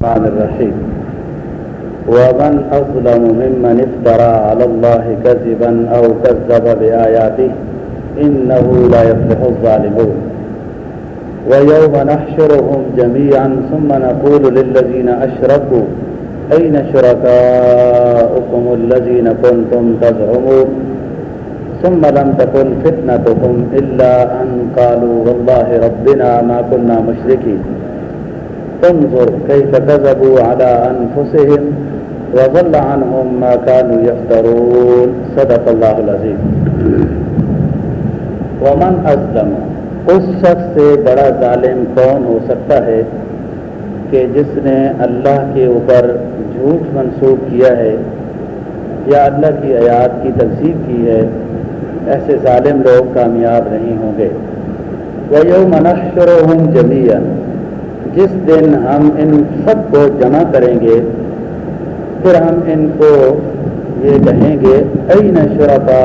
الرحمن الرحيم. ومن أظلم ممن افترى على الله كذبا أو كذب بآياته إنه لا يفلح الظالمون. ويوم نحشرهم جميعا ثم نقول للذين أشركوا أين شركاؤكم الذين كنتم تزعمون؟ ثم لم تكن فتنتهم إلا أن قالوا والله ربنا ما كنا مشركين. انظر كيف كذبوا على أنفسهم وضل عنهم ما كانوا يفترون. صدق الله العظيم. ومن أظلم، اس شخص سے بڑا ظالم کون ہو سکتا ہے کہ جس نے اللہ کے اوپر جھوٹ منسوخ کیا ہے یا اللہ کی آیات کی تنصیب کی ہے؟ ایسے ظالم لوگ کامیاب نہیں ہوں گے. وہ یو منشر ہوں جس دن ہم ان سب کو جمع کریں گے، پھر ہم ان کو یہ کہیں گے این شرکا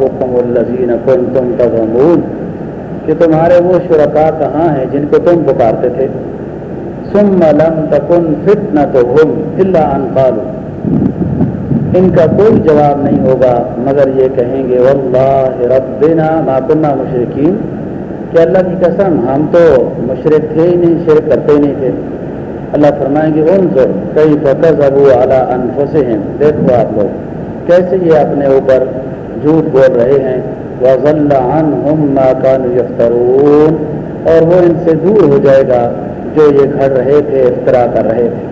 حکم الزین کن تم تغمون کہ تمہارے وہ شرکا کہاں ہیں جن کو تم پکارتے تھے؟ سم لم تکن فتنا تو ہم اللہ انقالو ان کا کوئی جواب نہیں ہوگا، مگر یہ کہیں گے، واللہ ربنا ما کننا مشرقین کہ اللہ کی قسم، ہم تو مشرق تھے ہی نہیں، شرک کرتے ہی نہیں تھے۔ اللہ فرمائیں گے ان سے کئی فقص ابو اعلیٰ انفسہم۔ دیکھو آپ لوگ، کیسے یہ اپنے اوپر جھوٹ بول رہے ہیں۔ وَظَلَّ عَنْهُمْ مَا كَانُوا يَفْتَرُونَ۔ اور وہ ان سے دور ہو جائے گا جو یہ گھڑ رہے تھے افطرا کر رہے تھے۔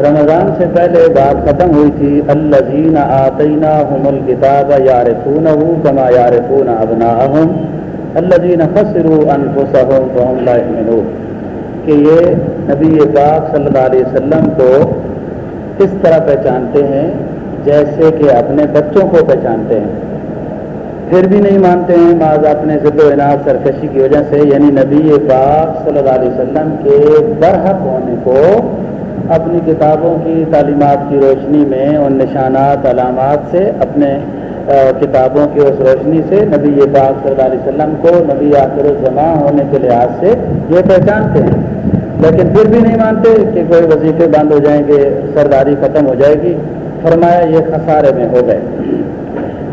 رمضان سے پہلے بات ختم ہوئی تھی الزین آتینہ ہم الکتاب یارفون کما یارفون ابنا الزین فصرو انفسہم فہم لا یؤمنون کہ یہ نبی پاک صلی اللہ علیہ وسلم کو کس طرح پہچانتے ہیں؟ جیسے کہ اپنے بچوں کو پہچانتے ہیں۔ پھر بھی نہیں مانتے ہیں، بعض اپنے ضد و انعد سرکشی کی وجہ سے یعنی نبی پاک صلی اللہ علیہ وسلم کے برحق ہونے کو، اپنی کتابوں کی تعلیمات کی روشنی میں، ان نشانات، علامات سے اپنے کتابوں کی اس روشنی سے نبی پاک صلی اللہ علیہ وسلم کو نبی آخر الزماں ہونے کے لحاظ سے یہ پہچانتے ہیں۔ لیکن پھر بھی نہیں مانتے کہ کوئی وظیفے بند ہو جائیں گے، سرداری ختم ہو جائے گی۔ فرمایا، یہ خسارے میں ہو گئے۔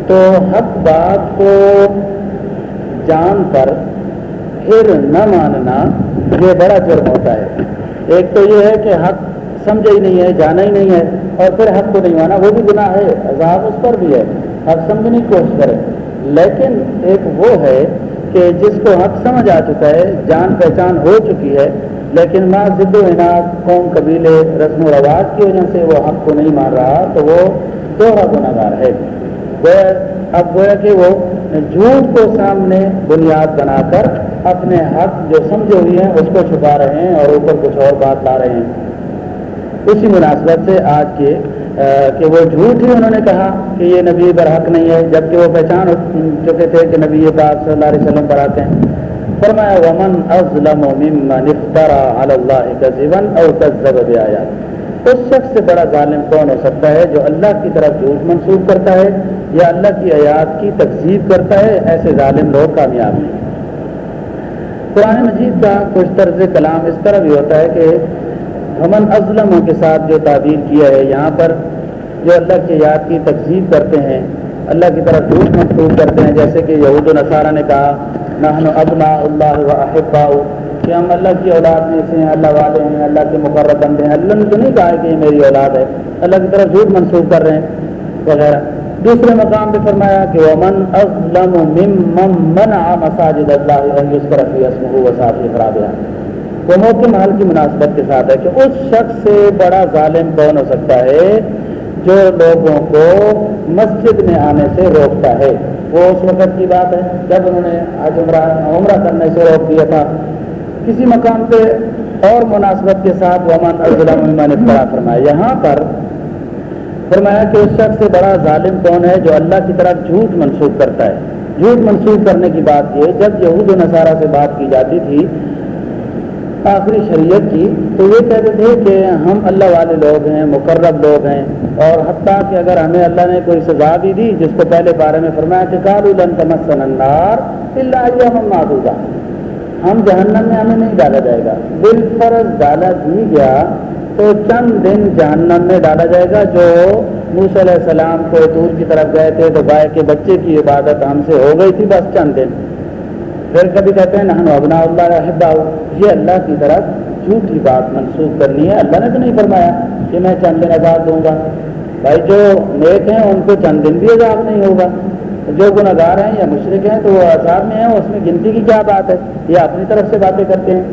تو حق بات کو جان کر پھر نہ ماننا یہ بڑا جرم ہوتا ہے۔ ایک تو یہ ہے کہ حق سمجھا ہی نہیں ہے، جانا ہی نہیں ہے، اور پھر حق کو نہیں مانا، وہ بھی گناہ ہے، عذاب اس پر بھی ہے۔ حق سمجھنے کی کوشش کرے۔ لیکن ایک وہ ہے کہ جس کو حق سمجھ آ چکا ہے، جان پہچان ہو چکی ہے، لیکن ماں ضد و انعد قوم، قبیلے، رسم و رواج کی وجہ سے وہ حق کو نہیں مان رہا، تو وہ دوہرا گناہ گار ہے اب گویا کہ وہ جھوٹ کو سامنے بنیاد بنا کر اپنے حق جو سمجھے ہوئے ہیں، اس کو چھپا رہے ہیں اور اوپر کچھ اور بات لا رہے ہیں۔ اسی مناسبت سے آج کے کہ وہ جھوٹ ہی انہوں نے کہا کہ یہ نبی پر حق نہیں ہے، جبکہ وہ پہچان چکے تھے کہ نبی پاک صلی اللہ علیہ وسلم پر آتے ہیں۔ فرمایا، ومن ازلم ممن افترا علی اللہ کذبا او کذب بیاات اس شخص سے بڑا ظالم کون ہو سکتا ہے جو اللہ کی طرف جھوٹ منسوخ کرتا ہے یا اللہ کی آیات کی تکذیب کرتا ہے؟ ایسے ظالم لوگ کامیاب نہیں۔ قرآن مجید کا کچھ طرز کلام اس طرح بھی ہوتا ہے کہ امن ازلموں کے ساتھ جو تعبیر کیا ہے یہاں پر، جو اللہ کی یاد کی تقسیم کرتے ہیں، اللہ کی طرف جھوٹ منسوخ کرتے ہیں، جیسے کہ یہود و نصارہ نے کہا نہ ابنا اللہ و احبا کہ ہم اللہ کی اولاد میں سے ہیں، اللہ والے ہیں، اللہ کے مقرر بندے ہیں۔ اللہ نے تو نہیں کہا کہ یہ میری اولاد ہے، اللہ کی طرف جھوٹ منسوخ کر رہے ہیں، وغیرہ۔ دوسرے مقام پہ فرمایا کہ ومن ازلم ممن منع مساجد اللہ ان یذکر فی اسمہ و صاحب خراب وہ موقع محل کی مناسبت کے ساتھ ہے کہ اس شخص سے بڑا ظالم کون ہو سکتا ہے جو لوگوں کو مسجد میں آنے سے روکتا ہے؟ وہ اس وقت کی بات ہے، جب انہوں نے آج عمرہ عمرہ کرنے سے روک دیا تھا۔ کسی مقام پہ اور مناسبت کے ساتھ ومن ازلم نے فرا فرمایا۔ یہاں پر فرمایا کہ اس شخص سے بڑا ظالم کون ہے جو اللہ کی طرف جھوٹ منسوخ کرتا ہے۔ جھوٹ منسوخ کرنے کی بات یہ جب یہود و نصارہ سے بات کی جاتی تھی آخری شریعت کی، تو یہ کہتے تھے کہ ہم اللہ والے لوگ ہیں، مقرب لوگ ہیں، اور حتیٰ کہ اگر ہمیں اللہ نے کوئی سزا بھی دی، جس کو پہلے بارے میں فرمایا کہ کالو لن تمسن النار اللہ معدودہ، ہم جہنم میں ہمیں نہیں ڈالا جائے گا۔ بال فرض ڈالا بھی گیا، تو چند دن جہنم میں ڈالا جائے گا، جو موس علیہ السلام کو دور کی طرف گئے تھے، تو گائے کے بچے کی عبادت ہم سے ہو گئی تھی، بس چند دن۔ پھر کبھی کہتے ہیں نہ ابنا اللہ یہ اللہ کی طرف جھوٹی بات منسوخ کرنی ہے۔ اللہ نے تو نہیں فرمایا کہ میں چند دن عذاب دوں گا۔ بھائی، جو نیک ہیں، ان کو چند دن بھی عذاب نہیں ہوگا۔ جو گناگار ہیں یا مشرق ہیں، تو وہ عذاب میں ہیں، اس میں گنتی کی کیا بات ہے؟ یہ اپنی طرف سے باتیں کرتے ہیں۔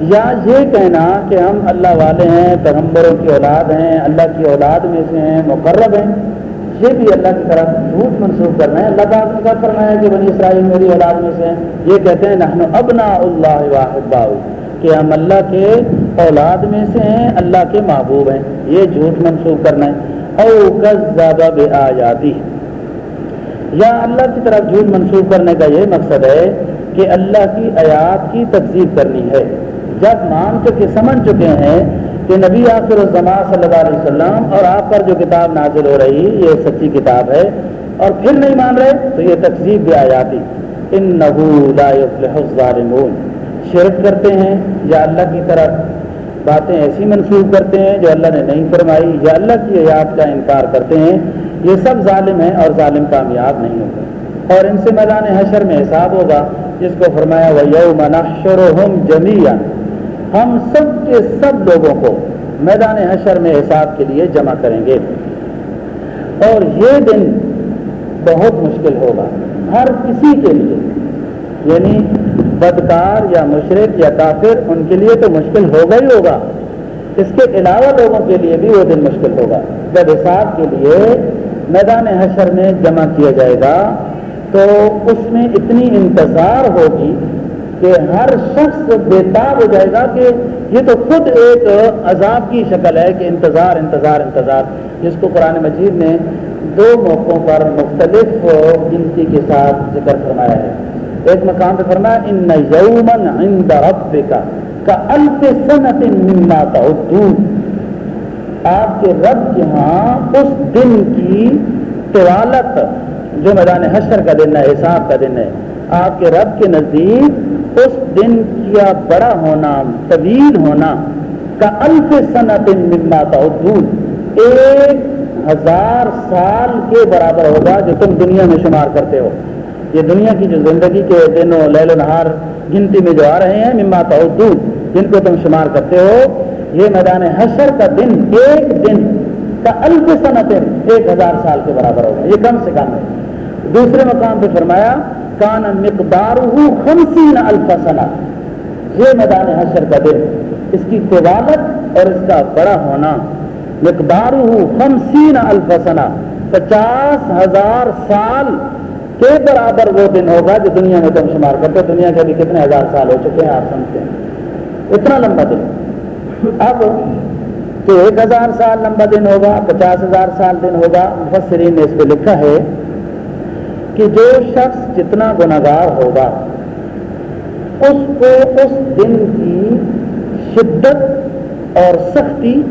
یا یہ کہنا کہ ہم اللہ والے ہیں، پیغمبروں کی اولاد ہیں، اللہ کی اولاد میں سے ہیں، مقرب ہیں۔ یہ بھی اللہ کی طرف جھوٹ منسوخ کرنا ہے۔ اللہ تعالیٰ نے کیا کرنا ہے کہ بنی اسرائیل میری اولاد میں سے ہیں یہ کہتے ہیں نحن ابنا اللہ واحد کہ ہم اللہ کے اولاد میں سے ہیں، اللہ کے محبوب ہیں۔ یہ جھوٹ منسوخ کرنا ہے۔ او کذب بآیاتی۔ یا اللہ کی طرف جھوٹ منسوخ کرنے کا یہ مقصد ہے کہ اللہ کی آیات کی تقسیب کرنی ہے۔ جب مان چکے، سمجھ چکے ہیں کہ نبی آخر الزما صلی اللہ علیہ وسلم اور آپ پر جو کتاب نازل ہو رہی یہ سچی کتاب ہے اور پھر نہیں مان رہے تو یہ تقسیب بھی آیاتی۔ ان نبو شرک کرتے ہیں، یا اللہ کی طرف باتیں ایسی منسوخ کرتے ہیں جو اللہ نے نہیں فرمائی، یا اللہ کی آیات کا انکار کرتے ہیں۔ یہ سب ظالم ہیں اور ظالم کامیاب نہیں ہوگا اور ان سے میدان حشر میں حساب ہوگا، جس کو فرمایا وہ یوم نحشرہم جمیعا ہم سب کے سب لوگوں کو میدان حشر میں حساب کے لیے جمع کریں گے۔ اور یہ دن بہت مشکل ہوگا، ہر کسی کے لیے۔ یعنی بدکار یا مشرق یا کافر، ان کے لیے تو مشکل ہوگا ہی ہوگا۔ اس کے علاوہ لوگوں کے لیے بھی وہ دن مشکل ہوگا۔ جب حساب کے لیے میدان حشر میں جمع کیا جائے گا، تو اس میں اتنی انتظار ہوگی کہ ہر شخص بےتاب ہو جائے گا کہ یہ تو خود ایک عذاب کی شکل ہے کہ انتظار انتظار انتظار۔ جس کو قرآن مجید نے دو موقعوں پر مختلف گنتی کے ساتھ ذکر فرمایا ہے۔ ایک مقام پہ فرمایا ان یومن عند ربک کا الف سنت مما تعدون۔ آپ کے رب کے ہاں اس دن کی طوالت جو میدان حشر کا دن ہے، حساب کا دن ہے، آپ کے رب کے نزدیک اس دن کیا بڑا ہونا، طویل ہونا، کا الف صنعت مما تعدون، ایک ہزار سال کے برابر ہوگا جو تم دنیا میں شمار کرتے ہو۔ یہ دنیا کی جو زندگی کے دنوں لیل و نہار گنتی میں جو آ رہے ہیں، مما تعدون، جن کو تم شمار کرتے ہو، یہ میدان حشر کا دن، ایک دن کا الف صنعت ایک ہزار سال کے برابر ہوگا۔ یہ کم سے کم ہے۔ دوسرے مقام پہ فرمایا کان مقدار خمسین الف یہ میدان حشر کا دن۔ اس کی طوالت اور اس کا بڑا ہونا۔ مقدار خمسین الف سنا پچاس ہزار سال کے برابر وہ دن ہوگا جو دنیا میں تم شمار کرتے دنیا کے بھی کتنے ہزار سال ہو چکے ہیں آپ سمجھتے ہیں۔ اتنا لمبا دن۔ اب تو ایک ہزار سال لمبا دن ہوگا، پچاس ہزار سال دن ہوگا۔ مفسرین نے اس پہ لکھا ہے کہ جو شخص جتنا گناگار ہوگا، اس کو اس دن کی شدت اور سختی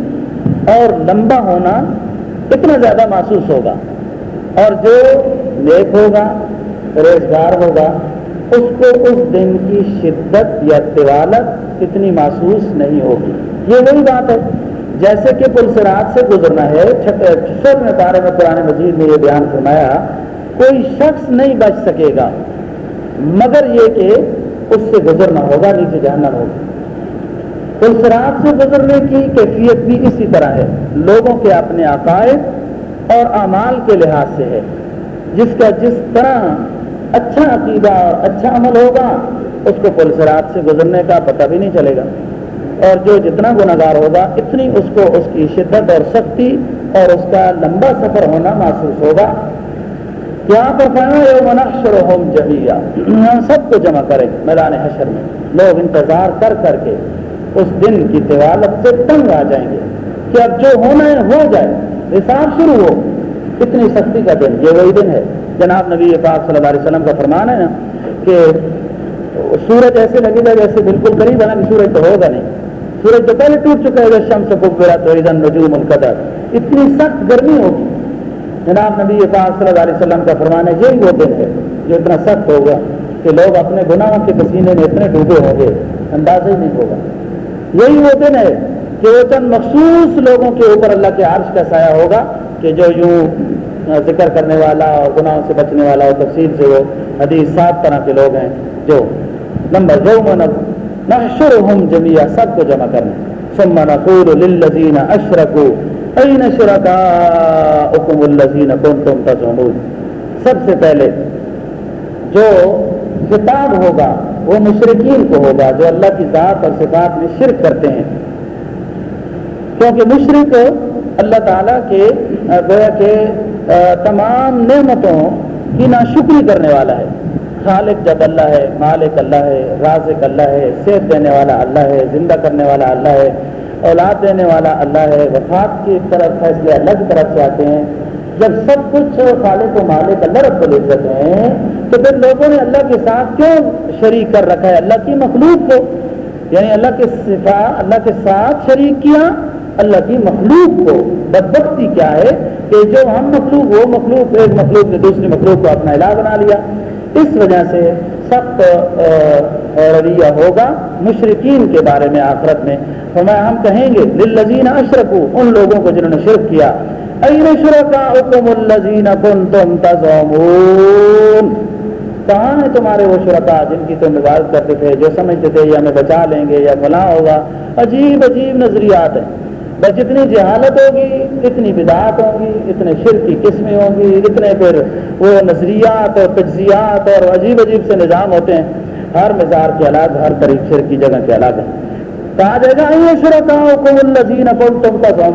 اور لمبا ہونا اتنا زیادہ محسوس ہوگا۔ اور جو نیک ہوگا روزگار ہوگا، اس کو اس دن کی شدت یا طوالت اتنی محسوس نہیں ہوگی۔ یہ وہی بات ہے، جیسے کہ پلسرات سے گزرنا ہے میں پارے میں پرانے مجید نے یہ بیان فرمایا کوئی شخص نہیں بچ سکے گا۔ مگر یہ کہ اس سے گزرنا ہوگا، نیچے جاننا ہوگا۔ پلسرات سے گزرنے کی کیفیت بھی اسی طرح ہے۔ لوگوں کے اپنے عقائد اور اعمال کے لحاظ سے ہے۔ جس کا جس طرح اچھا عقیدہ اور اچھا عمل ہوگا، اس کو پلسرات سے گزرنے کا پتہ بھی نہیں چلے گا۔ اور جو جتنا گناگار ہوگا، اتنی اس کو اس کی شدت اور سختی اور اس کا لمبا سفر ہونا محسوس ہوگا۔ یہاں پر منحشر سب کو جمع کریں میدان حشر میں۔ لوگ انتظار کر کر کے اس دن کی طوالت سے تنگ آ جائیں گے کہ اب جو ہونا ہے ہو جائے۔ حساب شروع ہو۔ اتنی سختی کا دن۔ یہ وہی دن ہے۔ جناب نبی پاک صلی اللہ علیہ وسلم کا فرمان ہے نا کہ سورج ایسے لگے گا جیسے بالکل قریب ہے نا کہ سورج تو ہوگا نہیں۔ سورج تو پہلے ٹوٹ چکا ہے شمس کو تو ادن نجوم القدر۔ اتنی سخت گرمی ہوگی۔ جناب نبی پاک صلی اللہ علیہ وسلم کا فرمان ہے یہی وہ دن ہے جو اتنا سخت ہوگا کہ لوگ اپنے گناہوں کے پسینے میں اتنے ڈوبے ہوں گے، اندازہ ہی نہیں ہوگا۔ یہی وہ دن ہے کہ وہ چند مخصوص لوگوں کے اوپر اللہ کے عرش کا سایہ ہوگا کہ جو یوں ذکر کرنے والا اور گناہوں سے بچنے والا اور تفصیل سے وہ حدیث سات طرح کے لوگ ہیں جو نمبر جو نحشرهم جميعا سب کو جمع کرنا۔ ثم نقول للذين اشركوا اين شركاؤكم الذين كنتم تزعمون؟ سب سے پہلے جو خطاب ہوگا، وہ مشرقین کو ہوگا، جو اللہ کی ذات اور صفات میں شرک کرتے ہیں۔ کیونکہ مشرق اللہ تعالیٰ کے، گویا کے تمام نعمتوں کی ناشکری کرنے والا ہے۔ خالق جب اللہ ہے، مالک اللہ ہے، رازق اللہ ہے صحت دینے والا اللہ ہے، زندہ کرنے والا اللہ ہے۔ اولاد دینے والا اللہ ہے، وفات کی طرف فیصلے اللہ کی طرف سے آتے ہیں۔ جب سب کچھ خالق و مالک اللہ رب العزت ہیں، تو پھر لوگوں نے اللہ کے ساتھ کیوں شریک کر رکھا ہے؟ اللہ کی مخلوق کو۔ یعنی اللہ کے صفا، اللہ کے ساتھ شریک کیا، اللہ کی مخلوق کو۔ بدبختی کیا ہے کہ جو ہم مخلوق وہ مخلوق، ایک مخلوق نے دوسری مخلوق کو اپنا علاج بنا لیا۔ اس وجہ سے سخت رویہ ہوگا مشرقین کے بارے میں آخرت میں۔ ہم کہیں گے، للذین اشرکو، ان لوگوں کو جنہوں نے شرک کیا۔ این شرکاؤکم الذین کنتم تزعمون۔ کہاں ہیں تمہارے وہ شرکا جن کی تم عبادت کرتے تھے، جو سمجھتے تھے، یا ہمیں بچا لیں گے، یا فلاں ہوگا؟ عجیب عجیب نظریات ہیں۔ بس جتنی جہالت ہوگی، اتنی بدعات ہوں گی، اتنے شر کی قسمیں ہوں گی، اتنے پھر وہ نظریات اور تجزیات اور عجیب عجیب سے نظام ہوتے ہیں۔ ہر مزار کے الگ، ہر قریب شر کی جگہ کے الگ ہیں۔ کہا جائے گا یہ شرکاؤ کو تم کا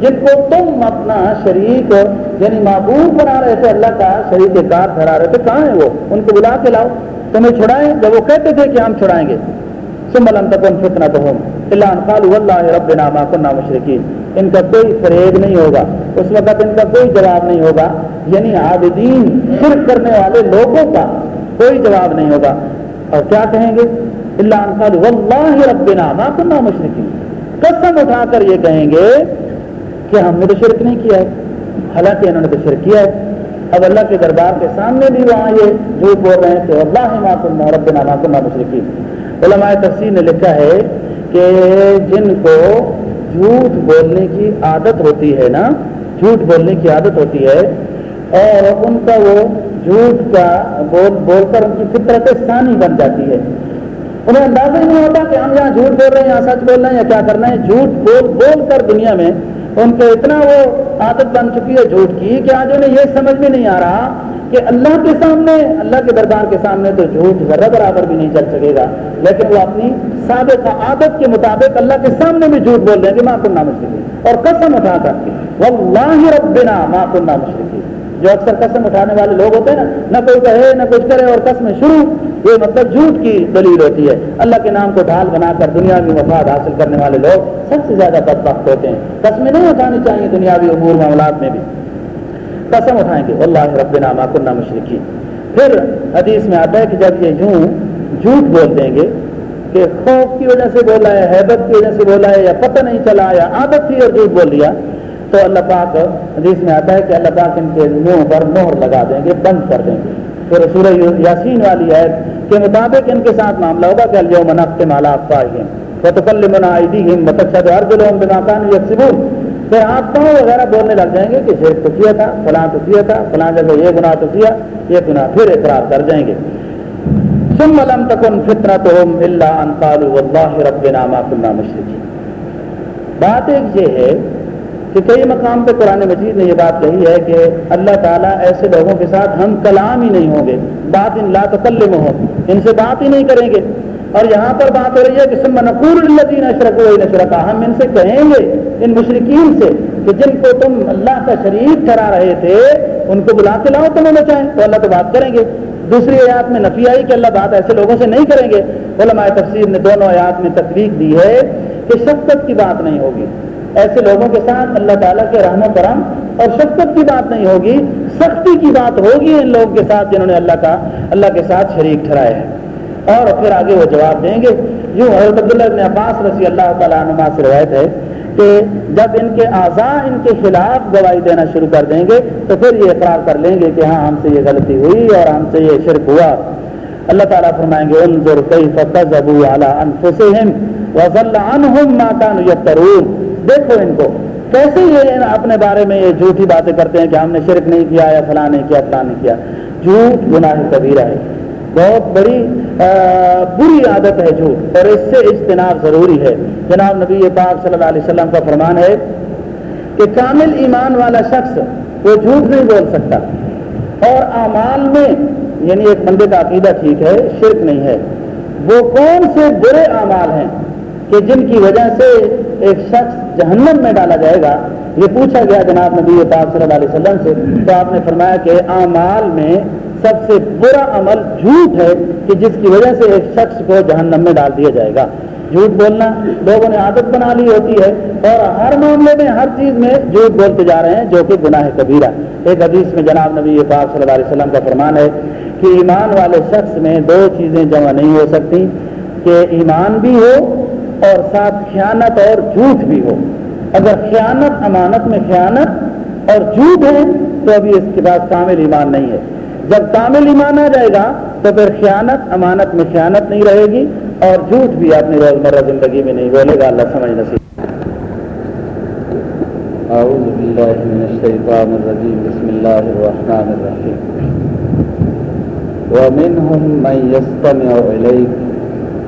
جن کو تم اپنا شریک یعنی معبود بنا رہے تھے، اللہ کا شریک کار ٹھہرا رہے تھے، کہاں ہیں وہ؟ ان کو بلا کے لاؤ، تمہیں چھڑائیں، جب وہ کہتے تھے کہ ہم چھڑائیں گے۔ سمبل تکن فتنا تو ہوں رب نامہ کنہ مشرقین ان کا کوئی فریب نہیں ہوگا۔ اس وقت ان کا کوئی جواب نہیں ہوگا۔ یعنی عابدین، شرک کرنے والے لوگوں کا کوئی جواب نہیں ہوگا۔ اور کیا کہیں گے؟ اللہ انقال واللہ رب نامہ کنہ مشرقین قسم اٹھا کر یہ کہیں گے کہ ہم نے تو شرک نہیں کیا ہے۔ حالانکہ انہوں نے تو شرک کیا ہے۔ اب اللہ کے دربار کے سامنے بھی وہاں یہ جھوٹ بول رہے ہیں کہ اللہ ماں رب نامہ کنہ مشرقین علماء تفسیر نے لکھا ہے کہ جن کو جھوٹ بولنے کی عادت ہوتی ہے نا، جھوٹ بولنے کی عادت ہوتی ہے، اور ان کا وہ جھوٹ کا بول بول کر ان کی فطرت ثانی بن جاتی ہے۔ انہیں اندازہ ہی نہیں ہوتا کہ ہم یہاں جھوٹ بول رہے ہیں، یہاں سچ بول رہے ہیں، یا کیا کرنا ہے۔ جھوٹ بول بول کر دنیا میں ان کو اتنا وہ عادت بن چکی ہے جھوٹ کی کہ آج انہیں یہ سمجھ میں نہیں آ رہا کہ اللہ کے سامنے، اللہ کے دربار کے سامنے تو جھوٹ ذرا برابر بھی نہیں چل سکے گا۔ لیکن وہ اپنی سابق عادت کے مطابق اللہ کے سامنے بھی جھوٹ بول دیں گے ماں کنہ مشرقی اور قسم اٹھا کر واللہ ربنا ماں کنہ مشرقی جو اکثر قسم اٹھانے والے لوگ ہوتے ہیں نا، نہ کوئی کہے، نہ کچھ کرے اور قسم شروع، یہ مطلب جھوٹ کی دلیل ہوتی ہے۔ اللہ کے نام کو ڈھال بنا کر دنیاوی مفاد حاصل کرنے والے لوگ سب سے زیادہ بدبخت ہوتے ہیں۔ قسمیں نہیں اٹھانی چاہیے دنیاوی امور معاملات میں بھی۔ قسم اٹھائیں گے اللہ رب نامہ کنہ مشرقی پھر حدیث میں آتا ہے کہ جب یہ یوں جھوٹ بول دیں گے کہ خوف کی وجہ سے بولا ہے، حیبت کی وجہ سے بولا ہے، یا پتہ نہیں چلا، یا عادت تھی اور جھوٹ بول دیا تو اللہ پاک حدیث میں آتا ہے کہ اللہ پاک ان کے منہ پر مہر لگا دیں گے، بند کر دیں گے۔ پھر سورہ یاسین والی ہے کے مطابق ان کے ساتھ معاملہ ہوگا کہ الجو منف کے مالا آپ پائیں فتقلمنا ایدیہم وتشهد ارجلهم بما كانوا يكسبون پھر ہاتھ پاؤں وغیرہ بولنے لگ جائیں گے کہ شرک تو کیا تھا، فلاں تو کیا تھا، فلاں جگہ یہ گناہ تو کیا، یہ گناہ پھر اقرار کر جائیں گے۔ ثم لم تكن فتنتهم الا ان قالوا والله ربنا ما كنا مشركين بات ایک یہ ہے کہ کئی مقام پہ قرآن مجید نے یہ بات کہی ہے کہ اللہ تعالیٰ ایسے لوگوں کے ساتھ ہم کلام ہی نہیں ہوں گے بات ان لا تکلم ہو ان سے بات ہی نہیں کریں گے۔ اور یہاں پر بات ہو رہی ہے کہ سم نقور الدین اشرک نشرکا ہم ان سے کہیں گے، ان مشرقین سے، کہ جن کو تم اللہ کا شریف ٹھہرا رہے تھے، ان کو بلا کے لاؤ تمہیں بچائیں تو اللہ تو بات کریں گے۔ دوسری آیات میں نفی آئی کہ اللہ بات ایسے لوگوں سے نہیں کریں گے۔ علماء تفسیر نے دونوں آیات میں تقریب دی ہے کہ شفقت کی بات نہیں ہوگی۔ ایسے لوگوں کے ساتھ اللہ تعالیٰ کے رحم و کرم اور شفقت کی بات نہیں ہوگی، سختی کی بات ہوگی ان لوگوں کے ساتھ جنہوں نے اللہ کا، اللہ کے ساتھ شریک ٹھہرائے ہیں اور پھر آگے وہ جواب دیں گے۔ یوں حضرت عبداللہ ابن عباس رضی اللہ تعالیٰ عنہ سے روایت ہے کہ جب ان کے اعضاء ان کے خلاف گواہی دینا شروع کر دیں گے، تو پھر یہ اقرار کر لیں گے کہ ہاں ہم سے یہ غلطی ہوئی اور ہم سے یہ شرک ہوا۔ اللہ تعالیٰ فرمائیں گے، انظر کیف کذبوا علی انفسهم وضل عنهم ما كانوا يفترون دیکھو ان کو۔ کیسے یہ اپنے بارے میں یہ جھوٹی باتیں کرتے ہیں کہ ہم نے شرک نہیں کیا یا فلاں نہیں کیا، فلاں نہیں کیا۔ جھوٹ گناہ کبیرہ ہے۔ بہت بڑی بری عادت ہے جھوٹ، اور اس سے اجتناب ضروری ہے۔ جناب نبی پاک صلی اللہ علیہ وسلم کا فرمان ہے کہ کامل ایمان والا شخص وہ جھوٹ نہیں بول سکتا۔ اور اعمال میں یعنی ایک بندے کا عقیدہ ٹھیک ہے، شرک نہیں ہے۔ وہ کون سے برے اعمال ہیں؟ کہ جن کی وجہ سے ایک شخص جہنم میں ڈالا جائے گا، یہ پوچھا گیا جناب نبی پاک صلی اللہ علیہ وسلم سے، تو آپ نے فرمایا کہ اعمال میں سب سے برا عمل جھوٹ ہے کہ جس کی وجہ سے ایک شخص کو جہنم میں ڈال دیا جائے گا۔ جھوٹ بولنا لوگوں نے عادت بنا لی ہوتی ہے، اور ہر معاملے میں، ہر چیز میں جھوٹ بولتے جا رہے ہیں، جو کہ گناہ کبیرہ۔ ایک حدیث میں جناب نبی پاک صلی اللہ علیہ وسلم کا فرمان ہے کہ ایمان والے شخص میں دو چیزیں جمع نہیں ہو سکتی، کہ ایمان بھی ہو اور ساتھ خیانت اور جھوٹ بھی ہو۔ اگر خیانت امانت میں خیانت اور جھوٹ ہے، تو ابھی اس کے بعد کامل ایمان نہیں ہے۔ جب کامل ایمان آ جائے گا، تو پھر خیانت امانت میں خیانت نہیں رہے گی اور جھوٹ بھی اپنی روزمرہ زندگی میں نہیں بولے گا۔ اللہ سمجھ نصیب۔ أعوذ بالله من الشيطان الرجيم بسم الله الرحمن الرحيم ومنهم من يستمع إليك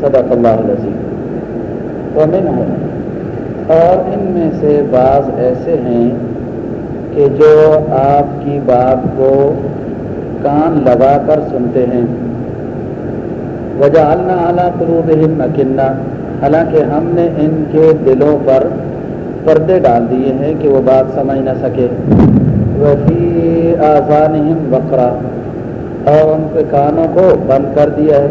صدق اللہ العظیم ومنهم اور ان میں سے بعض ایسے ہیں کہ جو آپ کی بات کو کان لگا کر سنتے ہیں. وجعلنا اعلیٰ قلوبہم اکنہ حالانکہ ہم نے ان کے دلوں پر پردے ڈال دیے ہیں کہ وہ بات سمجھ نہ سکے. وفی آسانہم وقرا. اور ان کے کانوں کو بند کر دیا ہے.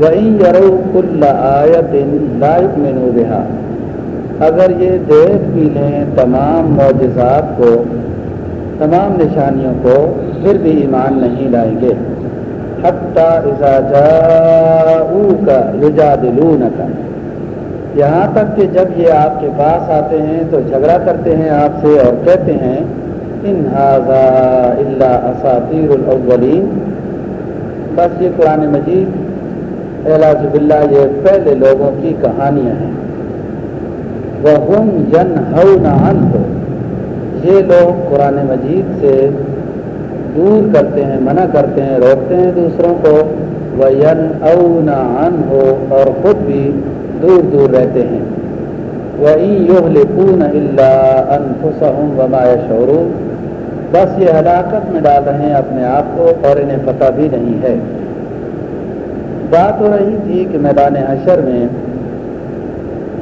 وہیں یرو کل آیت لائق مینو بہا اگر یہ دیکھ بھی لیں تمام معجزات کو، تمام نشانیوں کو، پھر بھی ایمان نہیں لائیں گے۔ حتیٰ اذا جاؤوکا یجادلونکا یہاں تک کہ جب یہ آپ کے پاس آتے ہیں تو جھگڑا کرتے ہیں آپ سے اور کہتے ہیں ان ہاضا اللہ اساطیر الاولین بس یہ قرآن مجید باللہ، یہ پہلے لوگوں کی کہانیاں ہیں۔ وہ ہم جن ہو یہ لوگ قرآن مجید سے دور کرتے ہیں، منع کرتے ہیں، روکتے ہیں دوسروں کو۔ وہ ین او ہو اور خود بھی دور دور رہتے ہیں۔ وَإِن إِلَّا أَنفُسَهُمْ وَمَا يَشْعُرُونَ۔ بس یہ ہلاکت میں ڈال رہے ہیں اپنے آپ کو اور انہیں پتہ بھی نہیں ہے۔ بات ہو رہی تھی کہ میدان حشر میں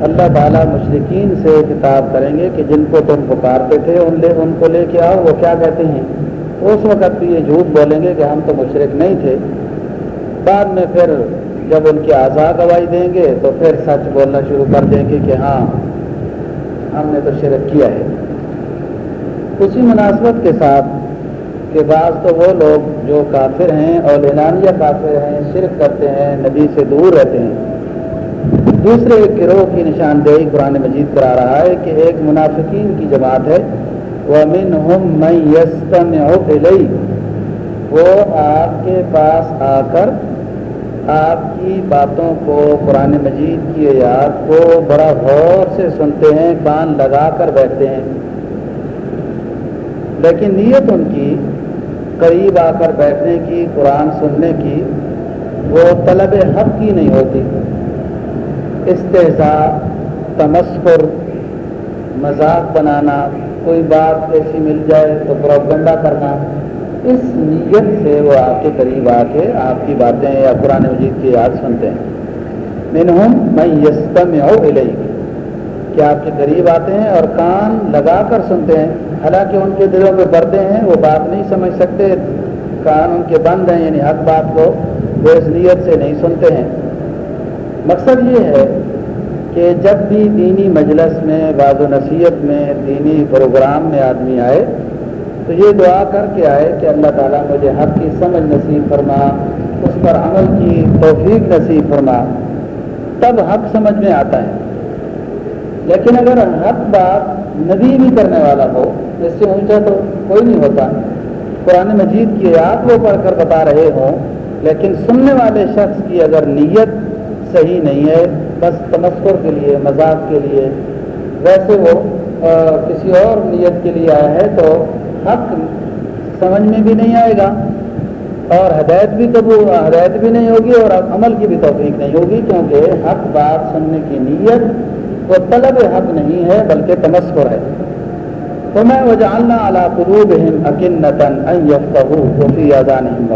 اللہ تعالیٰ مشرقین سے کتاب کریں گے کہ جن کو تم پکارتے تھے، ان لے، ان کو لے کے آؤ، وہ کیا کہتے ہیں؟ اس وقت بھی یہ جھوٹ بولیں گے کہ ہم تو مشرق نہیں تھے۔ بعد میں پھر جب ان کی آزاد گواہی دیں گے تو پھر سچ بولنا شروع کر دیں گے کہ ہاں ہم نے تو شرک کیا ہے۔ اسی مناسبت کے ساتھ کہ بعض تو وہ لوگ جو کافر ہیں اور اعلانیہ کافر ہیں، شرک کرتے ہیں، نبی سے دور رہتے ہیں۔ دوسرے ایک گروہ کی نشاندہی قرآن مجید کرا رہا ہے کہ ایک منافقین کی جماعت ہے۔ وہ ہم میں وہ آپ کے پاس آ کر آپ کی باتوں کو، قرآن مجید کی یاد کو بڑا غور سے سنتے ہیں، کان لگا کر بیٹھتے ہیں۔ لیکن نیت ان کی قریب آ کر بیٹھنے کی، قرآن سننے کی وہ طلب حق کی نہیں ہوتی۔ استحصا تمسکر مذاق بنانا، کوئی بات ایسی مل جائے تو پروپگنڈا کرنا، اس نیت سے وہ آپ کے قریب آ کے آپ کی باتیں یا قرآن مجید کی یاد سنتے ہیں۔ منہم میں یستم کہ آپ کے قریب آتے ہیں اور کان لگا کر سنتے ہیں؟ حالانکہ ان کے دلوں میں پردے ہیں، وہ بات نہیں سمجھ سکتے، کان ان کے بند ہیں یعنی حق بات کو وہ نیت سے نہیں سنتے ہیں۔ مقصد یہ ہے کہ جب بھی دینی مجلس میں، بعض و نصیحت میں، دینی پروگرام میں آدمی آئے، تو یہ دعا کر کے آئے کہ اللہ تعالیٰ مجھے حق کی سمجھ نصیب فرما، اس پر عمل کی توفیق نصیب فرما۔ تب حق سمجھ میں آتا ہے۔ لیکن اگر حق بات نبی بھی کرنے والا ہو اس سے اونچا تو کوئی نہیں ہوتا۔ قرآن مجید کی یاد وہ پڑھ کر بتا رہے ہوں، لیکن سننے والے شخص کی اگر نیت صحیح نہیں ہے، بس تمسکر کے لیے، مذاق کے لیے، ویسے وہ کسی اور نیت کے لیے آیا ہے تو حق سمجھ میں بھی نہیں آئے گا۔ اور ہدایت بھی تو ہدایت بھی نہیں ہوگی اور عمل کی بھی توفیق نہیں ہوگی، کیونکہ حق بات سننے کی نیت وہ طلب حق نہیں ہے، بلکہ تمسکر ہے۔ تو میں وہ جاننا اعلیٰ قروب اکنتن وفی ادا نہیں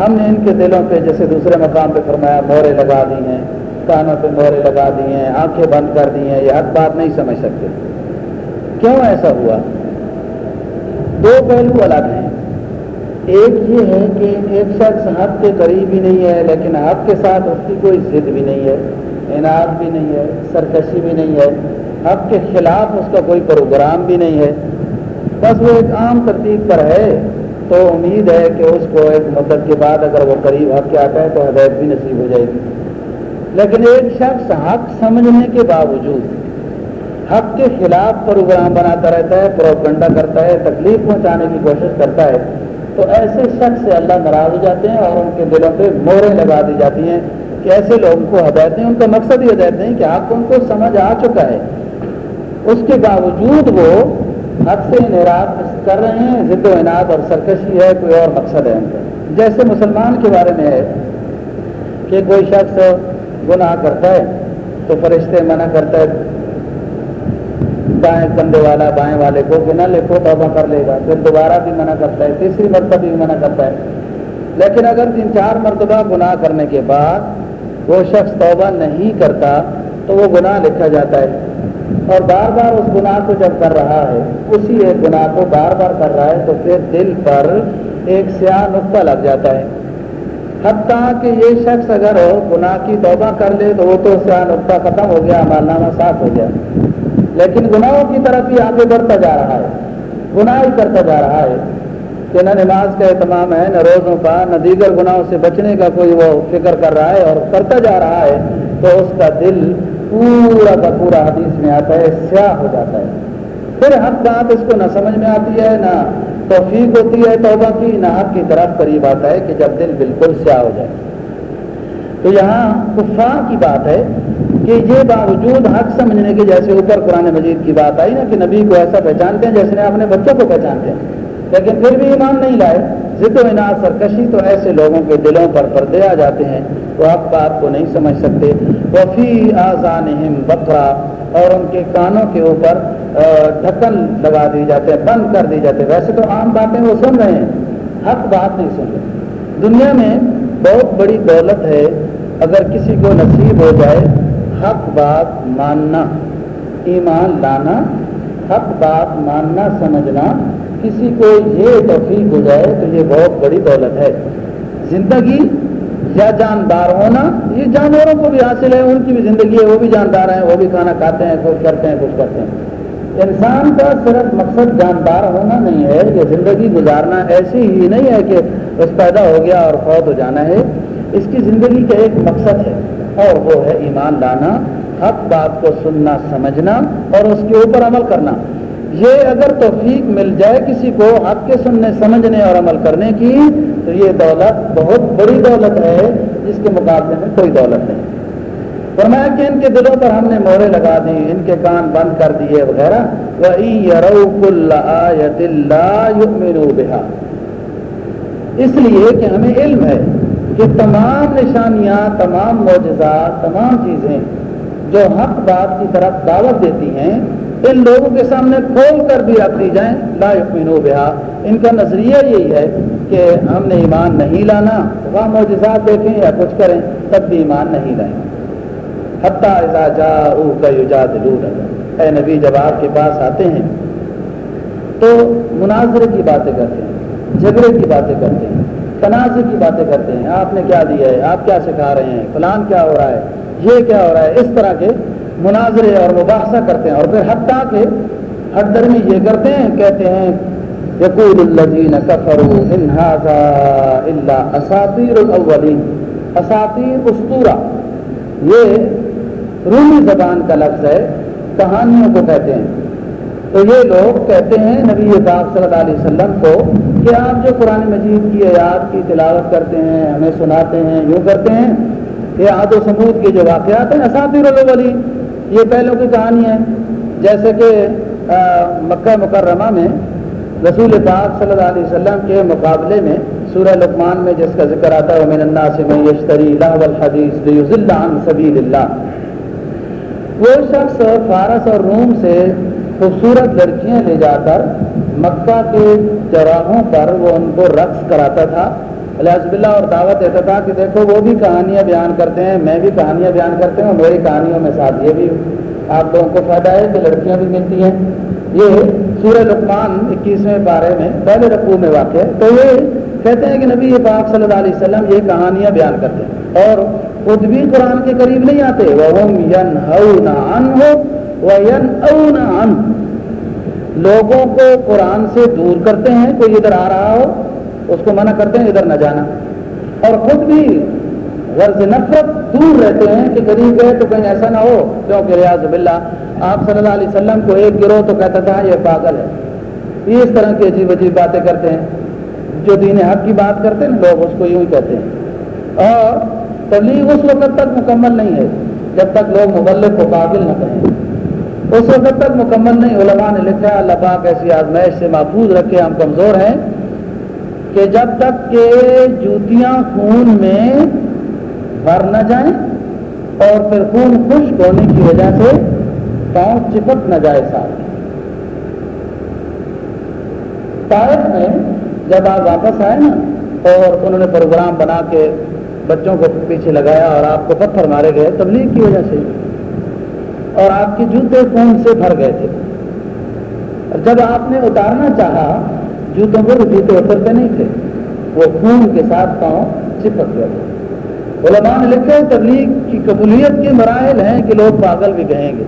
ہم نے ان کے دلوں پہ جیسے دوسرے مقام پہ فرمایا، مورے لگا دی ہیں، کانوں پہ مورے لگا دی ہیں، آنکھیں بند کر دی ہیں، یہ حق بات نہیں سمجھ سکتے۔ کیوں ایسا ہوا؟ دو پہلو الگ ہیں۔ ایک یہ ہے کہ ایک شخص حق کے قریب بھی نہیں ہے، لیکن حق کے ساتھ اس کی کوئی ضد بھی نہیں ہے انعد بھی نہیں ہے، سرکشی بھی نہیں ہے۔ حق کے خلاف اس کا کوئی پروگرام بھی نہیں ہے۔ بس وہ ایک عام ترتیب پر ہے۔ تو امید ہے کہ اس کو ایک مدت کے بعد اگر وہ قریب حق کے آتا ہے تو ہدایت بھی نصیب ہو جائے گی۔ لیکن ایک شخص حق سمجھنے کے باوجود حق کے خلاف پروگرام بناتا رہتا ہے پروپنڈا کرتا ہے، تکلیف پہنچانے کی کوشش کرتا ہے، تو ایسے شخص سے اللہ ناراض ہو جاتے ہیں اور ان کے دلوں پہ موریں لگا دی جاتی ہیں کہ ایسے لوگوں کو ہدایت نہیں ان کا مقصد ہی ہدایت نہیں کہ آپ ان کو سمجھ آ چکا ہے۔ اس کے باوجود وہ حد سے انحراف کر رہے ہیں، ضد و انعد اور سرکشی ہے، کوئی اور مقصد ہے ان کا۔ جیسے مسلمان کے بارے میں ہے کہ کوئی شخص گناہ کرتا ہے تو فرشتے منع کرتا ہے دائیں کندھے والا، بائیں والے کو کہ نہ لکھو، توبہ کر لے گا، پھر دوبارہ بھی منع کرتا ہے، تیسری مرتبہ بھی منع کرتا ہے۔ لیکن اگر تین چار مرتبہ گناہ کرنے کے بعد وہ شخص توبہ نہیں کرتا تو وہ گناہ لکھا جاتا ہے۔ اور بار بار اس گناہ کو جب کر رہا ہے، اسی ایک گناہ کو بار بار کر رہا ہے، تو پھر دل پر ایک سیاہ نقطہ لگ جاتا ہے۔ حتیٰ کہ یہ شخص اگر گناہ کی توبہ کر لے، تو وہ تو سیاہ نقطہ ختم ہو گیا مالنامہ صاف ہو گیا۔ لیکن گناہوں کی طرف ہی آگے بڑھتا جا رہا ہے، گناہ ہی کرتا جا رہا ہے۔ کہ نہ نماز کا اہتمام ہے، نہ روزوں کا، نہ دیگر گناہوں سے بچنے کا کوئی وہ فکر کر رہا ہے اور کرتا جا رہا ہے، تو اس کا دل پورا کا پورا حدیث میں آتا ہے، سیاہ ہو جاتا ہے۔ پھر حق بات اس کو نہ سمجھ میں آتی ہے، نہ توفیق ہوتی ہے توبہ کی، نہ حق کی طرف قریب آتا ہے کہ جب دل بالکل سیاہ ہو جائے۔ تو یہاں کفار کی بات ہے کہ یہ باوجود حق سمجھنے کے جیسے اوپر قرآن مجید کی بات آئی نا کہ نبی کو ایسا پہچانتے ہیں جیسے اپنے بچوں کو پہچانتے ہیں، لیکن پھر بھی ایمان نہیں لائے۔ ضد و انعد سرکشی تو ایسے لوگوں کے دلوں پر پردے آ جاتے ہیں، وہ آپ بات کو نہیں سمجھ سکتے۔ وفی آزان بکرا اور ان کے کانوں کے اوپر ڈھکن لگا دی جاتے ہیں، بند کر دی جاتے ہیں۔ ویسے تو عام باتیں وہ سن رہے ہیں۔ حق بات نہیں سن رہے۔ دنیا میں بہت بڑی دولت ہے، اگر کسی کو نصیب ہو جائے، حق بات ماننا، ایمان لانا، حق بات ماننا، سمجھنا کسی کو یہ توفیق ہو جائے تو یہ بہت بڑی دولت ہے۔ زندگی یا جاندار ہونا، یہ جانوروں کو بھی حاصل ہے، ان کی بھی زندگی ہے، وہ بھی جاندار ہیں، وہ بھی کھانا کھاتے ہیں کچھ کرتے ہیں کچھ کرتے ہیں۔ انسان کا صرف مقصد جاندار ہونا نہیں ہے، یہ زندگی گزارنا ایسی ہی نہیں ہے کہ بس پیدا ہو گیا اور فوت ہو جانا ہے۔ اس کی زندگی کا ایک مقصد ہے، اور وہ ہے ایمان لانا، حق بات کو سننا، سمجھنا، اور اس کے اوپر عمل کرنا۔ یہ اگر توفیق مل جائے کسی کو حق کے سننے، سمجھنے اور عمل کرنے کی، تو یہ دولت بہت بڑی دولت ہے جس کے مقابلے میں کوئی دولت نہیں۔ فرمایا کہ ان کے دلوں پر ہم نے مورے لگا دی، ان کے کان بند کر دیے وغیرہ۔ اس لیے کہ ہمیں علم ہے کہ تمام نشانیاں، تمام معجزات، تمام چیزیں جو حق بات کی طرف دعوت دیتی ہیں ان لوگوں کے سامنے کھول کر بھی رکھ دی جائیں۔ لا یقین بہا۔ ان کا نظریہ یہی ہے کہ ہم نے ایمان نہیں لانا وہاں معجزات دیکھیں یا کچھ کریں، تب بھی ایمان نہیں لائیں۔ حتیٰ کا اے نبی، جب آپ کے پاس آتے ہیں تو مناظرے کی باتیں کرتے ہیں، جھگڑے کی باتیں کرتے ہیں، تنازع کی باتیں کرتے ہیں۔ آپ نے کیا دیا ہے؟ آپ کیا سکھا رہے ہیں؟ فلان کیا ہو رہا ہے؟ یہ کیا ہو رہا ہے؟ اس طرح کے مناظرے اور مباحثہ کرتے ہیں اور پھر حتیٰ کے ہر درمی یہ کرتے ہیں، کہتے ہیں، یقول الذین کفروا ان هذا الا اساطیر الاولین۔ اساطیر اسطورہ۔ یہ رومی زبان کا لفظ ہے، کہانیوں کو کہتے ہیں۔ تو یہ لوگ کہتے ہیں، نبی پاک صلی اللہ علیہ وسلم کو، کہ آپ جو قرآن مجید کی آیات کی تلاوت کرتے ہیں، ہمیں سناتے ہیں، یوں کرتے ہیں، یہ آد و سمود کے جو واقعات ہیں اساتیر الاولین۔ یہ پہلوں کی کہانی ہے۔ جیسے کہ مکہ مکرمہ میں رسول پاک صلی اللہ علیہ وسلم کے مقابلے میں سورہ لقمان میں جس کا ذکر آتا ہے من الناس من یشتری لہو الحدیث لیضل عن سبیل اللہ وہ شخص فارس اور روم سے خوبصورت لڑکیاں لے جا کر مکہ کے چوراہوں پر وہ ان کو رقص کراتا تھا۔ الحمد اللہ اور دعوت دیتا تھا کہ دیکھو، وہ بھی کہانیاں بیان کرتے ہیں، میں بھی کہانیاں بیان کرتے ہوں میری کہانیوں میں ساتھ یہ بھی آپ لوگوں کو فائدہ ہے کہ لڑکیاں بھی ملتی ہیں۔ یہ سورہ لقمان اکیسویں بارے میں پہلے رقو میں واقع ہے۔ تو یہ کہتے ہیں کہ نبی یہ پاک صلی اللہ علیہ وسلم یہ کہانیاں بیان کرتے ہیں۔ اور خود بھی قرآن کے قریب نہیں آتے۔ وہ لوگوں کو قرآن سے دور کرتے ہیں، کوئی ادھر آ رہا ہو اس کو منع کرتے ہیں ادھر نہ جانا۔ اور خود بھی غرض نفرت دور رہتے ہیں کہ غریب گئے تو کہیں ایسا نہ ہو، کیونکہ ریاض باللہ، آپ صلی اللہ علیہ وسلم کو ایک گروہ تو کہتا تھا، یہ پاگل ہے۔ یہ اس طرح کی عجیب عجیب باتیں کرتے ہیں۔ جو دین حق کی بات کرتے ہیں، لوگ اس کو یوں ہی کہتے ہیں۔ اور تبلیغ اس وقت تک مکمل نہیں ہے، جب تک لوگ مبلک کو قابل نہ کہیں۔ اس وقت تک مکمل نہیں، علماء نے لکھا اللہ پاک ایسی آزمائش سے محفوظ رکھے، ہم کمزور ہیں۔ کہ جب تک کہ جوتیاں خون میں بھر نہ جائیں اور پھر خون خشک ہونے کی وجہ سے پاؤں چپک نہ جائے ساتھ پائپ میں جب آپ واپس آئے نا اور انہوں نے پروگرام بنا کے بچوں کو پیچھے لگایا اور آپ کو پتھر مارے گئے، تبلیغ کی وجہ سے۔ اور آپ کے جوتے خون سے بھر گئے تھے۔ اور جب آپ نے اتارنا چاہا جوتوں کو جوتے اترتے نہیں تھے، وہ خون کے ساتھ پاؤں چپک گئے۔ تھے علماء نے لکھے تبلیغ کی قبولیت کے مراحل ہیں کہ لوگ پاگل بھی کہیں گے۔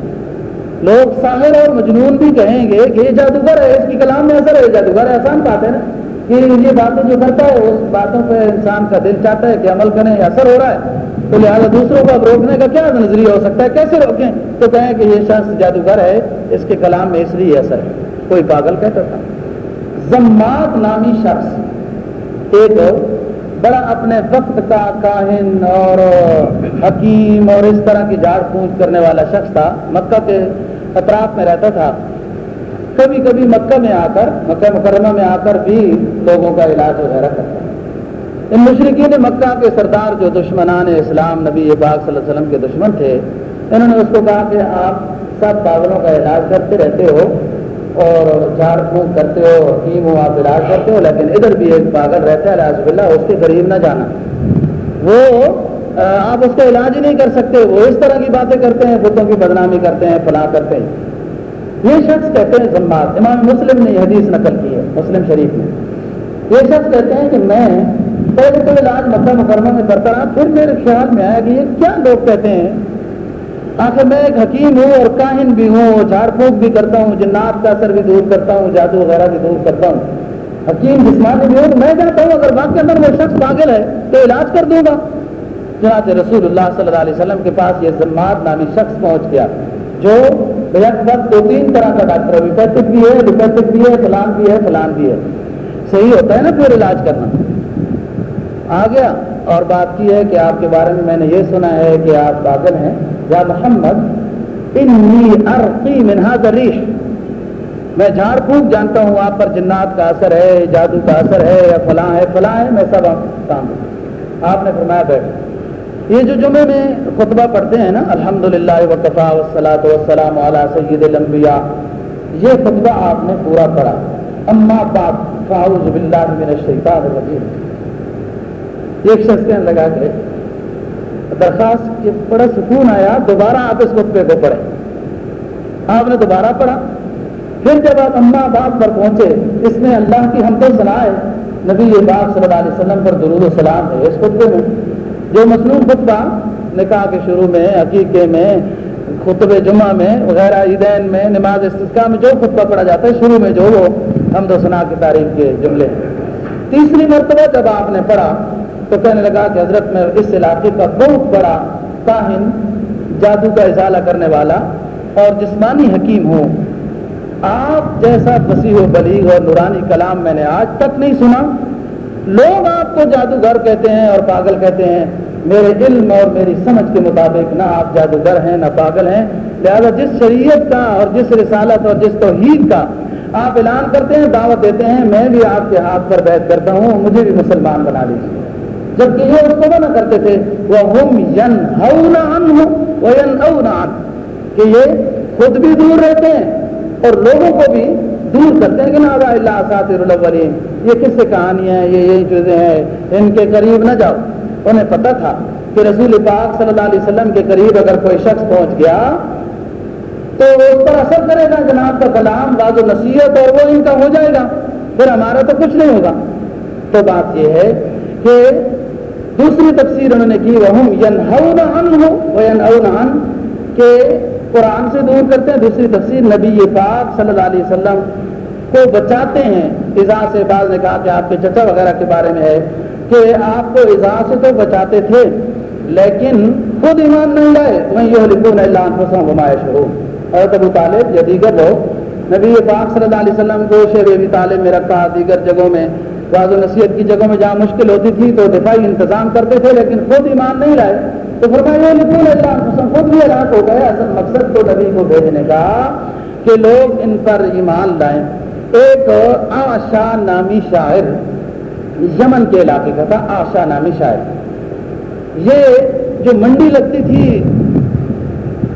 لوگ ساحر اور مجنون بھی کہیں گے کہ یہ جادوگر ہے، اس کی کلام میں اثر ہے جادوگر ہے۔ آسان بات ہے نا کہ یہ باتیں جو کرتا ہے، اس باتوں پہ انسان کا دل چاہتا ہے کہ عمل کریں اثر ہو رہا ہے۔ تو لہٰذا دوسروں کو اب روکنے کا کیا نظریہ ہو سکتا ہے؟ کیسے روکیں؟ تو کہیں کہ یہ شخص جادوگر ہے، اس کے کلام میں اس لیے اثر ہے۔ کوئی پاگل کہتا تھا۔ زمات نامی شخص۔ ایک بڑا اپنے وقت کا کاہن اور حکیم اور اس طرح کی جاڑ پونچھ کرنے والا شخص تھا۔ مکہ کے اطراف میں رہتا تھا۔ کبھی کبھی مکہ میں آ کر، مکہ مکرمہ میں آ کر بھی لوگوں کا علاج وغیرہ کرتا ان مشرقین مکہ کے سردار جو دشمنان اسلام نبی پاک صلی اللہ علیہ وسلم کے دشمن تھے، انہوں نے اس کو کہا کہ آپ سب پاگلوں کا علاج کرتے رہتے ہو۔ اور جھاڑ پھونک کرتے ہو حکیم ہو آپ علاج کرتے ہو؟ لیکن ادھر بھی ایک پاگل رہتا ہے علاج بلّہ اس کے قریب نہ جانا۔ وہ آپ اس کا علاج ہی نہیں کر سکتے۔ وہ اس طرح کی باتیں کرتے ہیں، بتوں کی بدنامی کرتے ہیں، فلاں کرتے ہیں۔ یہ شخص کہتے ہیں زمات امام مسلم نے یہ حدیث نقل کی ہے، مسلم شریف میں۔ یہ شخص کہتے ہیں کہ میں پہلے تو علاج مکہ مکرمہ میں کرتا رہا، پھر میرے خیال میں آیا کہ یہ کیا لوگ کہتے ہیں آخر میں ایک حکیم ہوں اور کاہن بھی ہوں جھاڑ پھونک بھی کرتا ہوں، جنات کا اثر بھی دور کرتا ہوں، جادو وغیرہ بھی دور کرتا ہوں۔ حکیم جسمانی بھی ہوں تو میں کہتا ہوں، اگر بات کے اندر وہ شخص پاگل ہے تو علاج کر دوں گا۔ جناب رسول اللہ صلی اللہ علیہ وسلم کے پاس یہ زمات نامی شخص پہنچ گیا، جو وقت دو تین طرح کا ڈاکٹر ہے ریپیٹک بھی ہے ریپیٹک بھی ہے، فلان بھی ہے، فلان بھی ہے۔ صحیح ہوتا ہے نا پھر علاج کرنا۔ آ گیا، اور بات کی ہے کہ آپ کے بارے میں میں نے یہ سنا ہے کہ آپ پاگل ہیں۔ یا محمد انی ارقی من منہا ریش میں جھاڑ پھونک جانتا ہوں، آپ پر جنات کا اثر ہے، جادو کا اثر ہے، یا فلاں ہے فلاں ہے، میں سب کام آپ نے فرمایا، بیٹھ۔ یہ جو جمعے میں خطبہ پڑھتے ہیں نا الحمد للہ وقفا وسلاۃ وسلام علیہ سید الانبیاء، یہ خطبہ آپ نے پورا پڑھا۔ اما بعد، فاعوذ باللہ من الشیطان الرجیم۔ ایک شخص کہنے لگا کہ درخواست کے بڑا سکون آیا، دوبارہ آپ اس خطبے کو پڑھیں۔ آپ نے دوبارہ پڑھا۔ پھر جب آپ اما باپ پر پہنچے، اس میں اللہ کی ہم تو سنا ہے۔ نبی پاک صلی اللہ علیہ وسلم پر درود و سلام ہے اس خطبے میں۔ جو مصنوع خطبہ نکاح کے شروع میں، عقیقے میں خطب جمعہ میں، وغیرہ عیدین میں، نماز استقاع میں جو خطبہ پڑھا جاتا ہے، شروع میں جو وہ حمد و ثناء کی تعریف کے جملے ہیں۔ تیسری مرتبہ جب آپ نے پڑھا تو کہنے لگا کہ حضرت میں اس علاقے کا بہت بڑا کاہن جادو کا ازالہ کرنے والا اور جسمانی حکیم ہوں۔ آپ جیسا وسیع و بلیغ اور نورانی کلام میں نے آج تک نہیں سنا۔ لوگ آپ کو جادوگر کہتے ہیں اور پاگل کہتے ہیں۔ میرے علم اور میری سمجھ کے مطابق نہ آپ جادوگر ہیں، نہ پاگل ہیں۔ لہذا جس شریعت کا اور جس رسالت اور جس توحید کا آپ اعلان کرتے ہیں، دعوت دیتے ہیں، میں بھی آپ کے ہاتھ پر بیٹھ کرتا ہوں۔ مجھے بھی مسلمان بنا لیجیے جبکہ یہ اس کو منع کرتے تھے وہ ہم ین ہوں کہ یہ خود بھی دور رہتے ہیں اور لوگوں کو بھی دور کرتے ہیں۔ کہ نہ اللہ ساتر الاولین یہ کس سے کہانیاں ہیں یہ یہی چیزیں ہیں۔ ان کے قریب نہ جاؤ۔ انہیں پتہ تھا کہ رسول پاک صلی اللہ علیہ وسلم کے قریب اگر کوئی شخص پہنچ گیا تو اس پر اثر کرے گا۔ جناب کا کلام باز و نصیحت اور وہ ان کا ہو جائے گا۔ پھر ہمارا تو کچھ نہیں ہوگا۔ تو بات یہ ہے کہ دوسری تفسیر انہوں نے کی وہ ین کہ قرآن سے دور کرتے ہیں، دوسری تفسیر نبی پاک صلی اللہ علیہ وسلم کو بچاتے ہیں۔ ایزا سے بعض نے کہا کہ آپ کے چچا وغیرہ کے بارے میں ہے کہ آپ کو ایزا سے تو بچاتے تھے، لیکن خود ایمان نہیں لائے۔ میں یہ لکھوں اللہ گمائے شروع حضرت ابو طالب یا دیگر لوگ، نبی پاک صلی اللہ علیہ وسلم کو شیر ابی طالب میں رکھا، دیگر جگہوں میں بعض و نصیحت کی جگہوں میں جہاں مشکل ہوتی تھی تو دفاعی انتظام کرتے تھے، لیکن خود ایمان نہیں لائے تو فرمایا خود بھی ہلاک ہو گئے۔ اصل مقصد تو نبی کو بھیجنے کا کہ لوگ ان پر ایمان لائیں۔ ایک آشا نامی شاعر یمن کے علاقے کا تھا، آشا نامی شاعر۔ یہ جو منڈی لگتی تھی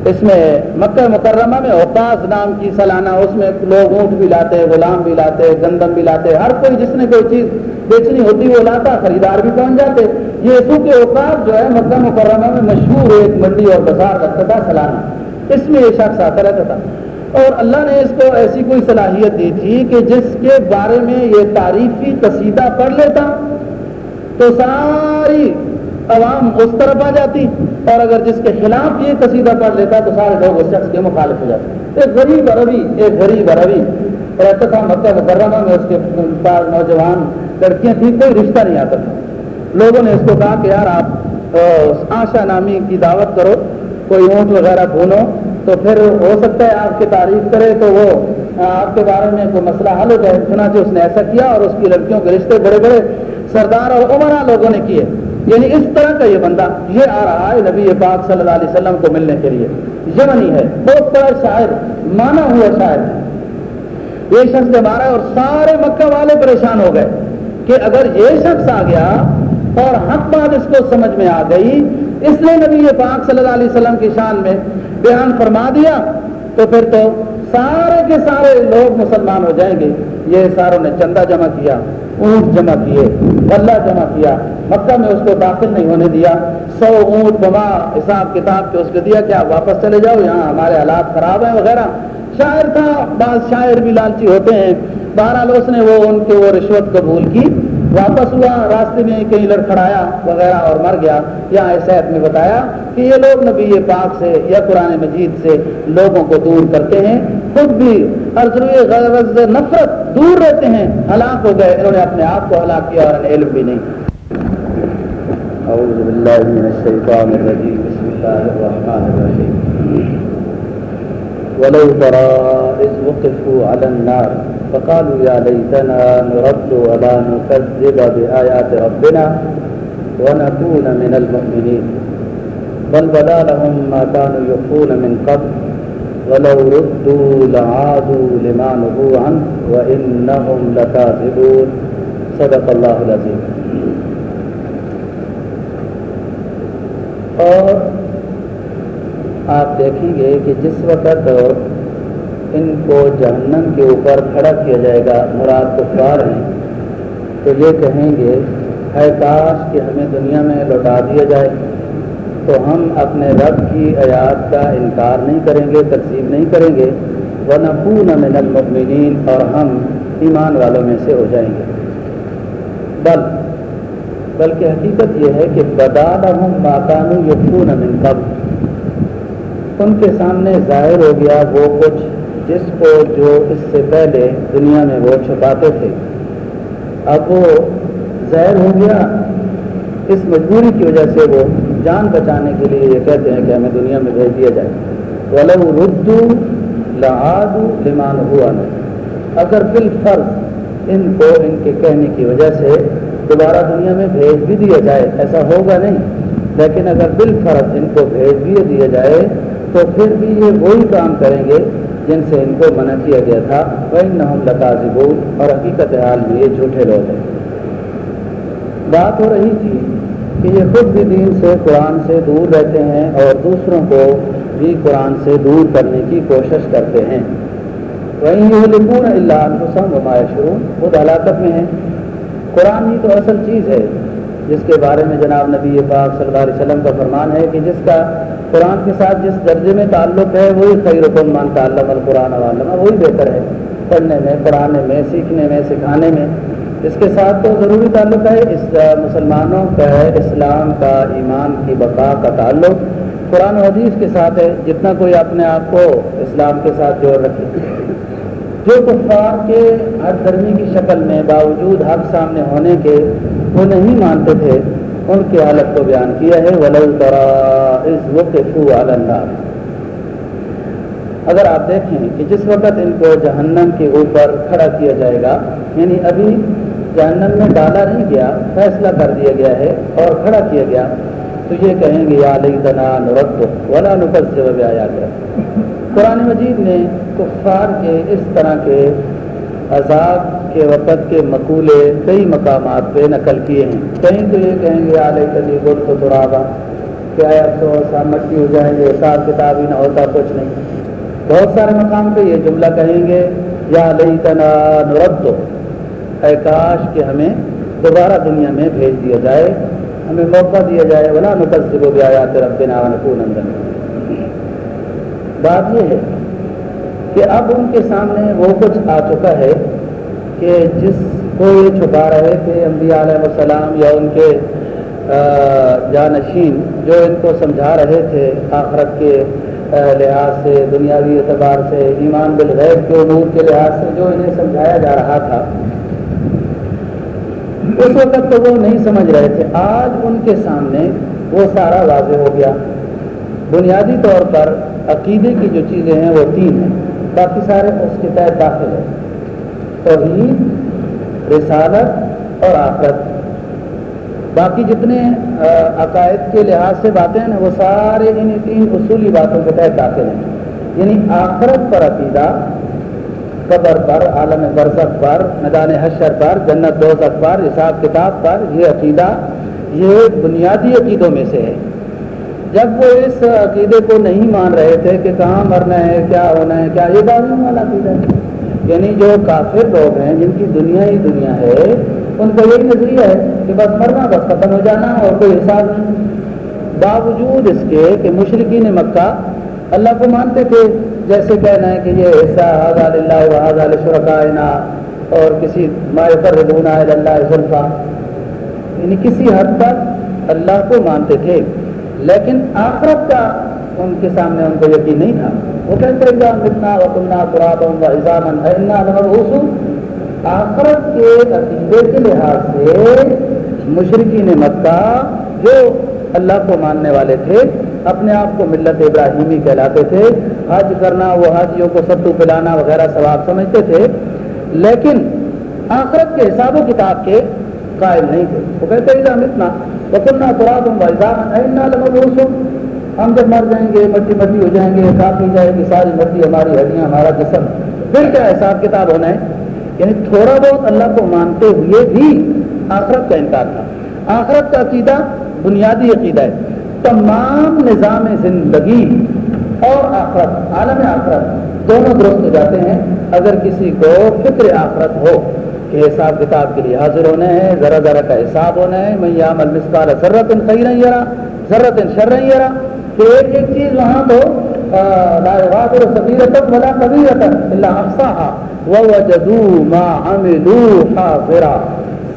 اس میں مکہ مکرمہ میں اوقاس نام کی سالانہ، اس میں لوگ اونٹ بھی لاتے، غلام بھی لاتے، گندم بھی لاتے، ہر کوئی جس نے کوئی چیز بیچنی ہوتی وہ لاتا، خریدار بھی پہنچ جاتے۔ یہ سو کے اوقاف جو ہے مکہ مکرمہ میں مشہور ایک منڈی اور بازار رکھتا تھا، سالانہ۔ اس میں یہ شخص آتا رہتا تھا۔ اور اللہ نے اس کو ایسی کوئی صلاحیت دی تھی کہ جس کے بارے میں یہ تعریفی قصیدہ پڑھ لیتا تو ساری عوام اس طرف آ جاتی اور اگر جس کے خلاف یہ قصیدہ پڑھ لیتا تو سارے لوگ اس شخص کے مخالف ہو جاتے۔ ایک غریب عربی، ایک غریب عربی۔ رہتا تھا مکہ مکرمہ میں اس کے پاس نوجوان لڑکیاں تھیں، کوئی رشتہ نہیں آتا تھا۔ لوگوں نے اس کو کہا کہ یار آپ آشا نامی کی دعوت کرو، کوئی اونٹ وغیرہ بھونو۔ تو پھر ہو سکتا ہے آپ کی تعریف کرے تو وہ آپ کے بارے میں کوئی مسئلہ حل ہو جائے۔ چنانچہ اس نے ایسا کیا اور اس کی لڑکیوں کے رشتے بڑے بڑے۔ سردار اور عمرہ لوگوں نے کیے۔ یعنی اس طرح کا یہ بندہ یہ آ رہا ہے نبی پاک صلی اللہ علیہ وسلم کو ملنے کے لیے۔ یمنی ہے، بہت بڑا شاعر، مانا ہوا شاعر۔ یہ شخص جب آ رہا ہے اور سارے مکہ والے پریشان ہو گئے کہ اگر یہ شخص آ گیا اور حق بات اس کو سمجھ میں آ گئی، اس نے نبی پاک صلی اللہ علیہ وسلم کی شان میں بیان فرما دیا، تو پھر تو سارے کے سارے لوگ مسلمان ہو جائیں گے۔ یہ ساروں نے چندہ جمع کیا، اونٹ جمع کیے غلہ جمع کیا۔ مکہ میں اس کو داخل نہیں ہونے دیا۔ سو اونٹ بما حساب کتاب کے اس کو دیا کہ آپ واپس چلے جاؤ، یہاں ہمارے حالات خراب ہیں وغیرہ۔ شاعر تھا، بعض شاعر بھی لالچی ہوتے ہیں۔ بہرحال اس نے وہ ان کے وہ رشوت قبول کی۔ واپس ہوا، راستے میں کہیں لڑکھڑایا وغیرہ اور مر گیا۔ یہاں صحت میں بتایا کہ یہ لوگ نبی پاک سے یا قرآن مجید سے لوگوں کو دور کرتے ہیں۔ خود بھی غرض نفرت دور رہتے ہیں، ہلاک ہو گئے۔ انہوں نے اپنے آپ کو ہلاک کیا اور علم بھی نہیں۔ اعوذ باللہ من الشیطان الرجیم۔ بسم اللہ الرحمن الرحیم۔ ولو ترى إذ وقفوا على النار فقالوا يا ليتنا نرد ولا نكذب بآيات ربنا ونكون من المؤمنين بل بدا لهم ما كانوا يخفون من قبل۔ ولو ردوا لعادوا لما نهوا عنه وإنهم لكاذبون. صدق الله العظيم اور آپ دیکھیں گے کہ جس وقت ان کو جہنم کے اوپر کھڑا کیا جائے گا، مراد کفار ہیں، تو یہ کہیں گے، ہے کاش کہ ہمیں دنیا میں لوٹا دیا جائے۔ تو ہم اپنے رب کی آیات کا انکار نہیں کریں گے تقسیم نہیں کریں گے۔ ورنہ من المؤمنین اور ہم ایمان والوں میں سے ہو جائیں گے۔ بل، بلکہ حقیقت یہ ہے کہ بدال ماتانو یقون من قبل۔ ان کے سامنے ظاہر ہو گیا وہ کچھ جس کو جو اس سے پہلے دنیا میں وہ چھپاتے تھے۔ اب وہ ظاہر ہو گیا۔ اس مجبوری کی وجہ سے وہ جان بچانے کے لیے یہ کہتے ہیں کہ ہمیں دنیا میں بھیج دیا جائے۔ ولو ردو لہاد لمان ہوا اگر بال فرض ان کو ان کے کہنے کی وجہ سے دوبارہ دنیا میں بھیج بھی دیا جائے، ایسا ہوگا نہیں۔ لیکن اگر بال فرض ان کو بھیج بھی دیا جائے، تو پھر بھی یہ وہی کام کریں گے جن سے ان کو منع کیا گیا تھا۔ وہ نہ لتاذب اور حقیقت حال میں یہ جھوٹے لوگ ہیں۔ بات ہو رہی تھی کہ یہ خود بھی دین سے قرآن سے دور رہتے ہیں اور دوسروں کو بھی قرآن سے دور کرنے کی کوشش کرتے ہیں۔ وہیں یہ لکھون اللہ ومایہ شروع خود ہلاکت میں ہیں۔ قرآن ہی تو اصل چیز ہے۔ جس کے بارے میں جناب نبی پاک صلی اللہ علیہ وسلم کا فرمان ہے کہ جس کا قرآن کے ساتھ جس درجے میں تعلق ہے، وہی خیر مان تعلق القرآن علامہ وہی بہتر ہے۔ پڑھنے میں، پڑھانے میں، سیکھنے میں، سکھانے میں۔ اس کے ساتھ تو ضروری تعلق ہے اس مسلمانوں کا اسلام کا، ایمان کی بقا کا تعلق۔ قرآن و حدیث کے ساتھ ہے، جتنا کوئی اپنے آپ کو اسلام کے ساتھ جوڑ رکھے۔ جو کفار کے ہر دھرمی کی شکل میں باوجود حق سامنے ہونے کے وہ نہیں مانتے تھے، ان کی حالت کو بیان کیا ہے۔ ولو ترا اس وقت اگر آپ دیکھیں کہ جس وقت ان کو جہنم کے اوپر کھڑا کیا جائے گا یعنی ابھی جہنم میں ڈالا نہیں گیا، فیصلہ کر دیا گیا ہے اور کھڑا کیا گیا۔ تو یہ کہیں گے، یا لئی تنا نرت ولا نقص جب آیا گیا قرآن مجید نے کفار کے اس طرح کے عذاب کے وقت کے مقولے کئی مقامات پہ نقل کیے ہیں۔ کہیں تو یہ کہیں گے آلے کلی گل تو تھوڑا با کیا افسوس، ہم مٹی ہو جائیں گے، حساب کتاب ہی نہ ہوتا، کچھ نہیں۔ بہت سارے مقام پہ یہ جملہ کہیں گے، یا لئی تنا نرد اے کاش کہ ہمیں دوبارہ دنیا میں بھیج دیا جائے، ہمیں موقع دیا جائے بنا متصب ہو گیا یا رب ناون اندر بات یہ ہے کہ اب ان کے سامنے وہ کچھ آ چکا ہے کہ جس کو یہ چھپا رہے تھے انبیاء علیہ السلام یا ان کے جانشین جو ان کو سمجھا رہے تھے آخرت کے لحاظ سے، دنیاوی اعتبار سے، ایمان بالغیب کے امور کے لحاظ سے جو انہیں سمجھایا جا رہا تھا۔ اس وقت تو وہ نہیں سمجھ رہے تھے۔ آج ان کے سامنے وہ سارا واضح ہو گیا۔ بنیادی طور پر عقیدے کی جو چیزیں ہیں وہ تین ہیں۔ باقی سارے اس کے تحت داخل ہیں۔ توحید، رسالت اور آخرت۔ باقی جتنے عقائد کے لحاظ سے باتیں ہیں، وہ سارے ان تین اصولی باتوں کے تحت داخل ہیں۔ یعنی آخرت پر عقیدہ قبر پر، عالم برزخ پر، میدان حشر پر، جنت دوزخ پر، حساب کتاب پر، یہ عقیدہ، یہ بنیادی عقیدوں میں سے ہے۔ جب وہ اس عقیدے کو نہیں مان رہے تھے کہ کہاں مرنا ہے، کیا ہونا ہے، کیا، یہ باغیوں والا عقیدہ ہے۔ یعنی جو کافر لوگ ہیں، جن کی دنیا ہی دنیا ہے، ان کا یہی نظریہ ہے کہ بس مرنا، بس ختم ہو جانا اور کوئی حساب نہیں۔ باوجود اس کے کہ مشرقین مکہ اللہ کو مانتے تھے۔ جیسے کہنا ہے کہ یہ حصہ حضال اللہ حضال شرکائنا اور کسی مائفر ربونا اللہ ذلفا یعنی کسی حد تک اللہ کو مانتے تھے، لیکن آخرت کا ان کے سامنے ان کو یقین نہیں تھا۔ وہ کہتے ہیں اتنا قرآن و ایزام آخرت کے عقیدے کے لحاظ سے مشرقین مکہ جو اللہ کو ماننے والے تھے اپنے آپ کو ملت ابراہیمی کہلاتے تھے، حج کرنا، وہ حاجیوں کو ستو پلانا وغیرہ ثواب سمجھتے تھے، لیکن آخرت کے حساب و کتاب کے قائم نہیں تھے۔ وہ کہتے ہیں اتنا وطنا قرآن و ہم جب مر جائیں گے، مٹی مٹی ہو جائیں گے کافی جائے گی، ساری مٹی، ہماری ہڈیاں، ہمارا جسم۔ پھر کیا حساب کتاب ہونا ہے؟ یعنی تھوڑا بہت اللہ کو مانتے ہوئے بھی آخرت کا انکار تھا۔ آخرت کا عقیدہ بنیادی عقیدہ ہے۔ تمام نظام زندگی اور آخرت، عالم آخرت، دونوں درست ہو جاتے ہیں۔ اگر کسی کو فکر آخرت ہو کہ حساب کتاب کے لیے حاضر ہونا ہے ذرا ذرا کا حساب ہونا ہے میں یام المسکال ضرورت صحیح نہیں یار ضرورت شر نہیں یار کہ ایک ایک چیز وہاں تو سبیرت اللہ افسا ما عملو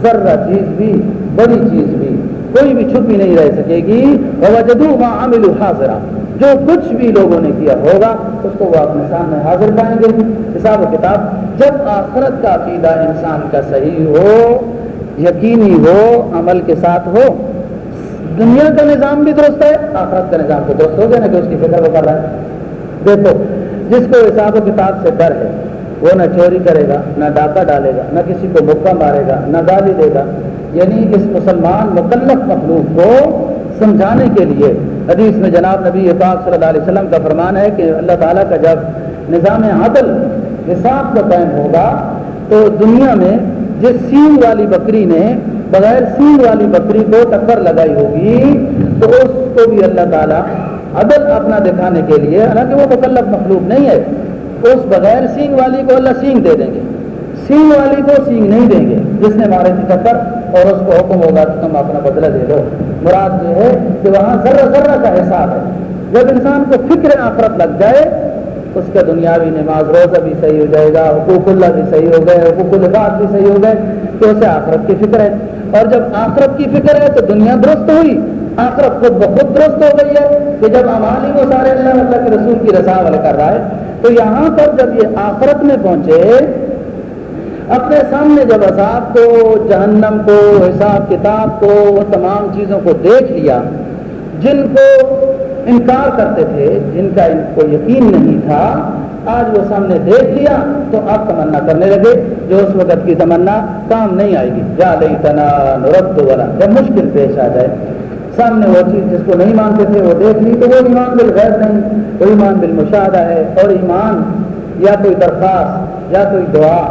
ذرہ چیز بھی، بڑی چیز بھی۔ کوئی بھی چھپی نہیں رہ سکے گی۔ وجدو ماں عامل حاضرہ جو کچھ بھی لوگوں نے کیا ہوگا، اس کو وہ اپنے سامنے حاضر پائیں گے۔ حساب و کتاب، جب آخرت کا عقیدہ انسان کا صحیح ہو، یقینی ہو، عمل کے ساتھ ہو، دنیا کا نظام بھی درست ہے، آخرت کا نظام تو درست ہو گیا نا کہ اس کی فکر وہ کر رہا ہے۔ دیکھو، جس کو حساب و کتاب سے ڈر ہے وہ نہ چوری کرے گا، نہ ڈاکہ ڈالے گا، نہ کسی کو مکہ مارے گا، نہ گالی دے گا۔ یعنی اس مسلمان مکلف مخلوق کو سمجھانے کے لیے۔ حدیث میں جناب نبی پاک صلی اللہ علیہ وسلم کا فرمان ہے کہ اللہ تعالیٰ کا جب نظام عدل حساب کا قائم ہوگا، تو دنیا میں جس سین والی بکری نے بغیر سین والی بکری کو ٹکر لگائی ہوگی، تو اس کو بھی اللہ تعالیٰ عدل اپنا دکھانے کے لیے، حالانکہ وہ مکلف مخلوق نہیں ہے۔ اس بغیر سینگ والی کو اللہ سینگ دے دیں گے۔ سینگ والی کو سینگ نہیں دیں گے۔ جس نے مارے تھی ٹکر اور اس کو حکم ہوگا کہ تم اپنا بدلہ دے دو۔ مراد یہ ہے کہ وہاں ذرہ ذرہ کا حساب ہے۔ جب انسان کو فکر آفرت لگ جائے، اس کا دنیاوی نماز روزہ بھی صحیح ہو جائے گا، حقوق اللہ بھی صحیح ہو گئے، حقوق الباد بھی صحیح ہو گئے، تو اسے آخرت کی فکر ہے۔ اور جب آخرت کی فکر ہے تو دنیا درست ہوئی۔ آخرت خود بخود درست ہو گئی ہے کہ جب امالی کو سارے اللہ مطلب اللہ کے رسول کی رسا والے کر رہا ہے۔ تو یہاں پر جب یہ آخرت میں پہنچے، اپنے سامنے جب عذاب کو، جہنم کو، حساب کتاب کو، وہ تمام چیزوں کو دیکھ لیا، جن کو انکار کرتے تھے، جن کا ان کو یقین نہیں تھا، آج وہ سامنے دیکھ لیا تو آپ تمنا کرنے لگے، جو اس وقت کی تمنا کام نہیں آئے گی۔ جا لئی تنا رب والا جب مشکل پیش آ جائے۔ سامنے وہ چیز جس کو نہیں مانتے تھے، وہ دیکھ لی تو وہ ایمان بالغیر نہیں، وہ ایمان بالمشاہدہ ہے اور ایمان یا کوئی درخواست یا کوئی دعا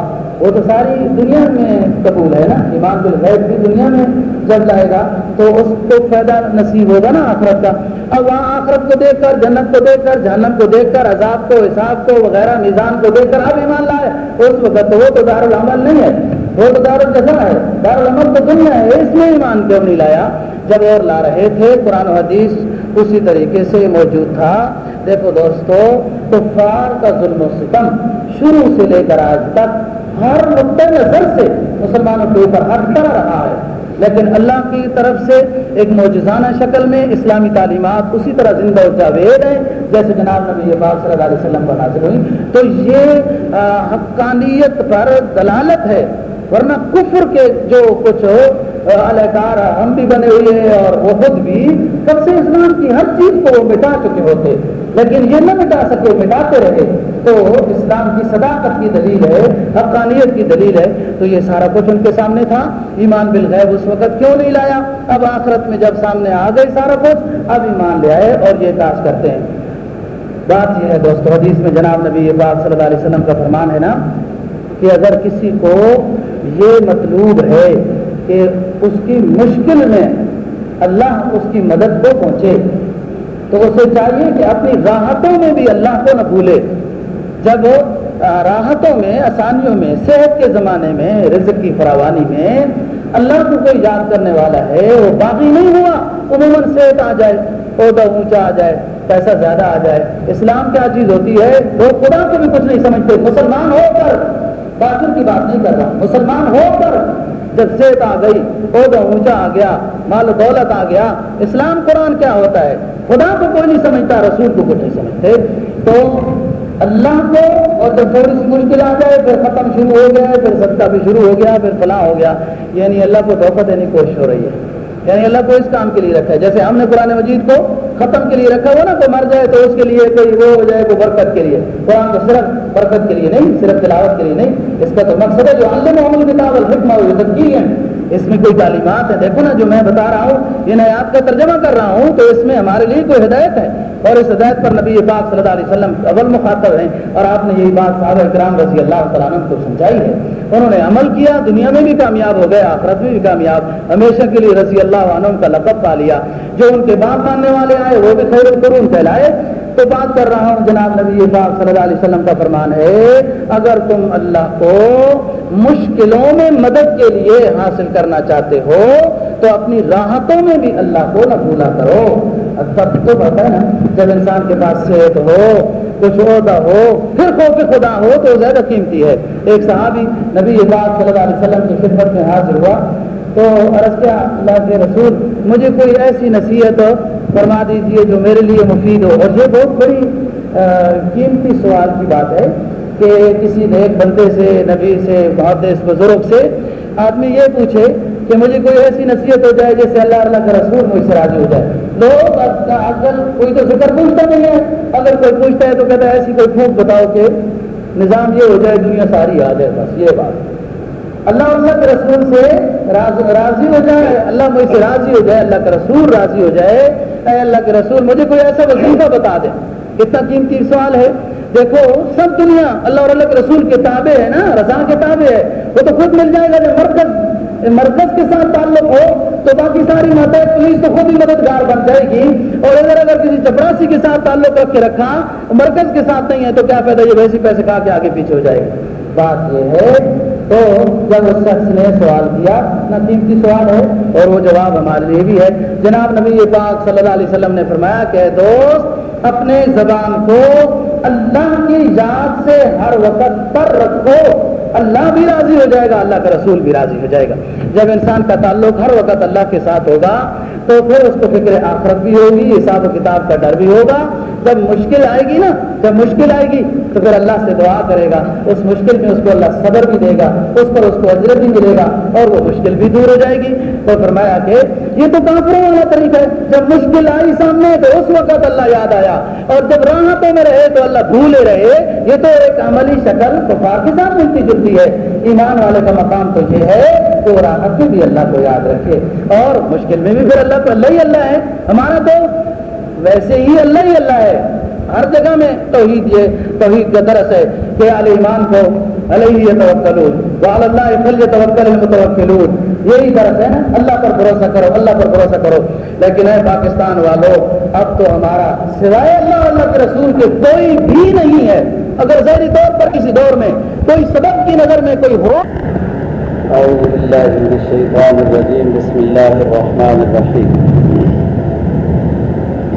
وہ تو ساری دنیا میں قبول ہے نا؟ ایمان بالغیب بھی دنیا میں جب لائے گا تو اس کو فائدہ نصیب ہوگا نا آخرت کا۔ اب وہاں آخرت کو دیکھ کر، جنت کو دیکھ کر، جہنم کو دیکھ کر، عذاب کو، حساب کو، وغیرہ نظام کو دیکھ کر اب ایمان لائے۔ اس وقت وہ تو دار العمل نہیں ہے، وہ تو دار الجزا ہے۔ دار العمل تو دنیا ہے، اس میں ایمان کیوں نہیں لایا؟ جب اور لا رہے تھے، قرآن و حدیث اسی طریقے سے موجود تھا۔ دیکھو دوستو، کفار کا ظلم و ستم شروع سے لے کر آج تک ہر نقطۂ نظر سے مسلمانوں کے اوپر ہر طرح رہا ہے۔ لیکن اللہ کی طرف سے ایک موجزانہ شکل میں اسلامی تعلیمات اسی طرح زندہ و جاوید ہیں جیسے جناب نبی پاک صلی اللہ علیہ وسلم پر نازل ہوئی تو یہ حقانیت پر دلالت ہے۔ ورنہ کفر کے جو کچھ اہلکار ہم بھی بنے ہوئے ہیں اور وہ خود بھی کب سے اسلام کی ہر چیز کو وہ مٹا چکے ہوتے۔ لیکن یہ نہ مٹا سکے مٹاتے رہے۔ تو اسلام کی صداقت کی دلیل ہے، حقانیت کی دلیل ہے، تو یہ سارا کچھ ان کے سامنے تھا۔ ایمان بالغیب اس وقت کیوں نہیں لایا؟ اب آخرت میں جب سامنے آ گئے سارا کچھ، اب ایمان لے آئے اور یہ کاش کرتے ہیں۔ بات یہ ہے دوستو، حدیث میں جناب نبی پاک صلی اللہ علیہ وسلم کا فرمان ہے نا کہ اگر کسی کو یہ مطلوب ہے کہ اس کی مشکل میں اللہ اس کی مدد کو پہنچے، تو اسے چاہیے کہ اپنی راحتوں میں بھی اللہ کو نہ بھولے۔ جب راحتوں میں، آسانیوں میں، صحت کے زمانے میں، رزق کی فراوانی میں اللہ کو کوئی یاد کرنے والا ہے، وہ باقی نہیں ہوا، عموماً صحت آ جائے عہدہ اونچا آ جائے، پیسہ زیادہ آ جائے۔ اسلام کیا چیز ہوتی ہے؟ وہ خدا کو بھی کچھ نہیں سمجھتے۔ مسلمان ہو کر باطل کی بات نہیں کر رہا۔ مسلمان ہو کر جب صحت آ گئی عہدہ اونچا آ گیا، مال و دولت آ گیا، اسلام قرآن کیا ہوتا ہے؟ خدا کو کوئی نہیں سمجھتا، رسول کو کچھ نہیں سمجھتے۔ تو اللہ کو اور جب تھوڑی سی مشکل آ جائے، پھر ختم شروع ہو گیا، پھر سب بھی شروع ہو گیا، پھر فلاں ہو گیا۔ یعنی اللہ کو دھوکہ دینے کی کوشش ہو رہی ہے۔ یعنی اللہ کو اس کام کے لیے رکھا ہے۔ جیسے ہم نے قرآن مجید کو ختم کے لیے رکھا ہوا نا تو مر جائے تو اس کے لیے کوئی وہ ہو جائے، کوئی برکت کے لیے۔ قرآن کو صرف برکت کے لیے نہیں، صرف تلاوت کے لیے نہیں۔ اس کا تو مقصد ہے جو اللہ محمد کتاب الحکمہ تبدیل ہے اس میں کوئی تعلیمات ہے دیکھو نا جو میں بتا رہا ہوں، یہ نیات کا ترجمہ کر رہا ہوں تو اس میں ہمارے لیے کوئی ہدایت ہے۔ اور اس ہدایت پر نبی پاک صلی اللہ علیہ وسلم اول مخاطب ہیں۔ اور آپ نے یہی بات صحابہ کرام رضی اللہ تعالیٰ کو سمجھائی ہے۔ انہوں نے عمل کیا، دنیا میں بھی کامیاب ہو گئے، آخرت میں بھی کامیاب۔ ہمیشہ کے لیے رضی اللہ عنہ کا لقب پا لیا۔ جو ان کے بعد ماننے والے آئے، وہ بھی خیر القرون کہلائے۔ تو بات کر رہا ہوں جناب نبی پاک صلی اللہ علیہ وسلم کا فرمان ہے، اگر تم اللہ کو مشکلوں میں مدد کے لیے حاصل کرنا چاہتے ہو، تو اپنی راحتوں میں بھی اللہ کو نہ بھولا کرو تو پتا ہے نا، جب انسان کے پاس صحت ہو، کچھ عہدہ ہو، پھر خوف خدا ہو تو زیادہ قیمتی ہے۔ ایک صحابی نبی پاک صلی اللہ علیہ وسلم کی خدمت میں حاضر ہوا۔ تو عرض کیا، اللہ کے رسول، مجھے کوئی ایسی نصیحت فرما دیجیے جو میرے لیے مفید ہو۔ اور یہ بہت بڑی قیمتی سوال کی بات ہے کہ کسی نیک بندے سے، نبی سے محدث بزرگ سے آدمی یہ پوچھے کہ مجھے کوئی ایسی نصیحت ہو جائے جیسے اللہ اللہ کا رسول مجھ سے راضی ہو جائے۔ لوگ اگر کوئی تو ذکر پوچھتا نہیں ہے۔ اگر کوئی پوچھتا ہے تو کہتا ہے، ایسی کوئی پھونک بتاؤ کہ نظام یہ ہو جائے، دنیا ساری آ جائے، بس یہ بات۔ اللہ اللہ کے رسول سے راضی ہو جائے۔ اللہ مجھ سے راضی ہو جائے، اللہ کا رسول راضی ہو جائے۔ اے اللہ کے رسول، مجھے کوئی ایسا وظیفہ بتا دے۔ کتنا قیمتی سوال ہے۔ دیکھو، سب دنیا اللہ اور اللہ کے رسول کے تابع ہے نا، رضا کے تابع ہے۔ وہ تو خود مل جائے گا جب مرکز مرکز کے ساتھ تعلق ہو، تو باقی ساری ماتحت پولیس تو خود ہی مددگار بن جائے گی۔ اور اگر اگر کسی چپراسی کے ساتھ تعلق رکھ کے رکھا، مرکز کے ساتھ نہیں ہے، تو کیا فائدہ؟ یہ ویسی پیسے کھا کے آگے پیچھے ہو جائے گا بات یہ ہے تو جب اس شخص نے سوال کیا اتنا قیمتی سوال ہے، اور وہ جواب ہمارے لیے بھی ہے۔ جناب نبی پاک صلی اللہ علیہ وسلم نے فرمایا کہ دوست، اپنے زبان کو اللہ کی یاد سے ہر وقت پر رکھو۔ اللہ بھی راضی ہو جائے گا، اللہ کا رسول بھی راضی ہو جائے گا۔ جب انسان کا تعلق ہر وقت اللہ کے ساتھ ہوگا، تو پھر اس کو فکر آخرت بھی ہوگی، حساب و کتاب کا ڈر بھی ہوگا۔ جب مشکل آئے گی نا، جب مشکل آئے گی، تو پھر اللہ سے دعا کرے گا۔ اس مشکل میں اس کو اللہ صبر بھی دے گا، اس پر اس کو اجرت بھی ملے گا اور وہ مشکل بھی دور ہو جائے گی۔ تو فرمایا کہ یہ تو کافروں والا طریقہ ہے۔ جب مشکل آئی سامنے تو اس وقت اللہ یاد آیا۔ اور جب راحتوں میں رہے تو اللہ بھولے رہے۔ یہ تو ایک عملی شکل کفار کے ساتھ ملتی جلتی ہے۔ ایمان والے کا مقام تو یہ ہے کہ وہ راحت میں بھی اللہ کو یاد رکھے۔ اور مشکل میں بھی پھر اللہ تو اللہ ہی اللہ ہے۔ ہمارا تو ویسے ہی اللہ ہی اللہ ہے۔ ہر جگہ میں توحید یہ توحید کا درس ہے کہ علی ایمان کو علیہ توکلون وعلی اللہ فليتوکل المتوکلون یہی درس ہے نا، اللہ پر بھروسہ کرو، اللہ پر بھروسہ کرو. لیکن ہے پاکستان والوں اب تو ہمارا سوائے اللہ اور اللہ کے رسول کے کوئی بھی نہیں ہے. اگر ذہنی طور پر کسی دور میں کوئی سبب کی نظر میں کوئی ہو أعوذ بالله من الشيطان الرجيم بسم الله الرحمن الرحيم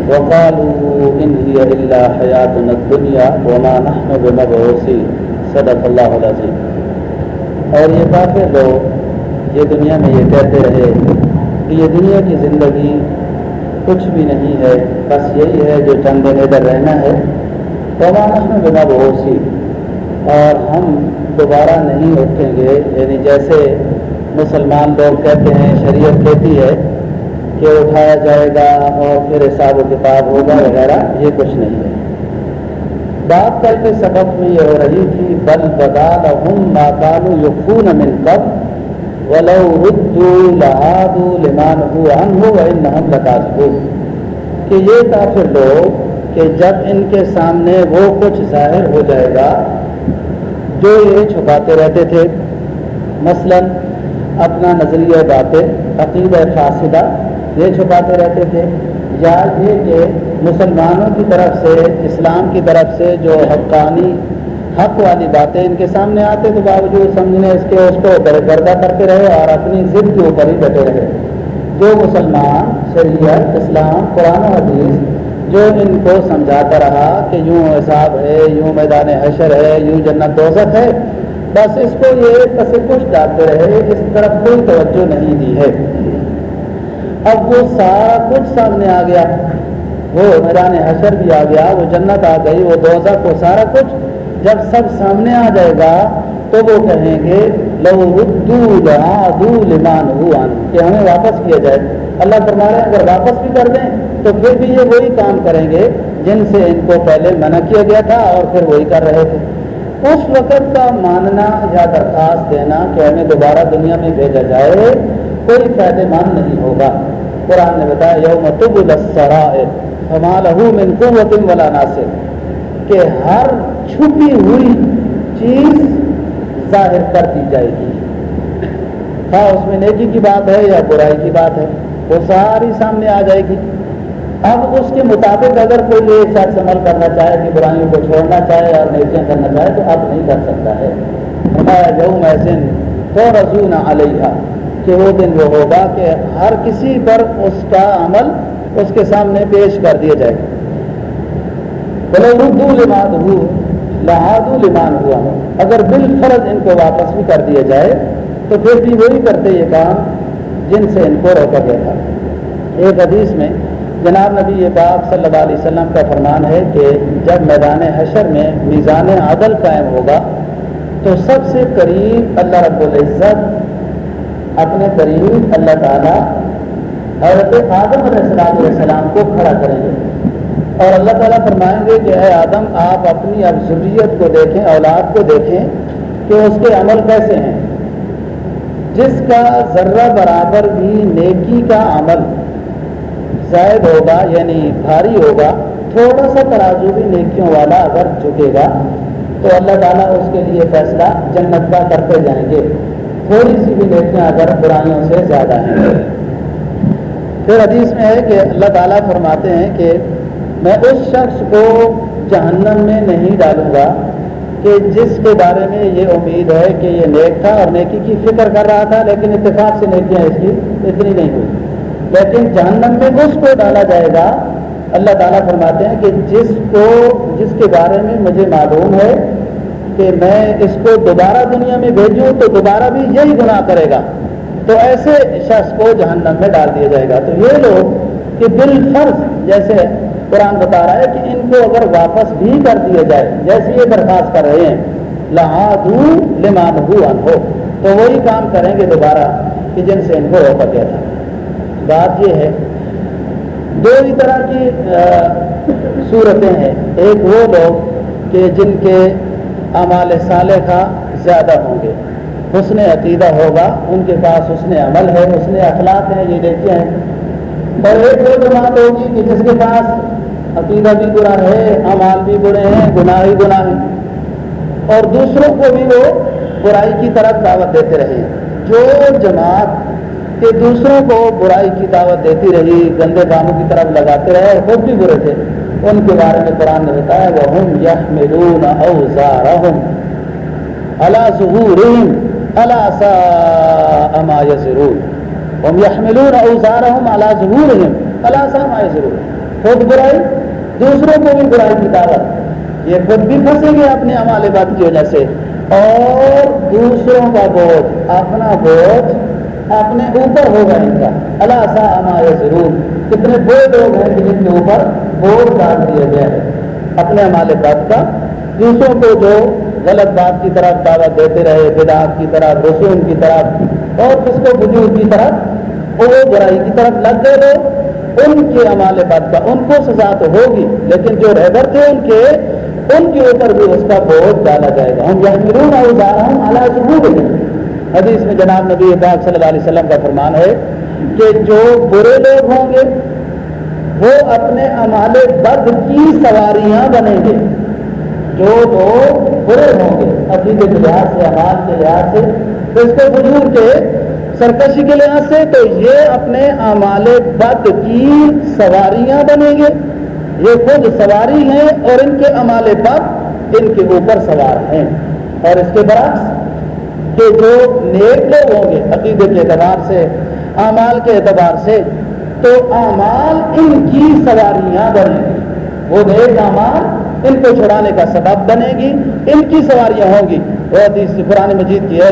وقالوا إن هي إلا حياتنا الدنيا وما نحن بمبعوثين صدق الله العظيم اور یہ کافر لوگ یہ دنیا میں یہ کہتے رہے کہ یہ دنیا کی زندگی کچھ بھی نہیں ہے، بس یہی ہے جو چند دن ادھر رہنا ہے۔ وما نحن بمبعوثين اور ہم دوبارہ نہیں اٹھیں گے یعنی جیسے مسلمان لوگ کہتے ہیں، شریعت کہتی ہے کہ اٹھایا جائے گا اور پھر حساب و کتاب ہوگا وغیرہ، یہ کچھ نہیں ہے۔ بات کل کے سبق میں یہ ہو رہی تھی، بل بدال ہم ناکالو یقون من کب ولو ردو لہادو لمان ہو ان ہو ہم ہو کہ یہ کافر لوگ کہ جب ان کے سامنے وہ کچھ ظاہر ہو جائے گا، جو یہ چھپاتے رہتے تھے، مثلا اپنا نظریہ باتیں عقید فاصدہ یہ چھپاتے رہتے تھے، یا یہ کہ مسلمانوں کی طرف سے، اسلام کی طرف سے جو حقانی حق والی باتیں ان کے سامنے آتے تو باوجود سمجھنے اس کے اس کو درگردہ کرتے رہے اور اپنی ضد کے اوپر ہی ڈٹے رہے۔ جو مسلمان شریعت، اسلام، قرآن و حدیث جو ان کو سمجھاتا رہا کہ یوں حساب ہے، یوں میدان حشر ہے، یوں جنت دوزت ہے، بس اس کو یہ پس کچھ ڈالتے رہے، اس طرف کوئی توجہ نہیں دی ہے۔ اب وہ سارا کچھ سامنے آ گیا۔ وہ میدان حشر بھی آ گیا، وہ جنت آ گئی، وہ دوزہ کو سارا کچھ جب سب سامنے آ جائے گا تو وہ کہیں گے لو لمان کہ ہمیں واپس کیا جائے۔ اللہ فرما رہے ہیں، اگر واپس بھی کر دیں تو پھر بھی یہ وہی کام کریں گے جن سے ان کو پہلے منع کیا گیا تھا اور پھر وہی کر رہے تھے۔ اس وقت کا ماننا یا درخواست دینا کہ ہمیں دوبارہ دنیا میں بھیجا جائے، کوئی فائدے مند نہیں ہوگا۔ قرآن نے بتایا، یوم من قوت ولا ناصر، کہ ہر چھپی ہوئی چیز ظاہر کر دی جائے گی. ہاں اس میں نیکی کی بات ہے یا برائی کی بات ہے؟ وہ ساری سامنے آ جائے گی. اب اس کے مطابق اگر کوئی یہ شخص عمل کرنا چاہے کہ برائیوں کو چھوڑنا چاہے اور نیکیاں کرنا چاہے تو اب نہیں کر سکتا ہے. ہمارا جو محسن تو رضون علیہ کہ وہ دن وہ ہوگا کہ ہر کسی پر اس کا عمل اس کے سامنے پیش کر دیا جائے بولے اردو لماد ہو لہادو لمان ہوا اگر بال فرض ان کو واپس بھی کر دیا جائے، تو پھر بھی وہی کرتے یہ کام جن سے ان کو روکا گیا تھا۔ ایک حدیث میں جناب نبی یہ بات صلی اللہ علیہ وسلم کا فرمان ہے کہ جب میدان حشر میں میزان عدل قائم ہوگا، تو سب سے قریب اللہ رب العزت اپنے قریب اللہ تعالیٰ حضرت آدم علیہ السلام علیہ السلام کو کھڑا کریں گے۔ اور اللہ تعالیٰ فرمائیں گے کہ اے آدم، آپ اپنی اب ضروریت کو دیکھیں، اولاد کو دیکھیں کہ اس کے عمل کیسے ہیں۔ جس کا ذرہ برابر بھی نیکی کا عمل زائد ہوگا یعنی بھاری ہوگا، تھوڑا سا ترازو بھی نیکیوں والا اگر جھکے گا، تو اللہ تعالیٰ اس کے لیے فیصلہ جنت کا کرتے جائیں گے۔ تھوڑی سی بھی نیکیاں اگر برائیوں سے زیادہ ہیں۔ پھر حدیث میں ہے کہ اللہ تعالیٰ فرماتے ہیں کہ میں اس شخص کو جہنم میں نہیں ڈالوں گا کہ جس کے بارے میں یہ امید ہے کہ یہ نیک تھا اور نیکی کی فکر کر رہا تھا، لیکن اتفاق سے نیکیاں اس کی اتنی نہیں ہوئی۔ لیکن جہنم میں اس کو ڈالا جائے گا، اللہ تعالیٰ فرماتے ہیں کہ جس کو، جس کے بارے میں مجھے معلوم ہے کہ میں اس کو دوبارہ دنیا میں بھیجوں تو دوبارہ بھی یہی گناہ کرے گا۔ تو ایسے شخص کو جہنم میں ڈال دیا جائے گا۔ تو یہ لوگ کہ بال فرض، جیسے قرآن بتا رہا ہے کہ ان کو اگر واپس بھی کر دیا جائے جیسے یہ درخواست کر رہے ہیں لہٰذو لمان ہو تو وہی کام کریں گے دوبارہ کہ جن سے ان کو روکا گیا تھا۔ بات یہ ہے، دو ہی طرح کی صورتیں ہیں۔ ایک وہ لوگ کہ جن کے اعمال صالحہ زیادہ ہوں گے۔ حسن عقیدہ ہوگا، ان کے پاس حسن عمل ہے، حسن اخلاق ہیں، یہ دیکھتے ہیں۔ اور ایک وہ جماعت ہوگی کہ جس کے پاس عقیدہ بھی برا ہے امال بھی برے ہیں، گناہ ہی گناہ ہیں۔ اور دوسروں کو بھی وہ برائی کی طرف دعوت دیتے رہے۔ جو جماعت کہ دوسروں کو برائی کی دعوت دیتی رہی، گندے کاموں کی طرف لگاتے رہے خود بھی برے تھے۔ ان کے بارے میں قرآن نے بتایا وہ ہم یہ اوزارہم اللہ ظہور اللہ سا اما یسرون ہم یحملون اوزارہم اللہ ظہور اللہ سا اما یسرون خود برائی، دوسروں کو بھی برائی کی دعوت. یہ خود بھی پھنسیں گے اپنے عمال بات کی وجہ سے. اور دوسروں کا بوجھ اپنا بوجھ اپنے اوپر ہوگا ان کا. اللہ سا ہمارے ضرور کتنے بڑے لوگ ہیں کہ جن کے اوپر بوجھ ڈال دیا گیا ہے اپنے ہمارے بات کا، دوسروں کو جو غلط بات کی طرف دعوت دیتے رہے، بدعات کی طرف، رسوم کی طرف، اور کس کو بجور کی طرف وہ برائی کی طرف لگ گئے لوگ، ان کے ہمارے بات کا، ان کو سزا تو ہوگی، لیکن جو رہبر تھے ان کے ان کے اوپر بھی اس کا بوجھ ڈالا جائے گا۔ ہم یہ اور ہوں اللہ حدیث میں جناب نبی پاک صلی اللہ علیہ وسلم کا فرمان ہے کہ جو برے لوگ ہوں گے، وہ اپنے امال بد کی سواریاں بنیں گے۔ جو لوگ برے ہوں گے عقیدے کے لحاظ سے امال کے لحاظ سے تو اس کو بزرگ کے سرکشی کے لحاظ سے تو یہ اپنے امال بد کی سواریاں بنیں گے۔ یہ خود سواری ہیں اور ان کے امال بد ان کے اوپر سوار ہیں۔ اور اس کے برعکس، کہ جو نیک لوگ ہوں گے، عقیدے کے اعتبار سے اعمال کے اعتبار سے، تو اعمال ان کی سواریاں بنے گی وہ نیک اعمال ان کو چھڑانے کا سبب بنے گی، ان کی سواریاں ہوں گی۔ وہ حدیث قرآن مجید کی ہے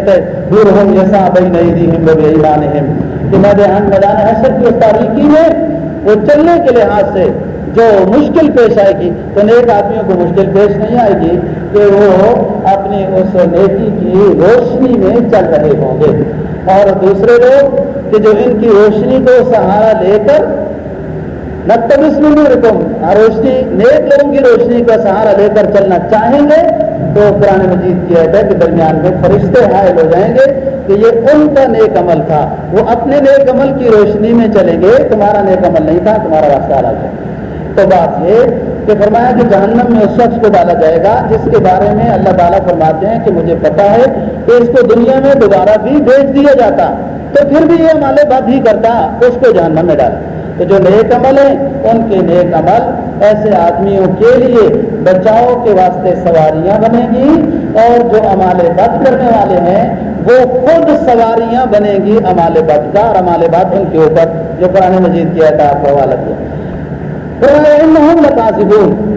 دور ہوں جیسا بھائی نہیں دی ہم لوگ یہی مان کہ میدان میدان حسر کی تاریخی میں وہ چلنے کے لحاظ سے جو مشکل پیش آئے گی، تو نیک آدمیوں کو مشکل پیش نہیں آئے گی کہ وہ اپنی اس نیکی کی روشنی میں چل رہے ہوں گے۔ اور دوسرے لوگ کہ جو ان کی روشنی کو سہارا لے کر نقطب میں رکم روشنی، نیک لوگوں کی روشنی کا سہارا لے کر چلنا چاہیں گے، تو قرآن مجید کی ہے کہ درمیان میں فرشتے حائل ہو جائیں گے کہ یہ ان کا نیک عمل تھا۔ وہ اپنے نیک عمل کی روشنی میں چلیں گے، تمہارا نیک عمل نہیں تھا، تمہارا راستہ الگ ہے تو بات یہ کہ فرمایا کہ جہنم میں اس شخص کو ڈالا جائے گا جس کے بارے میں اللہ تعالیٰ فرماتے ہیں کہ مجھے پتا ہے کہ اس کو دنیا میں دوبارہ بھی بھیج دیا جاتا۔ تو پھر بھی یہ مالے بات ہی کرتا، اس کو جہنم میں ڈالا۔ تو جو نیک عمل ہیں، ان کے نیک عمل ایسے آدمیوں کے لیے بچاؤ کے واسطے سواریاں بنے گی اور جو امال بد کرنے والے ہیں، وہ خود سواریاں بنے گی امال بد کا اور امال بد ان کے اوپر۔ جو قرآن مجید کیا تھا آپ کو حوالہ کیا۔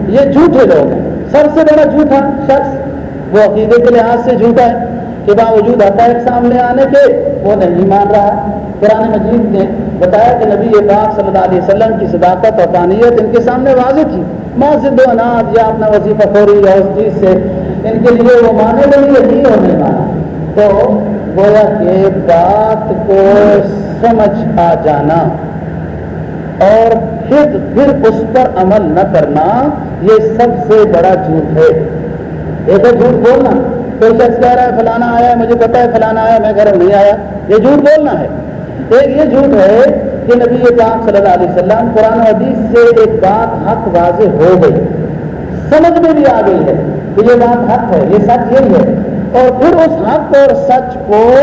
یہ جھوٹے لوگ ہیں۔ سب سے بڑا جھوٹا شخص، وہ عقیدے کے لحاظ سے جھوٹا ہے۔ کہ باوجود حقائق سامنے آنے کے، وہ نہیں مان رہا قرآن مجید نے بتایا کہ نبی پاک صلی اللہ علیہ وسلم کی صداقت اور فانیت ان کے سامنے واضح تھی۔ مسجد و اناج یا اپنا وظیفہ خوری یا اس چیز سے ان کے لیے وہ مانے نہیں یقین اور نہیں مانا۔ تو گویا کہ بات کو سمجھ آ جانا اور پھر پھر اس پر عمل نہ کرنا، یہ سب سے بڑا جھوٹ ہے۔ ایک جھوٹ بولنا کوئی شخص کہہ رہا ہے فلانا آیا ہے، مجھے پتا ہے فلانا آیا میں گھر نہیں آیا۔ یہ جھوٹ بولنا ہے۔ ایک یہ جھوٹ ہے کہ نبی پاک صلی اللہ علیہ وسلم قرآن حدیث سے ایک بات حق واضح ہو گئی۔ سمجھ میں بھی آ گئی ہے کہ یہ بات حق ہے، یہ سچ یہی ہے۔ اور پھر اس حق اور سچ کو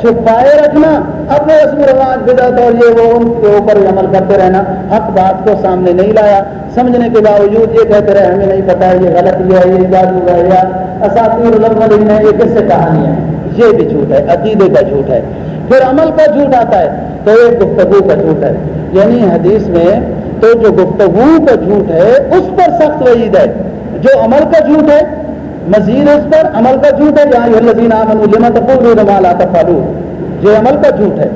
چھپائے رکھنا، اپنے رسم رواج بدت اور یہ وہ ان کے اوپر عمل کرتے رہنا، حق بات کو سامنے نہیں لایا۔ سمجھنے کے باوجود یہ کہتے رہے، ہمیں نہیں پتا یہ غلط یہ ہے، یہ جادو ہے یا اساتیر الاولین ہے یہ کس سے کہانی ہے؟ یہ بھی جھوٹ ہے، عقیدے کا جھوٹ ہے۔ پھر عمل کا جھوٹ آتا ہے تو یہ گفتگو کا جھوٹ ہے۔ یعنی حدیث میں تو جو گفتگو کا جھوٹ ہے، اس پر سخت وعید ہے۔ جو عمل کا جھوٹ ہے مزید اس پر عمل کا جھوٹ ہے جہاں یہ لذین مالا تفالو یہ عمل کا جھوٹ ہے،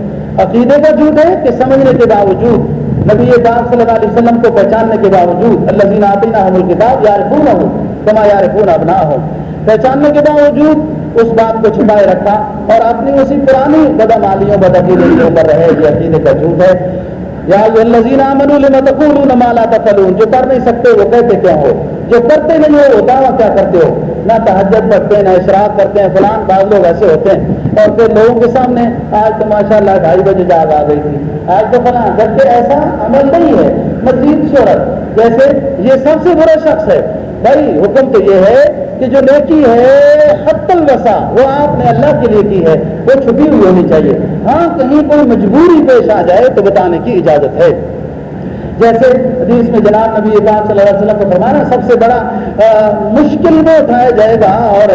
عقیدے کا جھوٹ ہے کہ سمجھنے کے باوجود، نبی پاک صلی اللہ علیہ وسلم کو پہچاننے کے باوجود اللہ زین آتی نہ یار پھول ہو کما پہچاننے کے باوجود اس بات کو چھپائے رکھا اور اپنی اسی پرانی بدمالیوں بدعقیدے کے اوپر رہے، یہ عقیدے کا جھوٹ ہے۔ یا الذین آمنوا لما تقولون ما لا تفعلون؟ جو کر نہیں سکتے، وہ کہتے کیا ہو؟ جو کرتے نہیں ہو، وہ دعویٰ کیا کرتے ہو؟ نہ تحجت پڑھتے ہیں، نہ اشراق کرتے ہیں، فلان بعض لوگ ایسے ہوتے ہیں۔ اور پھر لوگوں کے سامنے آج تو ماشاء اللہ ڈھائی بجے جاگ آ گئی تھی۔ آج تو فلاں، جبکہ ایسا عمل نہیں ہے۔ مزید شہرت۔ جیسے یہ سب سے برا شخص ہے۔ بھائی، حکم تو یہ ہے کہ جو نیکی ہے حت الوسا وہ آپ نے اللہ کے لیے کی ہے۔ وہ چھپی ہوئی ہونی چاہیے۔ ہاں کہیں کوئی مجبوری پیش آ جائے تو بتانے کی اجازت ہے۔ جیسے حدیث میں جناب نبی پاک صلی اللہ علیہ وسلم کو فرمانا سب سے بڑا مشکل میں اٹھایا جائے گا اور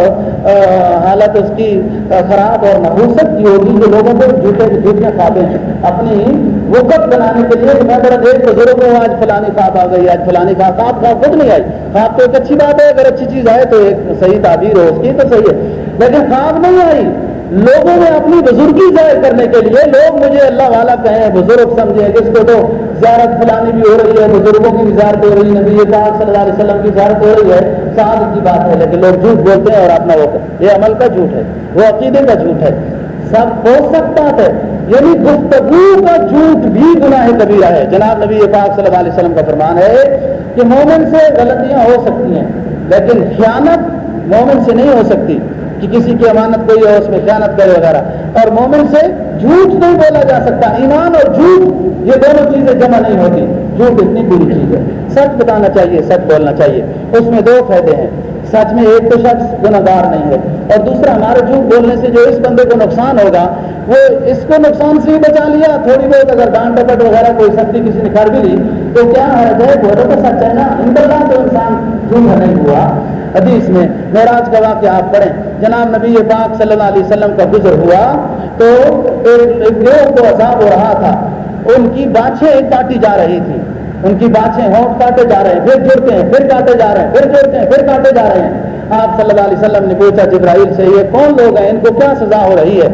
حالت اس کی خراب اور نحوست کی ہوگی جو لوگوں کو جھوٹے جھوٹیاں کھاتے ہیں اپنی وقت بنانے کے لیے میں بڑا دیکھ بزرگ ہوں، آج فلانی خواب آ گئی، آج فلانی خواب خواب خواب خود نہیں آئی۔ خواب تو ایک اچھی بات ہے، اگر اچھی چیز آئے تو ایک صحیح تعبیر ہو، اس کی تو صحیح ہے۔ لیکن خواب نہیں آئی۔ لوگوں نے اپنی بزرگی ظاہر کرنے کے لیے لوگ مجھے اللہ والا کہیں بزرگ سمجھیں جس کو تو زیارت فلانی بھی ہو رہی ہے، بزرگوں کی بھی زیارت ہو رہی ہے، نبی پاک صلی اللہ علیہ وسلم کی زیارت ہو رہی ہے سعادت کی بات ہے، لیکن لوگ جھوٹ بولتے ہیں اور اپنا وہ یہ عمل کا جھوٹ ہے، وہ عقیدے کا جھوٹ ہے۔ سب ہو سکتا ہے یعنی گفتگو کا جھوٹ بھی گناہ کبیرہ ہے۔ جناب نبی پاک صلی اللہ علیہ وسلم کا فرمان ہے کہ مومن سے غلطیاں ہو سکتی ہیں، لیکن خیانت مومن سے نہیں ہو سکتی۔ کہ کسی کی امانت کوئی ہو، اس میں خیانت کرے وغیرہ۔ اور مومن سے جھوٹ نہیں بولا جا سکتا، ایمان اور جھوٹ، یہ دونوں چیزیں جمع نہیں ہوتی۔ جھوٹ اتنی بری چیز ہے۔ سچ بتانا چاہیے، سچ بولنا چاہیے۔ اس میں دو فائدے ہیں۔ سچ میں ایک تو شخص گناگار نہیں ہے، اور دوسرا ہمارے جھوٹ بولنے سے جو اس بندے کو نقصان ہوگا، وہ اس کو نقصان سے ہی بچا لیا۔ تھوڑی بہت اگر ڈانٹ ڈپٹ وغیرہ کوئی سختی کسی نے کر بھی لی تو کیا ہے؟ سچ ہے نا۔ اندر تو انسان جھوٹ نہیں ہوا۔ حدیث میں معراج کا واقعہ آپ پڑھیں۔ جناب نبی پاک صلی اللہ علیہ وسلم کا گزر ہوا تو ایک لوگ کو عذاب ہو رہا تھا۔ ان کی بانچیں کاٹی جا رہی تھی ان کی بانچیں ہونٹ کاٹے جا رہے ہیں۔ پھر جڑتے ہیں، پھر کاٹے جا رہے ہیں، پھر جڑتے ہیں، پھر کاٹے جا رہے ہیں۔ آپ صلی اللہ علیہ وسلم نے پوچھا جبرائیل سے، یہ کون لوگ ہیں؟ ان کو کیا سزا ہو رہی ہے؟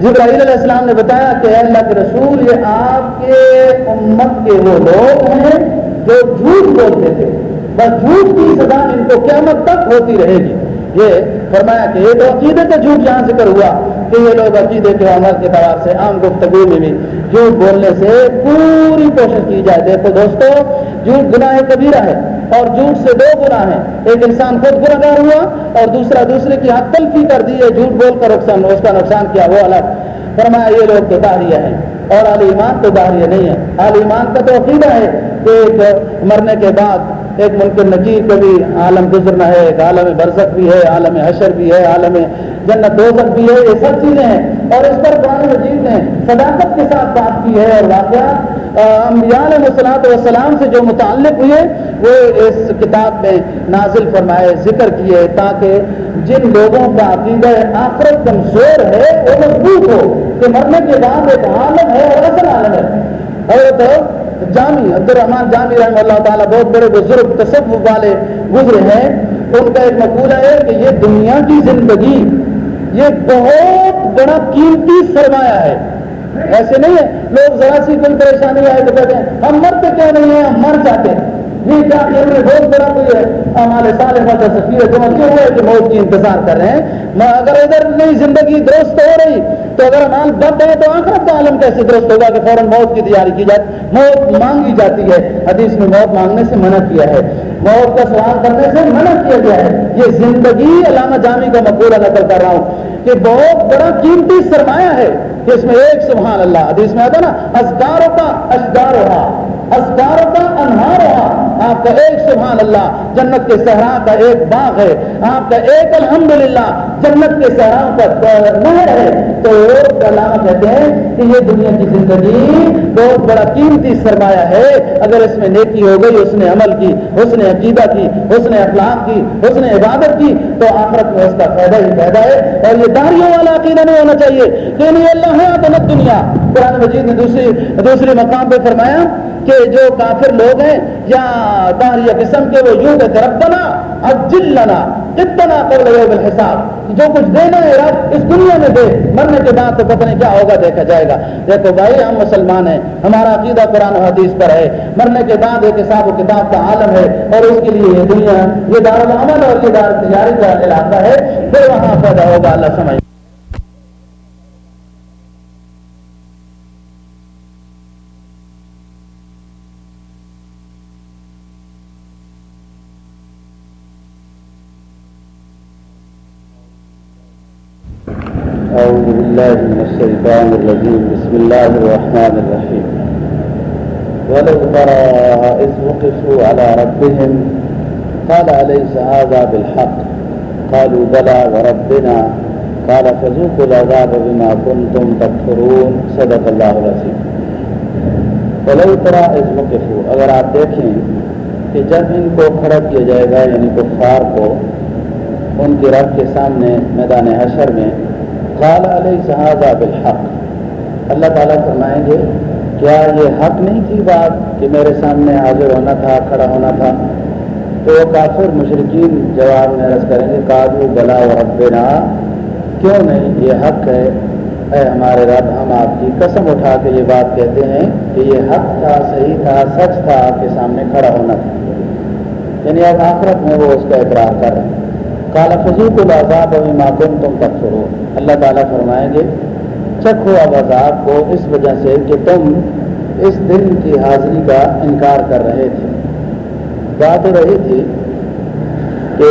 جبرائیل علیہ السلام نے بتایا کہ اللہ کے رسول، یہ آپ کے امت کے وہ لوگ ہیں جو جھوٹ بولتے تھے۔ بس جھوٹ کی سزا ان کو قیامت تک ہوتی رہے گی۔ یہ فرمایا کہ یہ تو عقیدے کا جھوٹ یہاں ذکر ہوا کہ یہ لوگ عقیدے کے عمل کے اعتبار سے عام گفتگو میں بھی جھوٹ بولنے سے پوری کوشش کی جائے دیکھو دوستو، جھوٹ گناہ کبیرہ ہے اور جھوٹ سے دو گناہ ہیں۔ ایک انسان خود گناہ ہوا اور دوسرا دوسرے کی حق تلفی کر دی ہے۔ جھوٹ بول کر اس کا نقصان کیا وہ الگ۔ فرمایا، یہ لوگ تو داہیہ ہیں اور علی ایمان تو داہیہ نہیں ہے علی ایمان کا تو عقیدہ ہے کہ ایک مرنے کے بعد ایک ملک نجیر کا بھی عالم گزرنا ہے، ایک عالم برزق بھی ہے، عالم حشر بھی ہے، عالم جنت دوزق بھی ہے، یہ سب چیزیں ہیں۔ اور اس پر قرآن مجید نے صداقت کے ساتھ بات کی ہے اور واقعات انبیاء علیہ وسلات والسلام سے جو متعلق ہوئے، وہ اس کتاب میں نازل فرمائے، ذکر کیے تاکہ جن لوگوں کا عقیدہ آخرت کمزور ہے، وہ مضبوط ہو کہ مرنے کے بعد ایک عالم ہے اور اصل عالم ہے۔ اور تو جامی عبد الرحمان جامی رحمہ اللہ تعالیٰ بہت بڑے بزرگ تصوف والے گزرے ہیں، ان کا ایک مقولہ ہے کہ یہ دنیا کی زندگی، یہ بہت بڑا قیمتی سرمایہ ہے۔ ایسے نہیں ہے، لوگ ذرا سی کوئی پریشانی آئے تو کہتے ہیں، ہم مرتے کیوں نہیں ہیں؟ ہم مر جاتے ہیں۔ یہ کیا کہ بہت بڑا کوئی ہے۔ ہمارے سال سفیر جمع کیوں ہوئے کہ موت کی انتظار کر رہے ہیں؟ اگر ادھر نہیں زندگی درست ہو رہی، تو اگر مال بند ہے تو آخرت کا عالم کیسے درست ہوگا کہ فوراً موت کی تیاری کی جائے موت مانگی جاتی ہے۔ حدیث میں موت مانگنے سے منع کیا ہے۔ موت کا سوال کرنے سے منع کیا گیا ہے۔ یہ زندگی علامہ جامی کا مقولہ نقل کر رہا ہوں کہ بہت بڑا قیمتی سرمایہ ہے۔ اس میں ایک سبحان اللہ، حدیث میں آتا نا ازگاروں کا اشگار ہوا ازگاروں کا انہار ہوا آپ کا ایک سبحان اللہ، جنت کے صحرا کا ایک باغ ہے۔ آپ کا ایک الحمدللہ، جنت کے صحرا کا نہر ہے۔ تو علامہ کہتے ہیں کہ یہ دنیا کی زندگی بہت بڑا قیمتی سرمایہ ہے۔ اگر اس میں نیکی ہو گئی، اس نے عمل کی، اس نے عقیدہ کی، اس نے اخلاق کی، اس نے عبادت کی، تو آخرت میں اس کا فائدہ ہی فائدہ ہے۔ اور یہ داڑیوں والا عقیدہ نہیں ہونا چاہیے کہ نہیں، اللہ ہے دنیا قرآن مجید نے دوسری دوسری مقام پہ فرمایا کہ جو کافر لوگ ہیں، یا داہریہ قسم کے وہ یوں کہ ربنا اجل لنا کتنا قبل یوم الحساب، جو کچھ دینا ہے رب اس دنیا میں دے، مرنے کے بعد تو پتہ نہیں کیا ہوگا، دیکھا جائے گا۔ دیکھو بھائی، ہم مسلمان ہیں، ہمارا عقیدہ قرآن و حدیث پر ہے۔ مرنے کے بعد ایک حساب و کتاب کا عالم ہے، اور اس کے لیے یہ دنیا، یہ دار العمل اور یہ دار تجاری کا علاقہ ہے پھر وہاں پیدا ہوگا، اللہ سمجھ الرجيم. بسم الله الرحمن الرحيم. ولو ترى إذ وقفوا على ربهم، قال أليس هذا بالحق؟ قالوا بلى وربنا. قال فذوقوا العذاب بما كنتم تكفرون. صدق الله العظيم. ولو ترى إذ وقفوا، اگر آپ دیکھیں کہ جب ان کو کھڑا کیا جائے گا یعنی کفار کو، ان کے رب کے سامنے میدان حشر میں، قال علیہ صحابہ بالحق؟ اللہ تعالیٰ فرمائیں گے، کیا یہ حق نہیں تھی بات کہ میرے سامنے حاضر ہونا تھا، کھڑا ہونا تھا؟ تو وہ کافر مشرقین جواب میں عرض کریں گے کابو بلا و ربنا کیوں نہیں؟ یہ حق ہے۔ اے ہمارے رب، ہم آپ کی قسم اٹھا کے یہ بات کہتے ہیں کہ یہ حق تھا، صحیح تھا، سچ تھا، آپ کے سامنے کھڑا ہونا تھا۔ یعنی اب آخرت میں وہ اس کا اقرار کر رہے ہیں۔ کالا فضو کو بازاب ابھی معقوم تم تک فرو اللہ تعالیٰ فرمائیں گے چکھو اب عذاب کو اس وجہ سے کہ تم اس دن کی حاضری کا انکار کر رہے تھے۔ بات رہی تھی کہ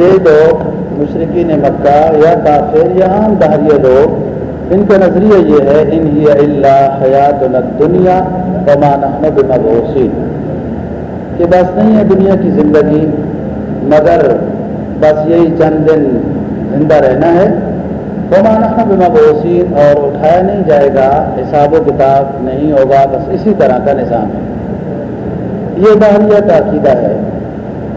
یہ لوگ مشرقین مکہ یا کافر یا عام دہریہ لوگ، ان کا نظریہ یہ ہے، ان ہی اللہ حیات دنیا بمان احمد مبوسی کہ بس نہیں ہے دنیا کی زندگی، مگر بس یہی چند دن زندہ رہنا ہے۔ تو مانا بما بوسین اور اٹھایا نہیں جائے گا، حساب و کتاب نہیں ہوگا، بس اسی طرح کا نظام ہے۔ یہ داریہ کا عقیدہ ہے۔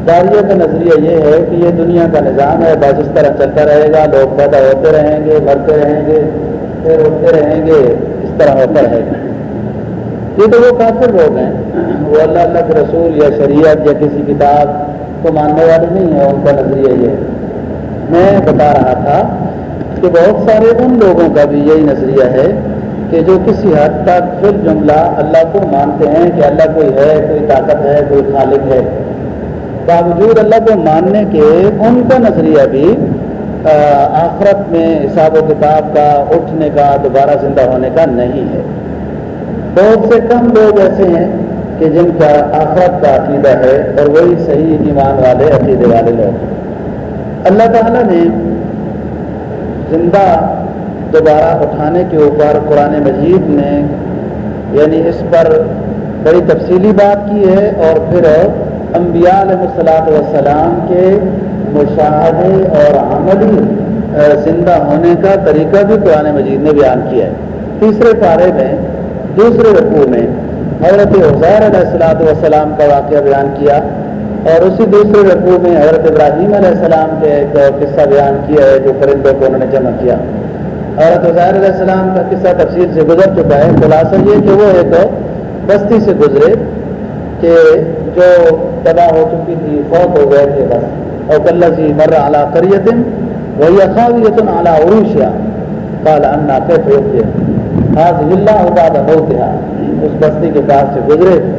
داریہ کا نظریہ یہ ہے کہ یہ دنیا کا نظام ہے، بس اس طرح چلتا رہے گا، لوگ پیدا ہوتے رہیں گے، مرتے رہیں گے، پھر اٹھتے رہیں گے، اس طرح ہوتا رہے گا۔ یہ تو وہ کافر لوگ ہیں۔ وہ اللہ اللہ کے رسول یا شریعت یا کسی کتاب کو ماننے والے نہیں ہیں، ان کا نظریہ یہ ہے۔ میں بتا رہا تھا کہ بہت سارے ان لوگوں کا بھی یہی نظریہ ہے کہ جو کسی حد تک پھر جملہ اللہ کو مانتے ہیں کہ اللہ کوئی ہے، کوئی طاقت ہے، کوئی خالق ہے۔ باوجود اللہ کو ماننے کے ان کا نظریہ بھی آخرت میں حساب و کتاب کا اٹھنے کا، دوبارہ زندہ ہونے کا نہیں ہے۔ بہت سے کم لوگ ایسے ہیں کہ جن کا آخرت کا عقیدہ ہے اور وہی صحیح ایمان والے، عقیدے والے لوگ۔ اللہ تعالیٰ نے زندہ دوبارہ اٹھانے کے اوپر قرآن مجید نے یعنی اس پر بڑی تفصیلی بات کی ہے اور پھر انبیاء علیہ السلاۃ والسلام کے مشاہدے اور عملی زندہ ہونے کا طریقہ بھی قرآن مجید نے بیان کیا ہے۔ تیسرے پارے میں، دوسرے رقو میں حضرت عزیر علیہ السلاۃ والسلام کا واقعہ بیان کیا۔ اور اسی دوسرے رقو میں حضرت ابراہیم علیہ السلام کے ایک قصہ بیان کیا ہے جو پرندوں کو انہوں نے جمع کیا۔ حضرت عزیر علیہ السلام کا قصہ تفصیل سے گزر چکا ہے۔ خلاصہ یہ کہ وہ ایک بستی سے گزرے کہ جو تباہ ہو چکی تھی، فوت ہو گئے تھے بس۔ اور کل سی مر اعلیٰ کریتن وہی اخاویتن اعلیٰ عروشیا کال انا کیسے خاص اللہ اس بستی کے پاس سے گزرے۔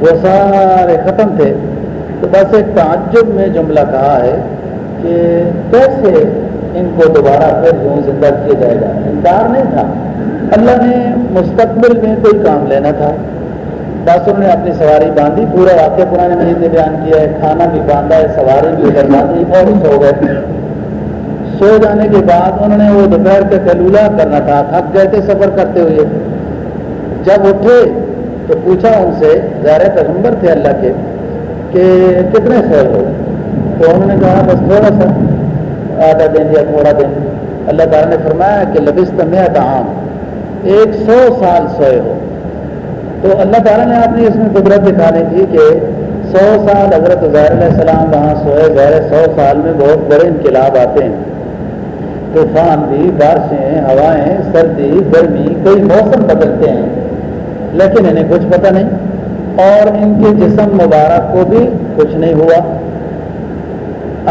وہ سارے ختم تھے۔ تو بس ایک تعجب میں جملہ کہا ہے کہ کیسے ان کو دوبارہ پھر یوں زندہ کیا جائے گا؟ انکار نہیں تھا۔ اللہ نے مستقبل میں کوئی کام لینا تھا۔ بس انہوں نے اپنی سواری باندھی، پورا واقعہ پرانے مہینے نے بیان کیا ہے۔ کھانا بھی باندھا ہے، سواری بھی ادھر باندھی، اور سو گئے۔ سو جانے کے بعد انہوں نے وہ دوپہر کا کلولہ کرنا تھا، تھک گئے تھے سفر کرتے ہوئے۔ جب اٹھے تو پوچھا ان سے ظاہر پیغمبر تھے اللہ کے۔ کہ کتنے سوئے ہو؟ تو انہوں نے کہا، بس تھوڑا سا، آدھا دن یا تھوڑا دن۔ اللہ تعالیٰ نے فرمایا کہ لبست میں عام، ایک سو سال سوئے ہو۔ تو اللہ تعالیٰ نے آپ نے اس میں قدرت دکھانی تھی کہ سو سال حضرت ظاہر علیہ السلام وہاں سوئے ظاہر سو سال میں بہت بڑے انقلاب آتے ہیں۔ طوفان بھی، بارشیں، ہوائیں، سردی، گرمی، کئی موسم بدلتے ہیں۔ لیکن انہیں کچھ پتہ نہیں اور ان کے جسم مبارک کو بھی کچھ نہیں ہوا۔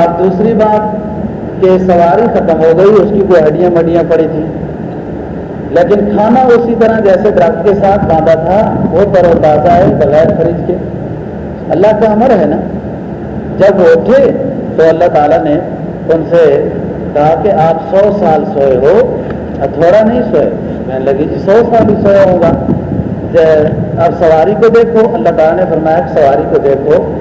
اب دوسری بات کہ سواری ختم ہو گئی، اس کی کوئی ہڈیاں مڈیاں پڑی تھیں۔ لیکن کھانا اسی طرح جیسے درخت کے ساتھ باندھا تھا، وہ تر و تازہ ہے بغیر خرید کے۔ اللہ کا امر ہے نا؟ جب وہ اٹھے تو اللہ تعالیٰ نے ان سے کہا کہ آپ سو سال سوئے ہو تھوڑا نہیں سوئے۔ میں لگی جی سو سال ہی سویا ہوگا اب سواری کو دیکھو، اللہ تعالیٰ نے فرمایا سواری کو دیکھو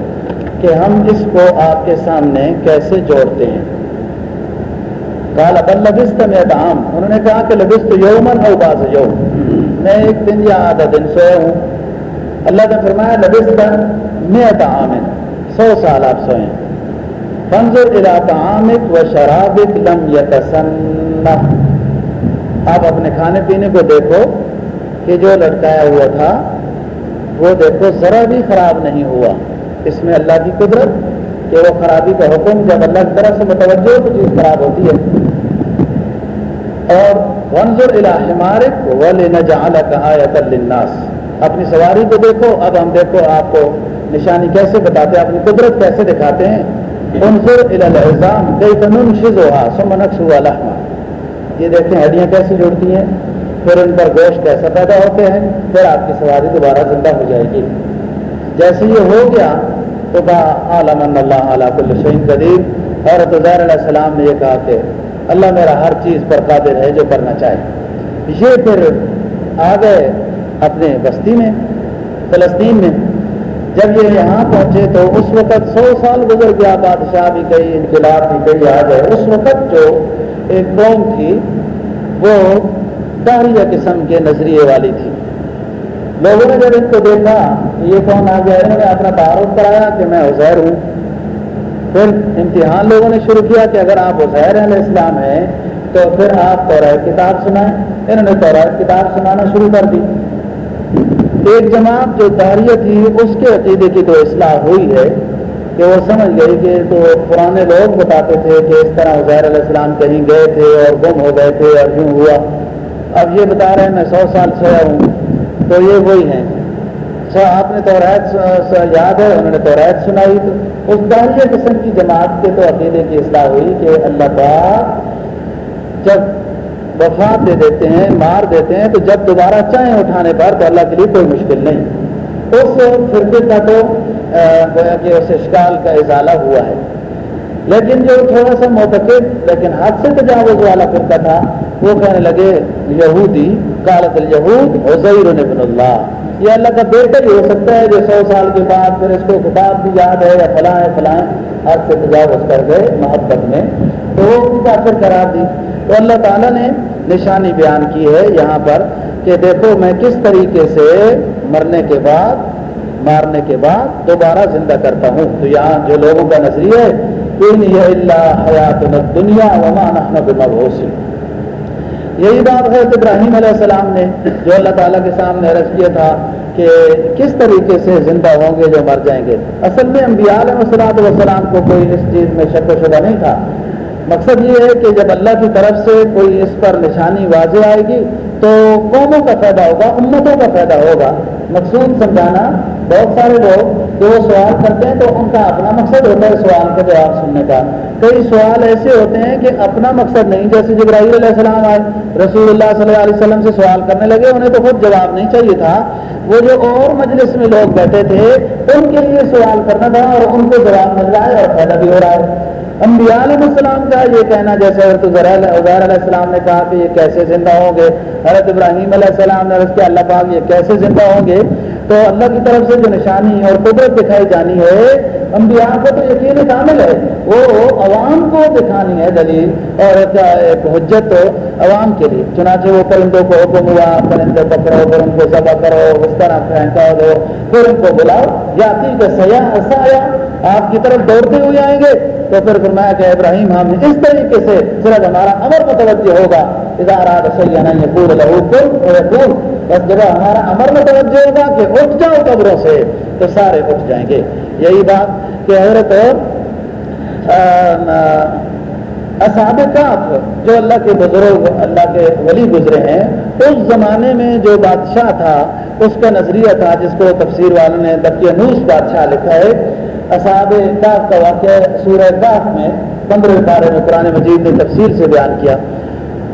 کہ ہم اس کو آپ کے سامنے کیسے جوڑتے ہیں۔ کالا بل لبست میں دام انہوں نے کہا کہ لبست یومن او باز یوم۔ میں ایک دن یا آدھا دن سویا ہوں۔ اللہ نے فرمایا لبست میں دام سو سال آپ سوئے فنزر الى طعامک و شرابک لم یتسنہ آپ اپنے کھانے پینے کو دیکھو کہ جو لٹکایا ہوا تھا وہ دیکھو ذرا بھی خراب نہیں ہوا۔ اس میں اللہ کی قدرت کہ وہ خرابی کا حکم جب اللہ کی طرف سے متوجہ تو چیز خراب ہوتی ہے۔ اور ونظر الحمارک و لینا جہاں کہا للناس۔ اپنی سواری کو دیکھو۔ اب ہم دیکھو آپ کو نشانی کیسے بتاتے ہیں، اپنی قدرت کیسے دکھاتے ہیں۔ انظر الزام کئی شز ہوا سمنکس ہوا لحمہ یہ دیکھیں ہڈیاں کیسے جڑتی ہیں۔ پھر ان پر گوشت کیسا پیدا ہوتے ہیں؟ پھر آپ کی سواری دوبارہ زندہ ہو جائے گی۔ جیسے یہ ہو گیا تو با عالم اللہ علیہ الشین قدیم اور علیہ السلام نے یہ کہا کہ اللہ میرا ہر چیز پر قادر ہے جو کرنا چاہے۔ یہ پھر آ گئے اپنے بستی میں، فلسطین میں۔ جب یہ یہاں پہنچے تو اس وقت سو سال گزر گیا، بادشاہ بھی گئی، انقلاب بھی گئی، آ گئے۔ اس وقت جو ایک قوم تھی، وہ داریہ قسم کے نظریے والی تھی۔ لوگوں نے جب ان کو دیکھا یہ کون آ گیا انہوں نے اپنا تعارف کرایا کہ میں حضیر ہوں۔ پھر امتحان لوگوں نے شروع کیا کہ اگر آپ علیہ السلام ہیں تو پھر آپ تو کتاب سنائیں۔ انہوں نے تو کتاب سنانا شروع کر دی۔ ایک جماعت جو تاریخ تھی، اس کے عقیدے کی تو اصلاح ہوئی ہے کہ وہ سمجھ گئی کہ تو پرانے لوگ بتاتے تھے کہ اس طرح عزیر علیہ السلام کہیں گئے تھے اور گم ہو گئے تھے اور یوں ہوا۔ اب یہ بتا رہے ہیں میں سو سال سویا ہوں، تو یہ وہی ہیں۔ آپ نے توریت یاد ہے، انہوں نے توریت سنائی تو۔ اس داریہ قسم کی جماعت کے تو عقیدے کی اصلاح ہوئی کہ اللہ پاک جب وفات دے دیتے ہیں، مار دیتے ہیں، تو جب دوبارہ چاہیں اٹھانے پر تو اللہ کے لیے کوئی مشکل نہیں۔ اس فرقے کا تو کہ اس اشکال کا ازالہ ہوا ہے۔ لیکن جو تھوڑا سا معتقد لیکن حد سے تجاوز والا فرقہ تھا وہ کہنے لگے، یہودی کالت الہود حضیر بن اللہ. یہ اللہ کا بہتر ہی ہو سکتا ہے جو سو سال کے بعد پھر اس کو کتاب بھی یاد ہے یا فلاں فلاں حد سے تجاوز کر گئے محبت میں۔ تو وہ کافر قرار دی۔ تو اللہ تعالیٰ نے نشانی بیان کی ہے یہاں پر کہ دیکھو میں کس طریقے سے مرنے کے بعد، مارنے کے بعد دوبارہ زندہ کرتا ہوں۔ تو یہاں جو لوگوں کا نظریہ ہے اللہ حیات دنیا ومان احمد مبوسی یہی بات ہے ابراہیم علیہ السلام نے جو اللہ تعالیٰ کے سامنے عرض کیا تھا کہ کس طریقے سے زندہ ہوں گے جو مر جائیں گے؟ اصل میں انبیاء علیہ وسلات وسلام کو کوئی اس چیز میں شک و شبہ نہیں تھا۔ مقصد یہ ہے کہ جب اللہ کی طرف سے کوئی اس پر نشانی واضح آئے گی تو قوموں کا فائدہ ہوگا، امتوں کا فائدہ ہوگا۔ مقصود سمجھانا بہت سارے لوگ جو وہ سوال کرتے ہیں تو ان کا اپنا مقصد ہوتا ہے سوال کا جواب سننے کا۔ کئی سوال ایسے ہوتے ہیں کہ اپنا مقصد نہیں، جیسے جبرائیل علیہ السلام آئے، رسول اللہ صلی اللہ علیہ وسلم سے سوال کرنے لگے، انہیں تو خود جواب نہیں چاہیے تھا۔ وہ جو اور مجلس میں لوگ بیٹھے تھے، ان کے لیے سوال کرنا تھا اور ان کو جواب مل رہا ہے اور فائدہ بھی ہو رہا ہے۔ انبیاء علیہ السلام کا یہ کہنا، جیسے حضرت عبیر علیہ السلام نے کہا کہ یہ کیسے زندہ ہوں گے؟ حضرت ابراہیم علیہ السلام نے اس کے اللہ پاک یہ کیسے زندہ ہوں گے؟ تو اللہ کی طرف سے جو نشانی اور قدرت دکھائی جانی ہے انبیاء کو تو یقین کامل ہے۔ وہ عوام کو دکھانی ہے دلیل اور حجت تو عوام کے لیے۔ چنانچہ وہ پرندوں کو حکم ہوا، پرندے پکڑو، پھر ان کو ذبح کرو، اس طرح پھینکا دو، پھر ان کو بلاؤ۔ جاتی کا سیاح ایسا آیا آپ کی طرف دوڑتے ہوئے آئیں گے۔ تو پھر فرمایا کہ ابراہیم، ہم اس طریقے سے صرف ہمارا امر متوجہ ہوگا۔ ادارہ سیاح پور لہو پور بس جب ہمارا امر میں توجہ ہوگا کہ اٹھ جاؤ قبروں سے، تو سارے اٹھ جائیں گے۔ یہی بات کہ حضرت اصحاب کاف جو اللہ کے بزرگ، اللہ کے ولی گزرے ہیں، اس زمانے میں جو بادشاہ تھا، اس کا نظریہ تھا، جس کو تفسیر والوں نے دقیانوس بادشاہ لکھا ہے، اصحاب کاف کا واقعہ سورہ کاف میں پندرہ بارے میں قرآن مجید نے تفسیر سے بیان کیا۔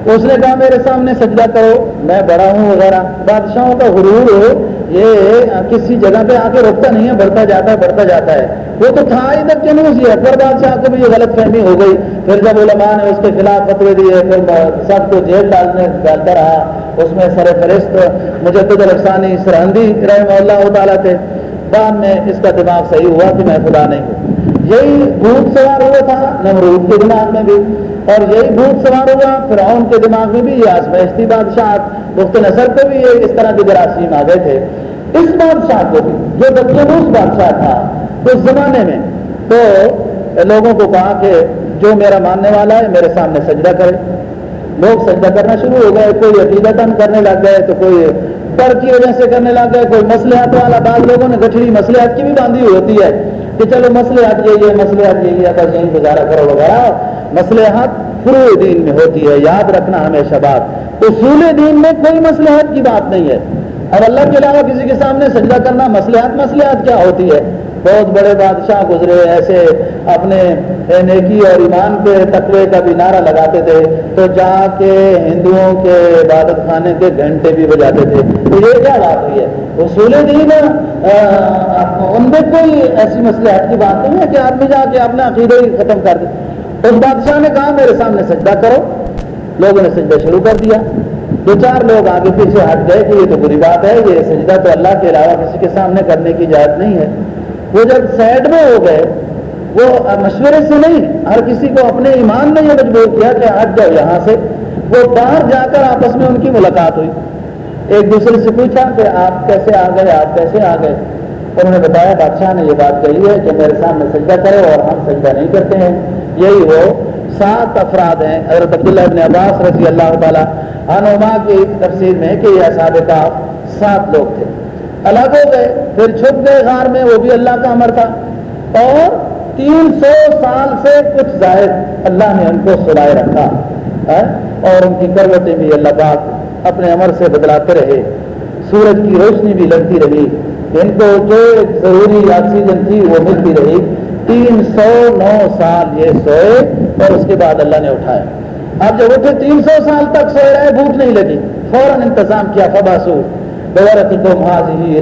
اس نے کہا، میرے سامنے سجدہ کرو، میں بڑا ہوں وغیرہ۔ بادشاہوں کا غرور ہو یہ کسی جگہ پہ آ کے رکتا نہیں ہے، بڑھتا جاتا ہے، بڑھتا جاتا ہے۔ وہ تو تھا ادھر کیوں نہیں اسی اکبر بادشاہ کو بھی یہ غلط فہمی ہو گئی۔ پھر جب علماء نے اس کے خلاف فتوے دیے پھر سب کو جیل ڈالنے ڈالتا رہا۔ اس میں سر فہرست، مجدد الفسانی سرحندی رحمہ اللہ تعالیٰ تھے۔ بعد میں اس کا دماغ صحیح ہوا کہ میں خدا نہیں ہوں۔ یہی بھوت سوار ہوا تھا، نمرود کے دماغ میں بھی۔ اور یہی بھوت سوار ہوا، فرعون کے دماغ میں بھی یہ آزمائشتی بادشاہ مفت نظر کو بھی یہ اس طرح کے جراثیم آ گئے تھے۔ اس بادشاہ کو بھی، جو دکیانوس بادشاہ تھا، اس زمانے میں۔ تو لوگوں کو کہا کہ جو میرا ماننے والا ہے، میرے سامنے سجدہ کرے۔ لوگ سجدہ کرنا شروع ہو گئے، کوئی عقیدت کرنے لگ گئے، تو کوئی ڈر کی وجہ سے کرنے لگ گئے، کوئی مسلحت والا۔ بعض لوگوں نے گٹھڑی مسلحت کی بھی باندھی ہوئی ہوتی ہے کہ چلو مسلحت یہ یہ مسلحت یہ یہ بس یہیں گزارا کرو وغیرہ مسلحت فروع دین میں ہوتی ہے، یاد رکھنا ہمیشہ بات۔ اصول دین میں کوئی مسلحت کی بات نہیں ہے۔ اب اللہ کے علاوہ کسی کے سامنے سجدہ کرنا مسلحت مسلحت کیا ہوتی ہے؟ بہت بڑے بادشاہ گزرے، ایسے اپنے نیکی اور ایمان کے تقوی کا بھی نعرہ لگاتے تھے، تو جا کے ہندوؤں کے عبادت خانے کے گھنٹے بھی بجاتے تھے۔ تو یہ کیا بات ہوئی ہے؟ اصول دین ان میں کوئی ایسی مسلحت کی بات نہیں ہے کہ آدمی جا کے اپنا عقیدہ ہی ختم کر دے؟ اس بادشاہ نے کہا، میرے سامنے سجدہ کرو۔ لوگوں نے سجدہ شروع کر دیا۔ دو چار لوگ آگے پیچھے ہٹ گئے کہ یہ تو بری بات ہے، یہ سجدہ تو اللہ کے علاوہ کسی کے سامنے کرنے کی اجازت نہیں ہے۔ وہ جب سائڈ میں ہو گئے، وہ مشورے سے نہیں، ہر کسی کو اپنے ایمان نے یہ مجبور کیا کہ ہٹ جاؤ یہاں سے۔ وہ باہر جا کر آپس میں ان کی ملاقات ہوئی۔ ایک دوسرے سے پوچھا کہ آپ کیسے آ گئے، آپ کیسے آ گئے؟ انہوں نے بتایا، بادشاہ نے یہ بات کہی ہے کہ میرے سامنے سجدہ کرے اور ہم سجدہ نہیں کرتے ہیں۔ یہی وہ سات افراد ہیں۔ حضرت عبداللہ ابن عباس رضی اللہ تعالیٰ عنما کی تفسیر میں کہ یہ اصحاب کاف سات لوگ تھے۔ الگ ہو گئے، پھر چھپ گئے غار میں، وہ بھی اللہ کا امر تھا۔ اور تین سو سال سے کچھ زائد اللہ نے ان کو سلائے رکھا اور ان کی کروتیں بھی اللہ پاک اپنے امر سے بدلاتے رہے۔ سورج کی روشنی بھی لگتی رہی۔ ان کو جو ایک ضروری آکسیجن تھی وہ ملتی رہی۔ تین سو نو سال یہ سوئے اور اس کے بعد اللہ نے اٹھایا۔ اب جب اٹھے تین سو سال تک سوئے رہے، بھوک نہیں لگی۔ فوراً انتظام کیا، فباسو۔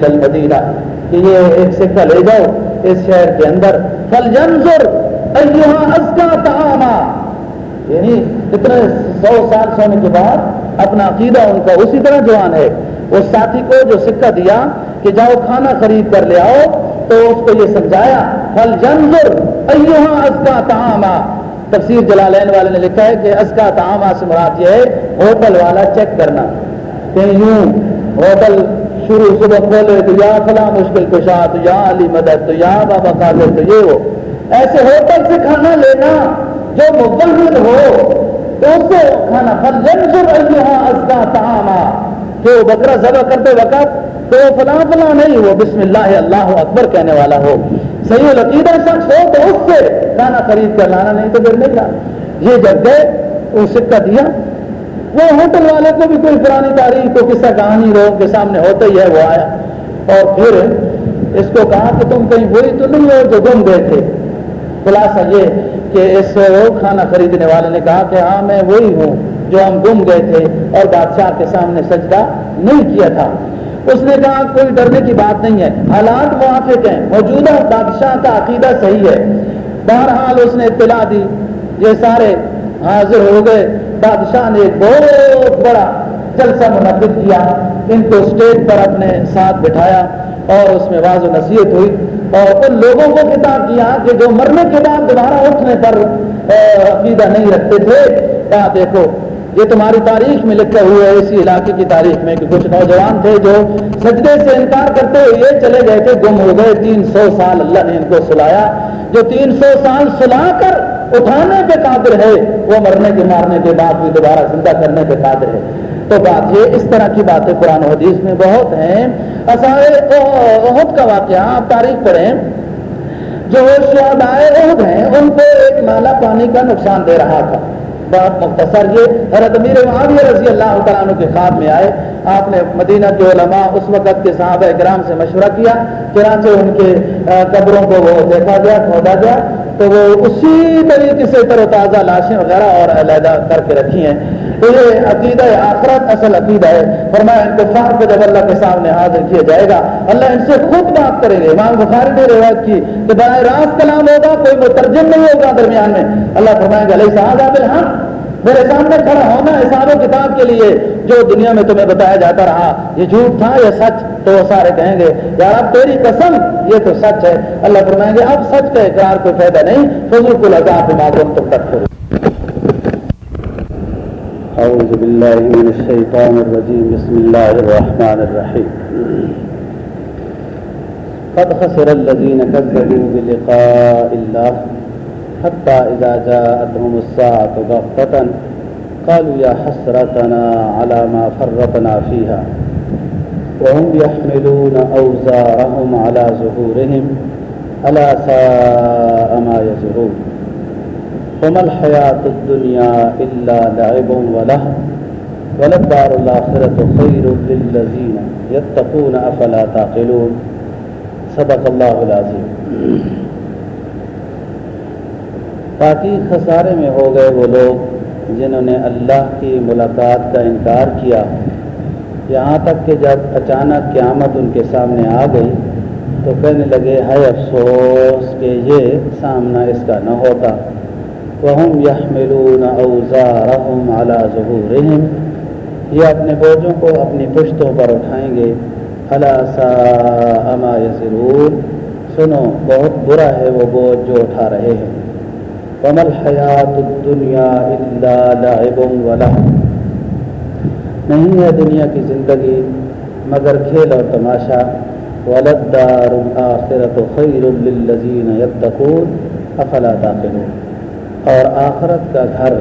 المدینہ۔ کہ یہ ایک سکہ لے جاؤ اس شہر کے اندر۔ فل جنظر تعاما یعنی اتنے سو سال سونے کے بعد اپنا عقیدہ ان کا اسی طرح جوان ہے۔ اس ساتھی کو جو سکہ دیا کہ جاؤ کھانا خرید کر لے آؤ، تو اس کو یہ سمجھایا فل جنظر از کا تعاما تفسیر جلالین والے نے لکھا ہے کہ از کا تعاما سے مراد یہ ہے ہوٹل والا چیک کرنا۔ کہ یوں ہوٹل شروع صبح کھولے تو یا فلاں مشکل کشا تو یا علی مدد تو یا بابا قادر تو یہ ہو ایسے ہوٹل سے کھانا لینا جو مبل ہو، تو اس سے کھانا۔ فل جنظر از کا تعاما کہ وہ بکرا ذبح کرتے وقت تو وہ فلاں فلاں نہیں ہو بسم اللہ اللہ اکبر کہنے والا ہو۔ صحیح العقیدہ شخص ہو تو اس سے کھانا خرید کر لانا، نہیں تو پھر نہیں لانا۔ یہ جب گئے، وہ سکہ دیا۔ وہ ہوٹل والے کو بھی کوئی پرانی تاریخ کو قصہ کہانی لوگوں کے سامنے ہوتا ہی ہے، وہ آیا۔ اور پھر اس کو کہا کہ تم کہیں وہی تو نہیں ہو جو گم گئے تھے۔ خلاصہ یہ کہ اس کھانا خریدنے والے نے کہا کہ ہاں میں وہی ہوں جو ہم گم گئے تھے اور بادشاہ کے سامنے سجدہ نہیں کیا تھا۔ اس نے کہا، کوئی ڈرنے کی بات نہیں ہے۔ حالات موافق ہیں۔ موجودہ بادشاہ کا عقیدہ صحیح ہے۔ بہرحال اس نے اطلاع دی۔ یہ سارے حاضر ہو گئے۔ بادشاہ نے ایک بہت بڑا جلسہ منعقد کیا۔ ان کو اسٹیج پر اپنے ساتھ بٹھایا اور اس میں واضح نصیحت ہوئی۔ اور ان لوگوں کو کتاب کیا کہ جو مرنے کے بعد دوبارہ اٹھنے پر عقیدہ نہیں رکھتے تھے۔ کہا، دیکھو یہ تمہاری تاریخ میں لکھا ہوا ہے اسی علاقے کی تاریخ میں کہ کچھ نوجوان تھے جو سجدے سے انکار کرتے ہوئے یہ چلے گئے تھے، گم ہو گئے۔ تین سو سال اللہ نے ان کو سلایا۔ جو تین سو سال سلا کر اٹھانے کے قادر ہے، وہ مرنے کے، مارنے کے بعد بھی دوبارہ زندہ کرنے کے قادر ہے۔ تو بات یہ اس طرح کی باتیں قرآن حدیث میں بہت ہیں۔ عہد کا واقعہ آپ تاریخ پڑھیں۔ جو شہدائے عہد ہیں، ان کو ایک نالا پانی کا نقصان دے رہا تھا۔ بہت مختصر یہ حضرت امیر معاویہ رضی اللہ تعالیٰ عنہ کے خواب میں آئے۔ آپ نے مدینہ کے علماء اس وقت کے صحابہ اکرام سے مشورہ کیا، چنانچہ ان کے قبروں کو وہ دیکھا گیا، کھودا گیا۔ تو وہ اسی طریقے سے تر و تازہ لاشیں وغیرہ اور علیحدہ کر کے رکھی ہیں۔ تو یہ عقیدہ آخرت اصل عقیدہ ہے۔ فرمایا، ان کفار کو جب اللہ کے سامنے حاضر کیا جائے گا، اللہ ان سے خود بات کرے گا۔ امام بخاری نے روایت کی کہ براہ راست کلام ہوگا، کوئی مترجم نہیں ہوگا درمیان میں۔ اللہ فرمائے گا علیہ صاحب بالحق میرے سامنے کھڑا ہونا حساب و کتاب کے لیے، جو دنیا میں تمہیں بتایا جاتا رہا۔ یہ جھوٹ تھا یا سچ؟ تو وہ سارے کہیں گے یار اب تیری قسم، یہ تو سچ ہے۔ اللہ فرمائیں گے اب سچ کا اقرار کوئی فائدہ نہیں فضل کو لگا، آپ معلوم تم تک کرو أعوذ بالله من الشيطان الرجيم. بسم الله الرحمن الرحيم. قد خسر الذين كذبوا بلقاء الله حتى إذا جاءتهم الساعة بغتة قالوا يا حسرتنا على ما فرطنا فيها. وهم يحملون أوزارهم على ظهورهم. ألا ساء ما يزرون. وما الحياة الدنيا إلا لعب وله وللدار الآخرة خير للذين يتقون أفلا تعقلون. صدق الله العظيم باقی خسارے میں ہو گئے وہ لوگ جنہوں نے اللہ کی ملاقات کا انکار کیا یہاں تک کہ جب اچانک قیامت ان کے سامنے آ گئی تو کہنے لگے ہے افسوس کہ یہ سامنا اس کا نہ ہوتا۔ وہ یحملون اوزارہم علی ظہورہم یہ اپنے بوجھوں کو اپنی پشتوں پر اٹھائیں گے۔ سا اما یسرون سنو، بہت برا ہے وہ بوجھ جو اٹھا رہے ہیں۔ کمل حیات دنیا لعب ولا نہیں ہے دنیا کی زندگی مگر کھیل اور تماشا۔ ولدار الآخرت خیر للذین یتقون۔ افلا تعقلون اور آخرت کا گھر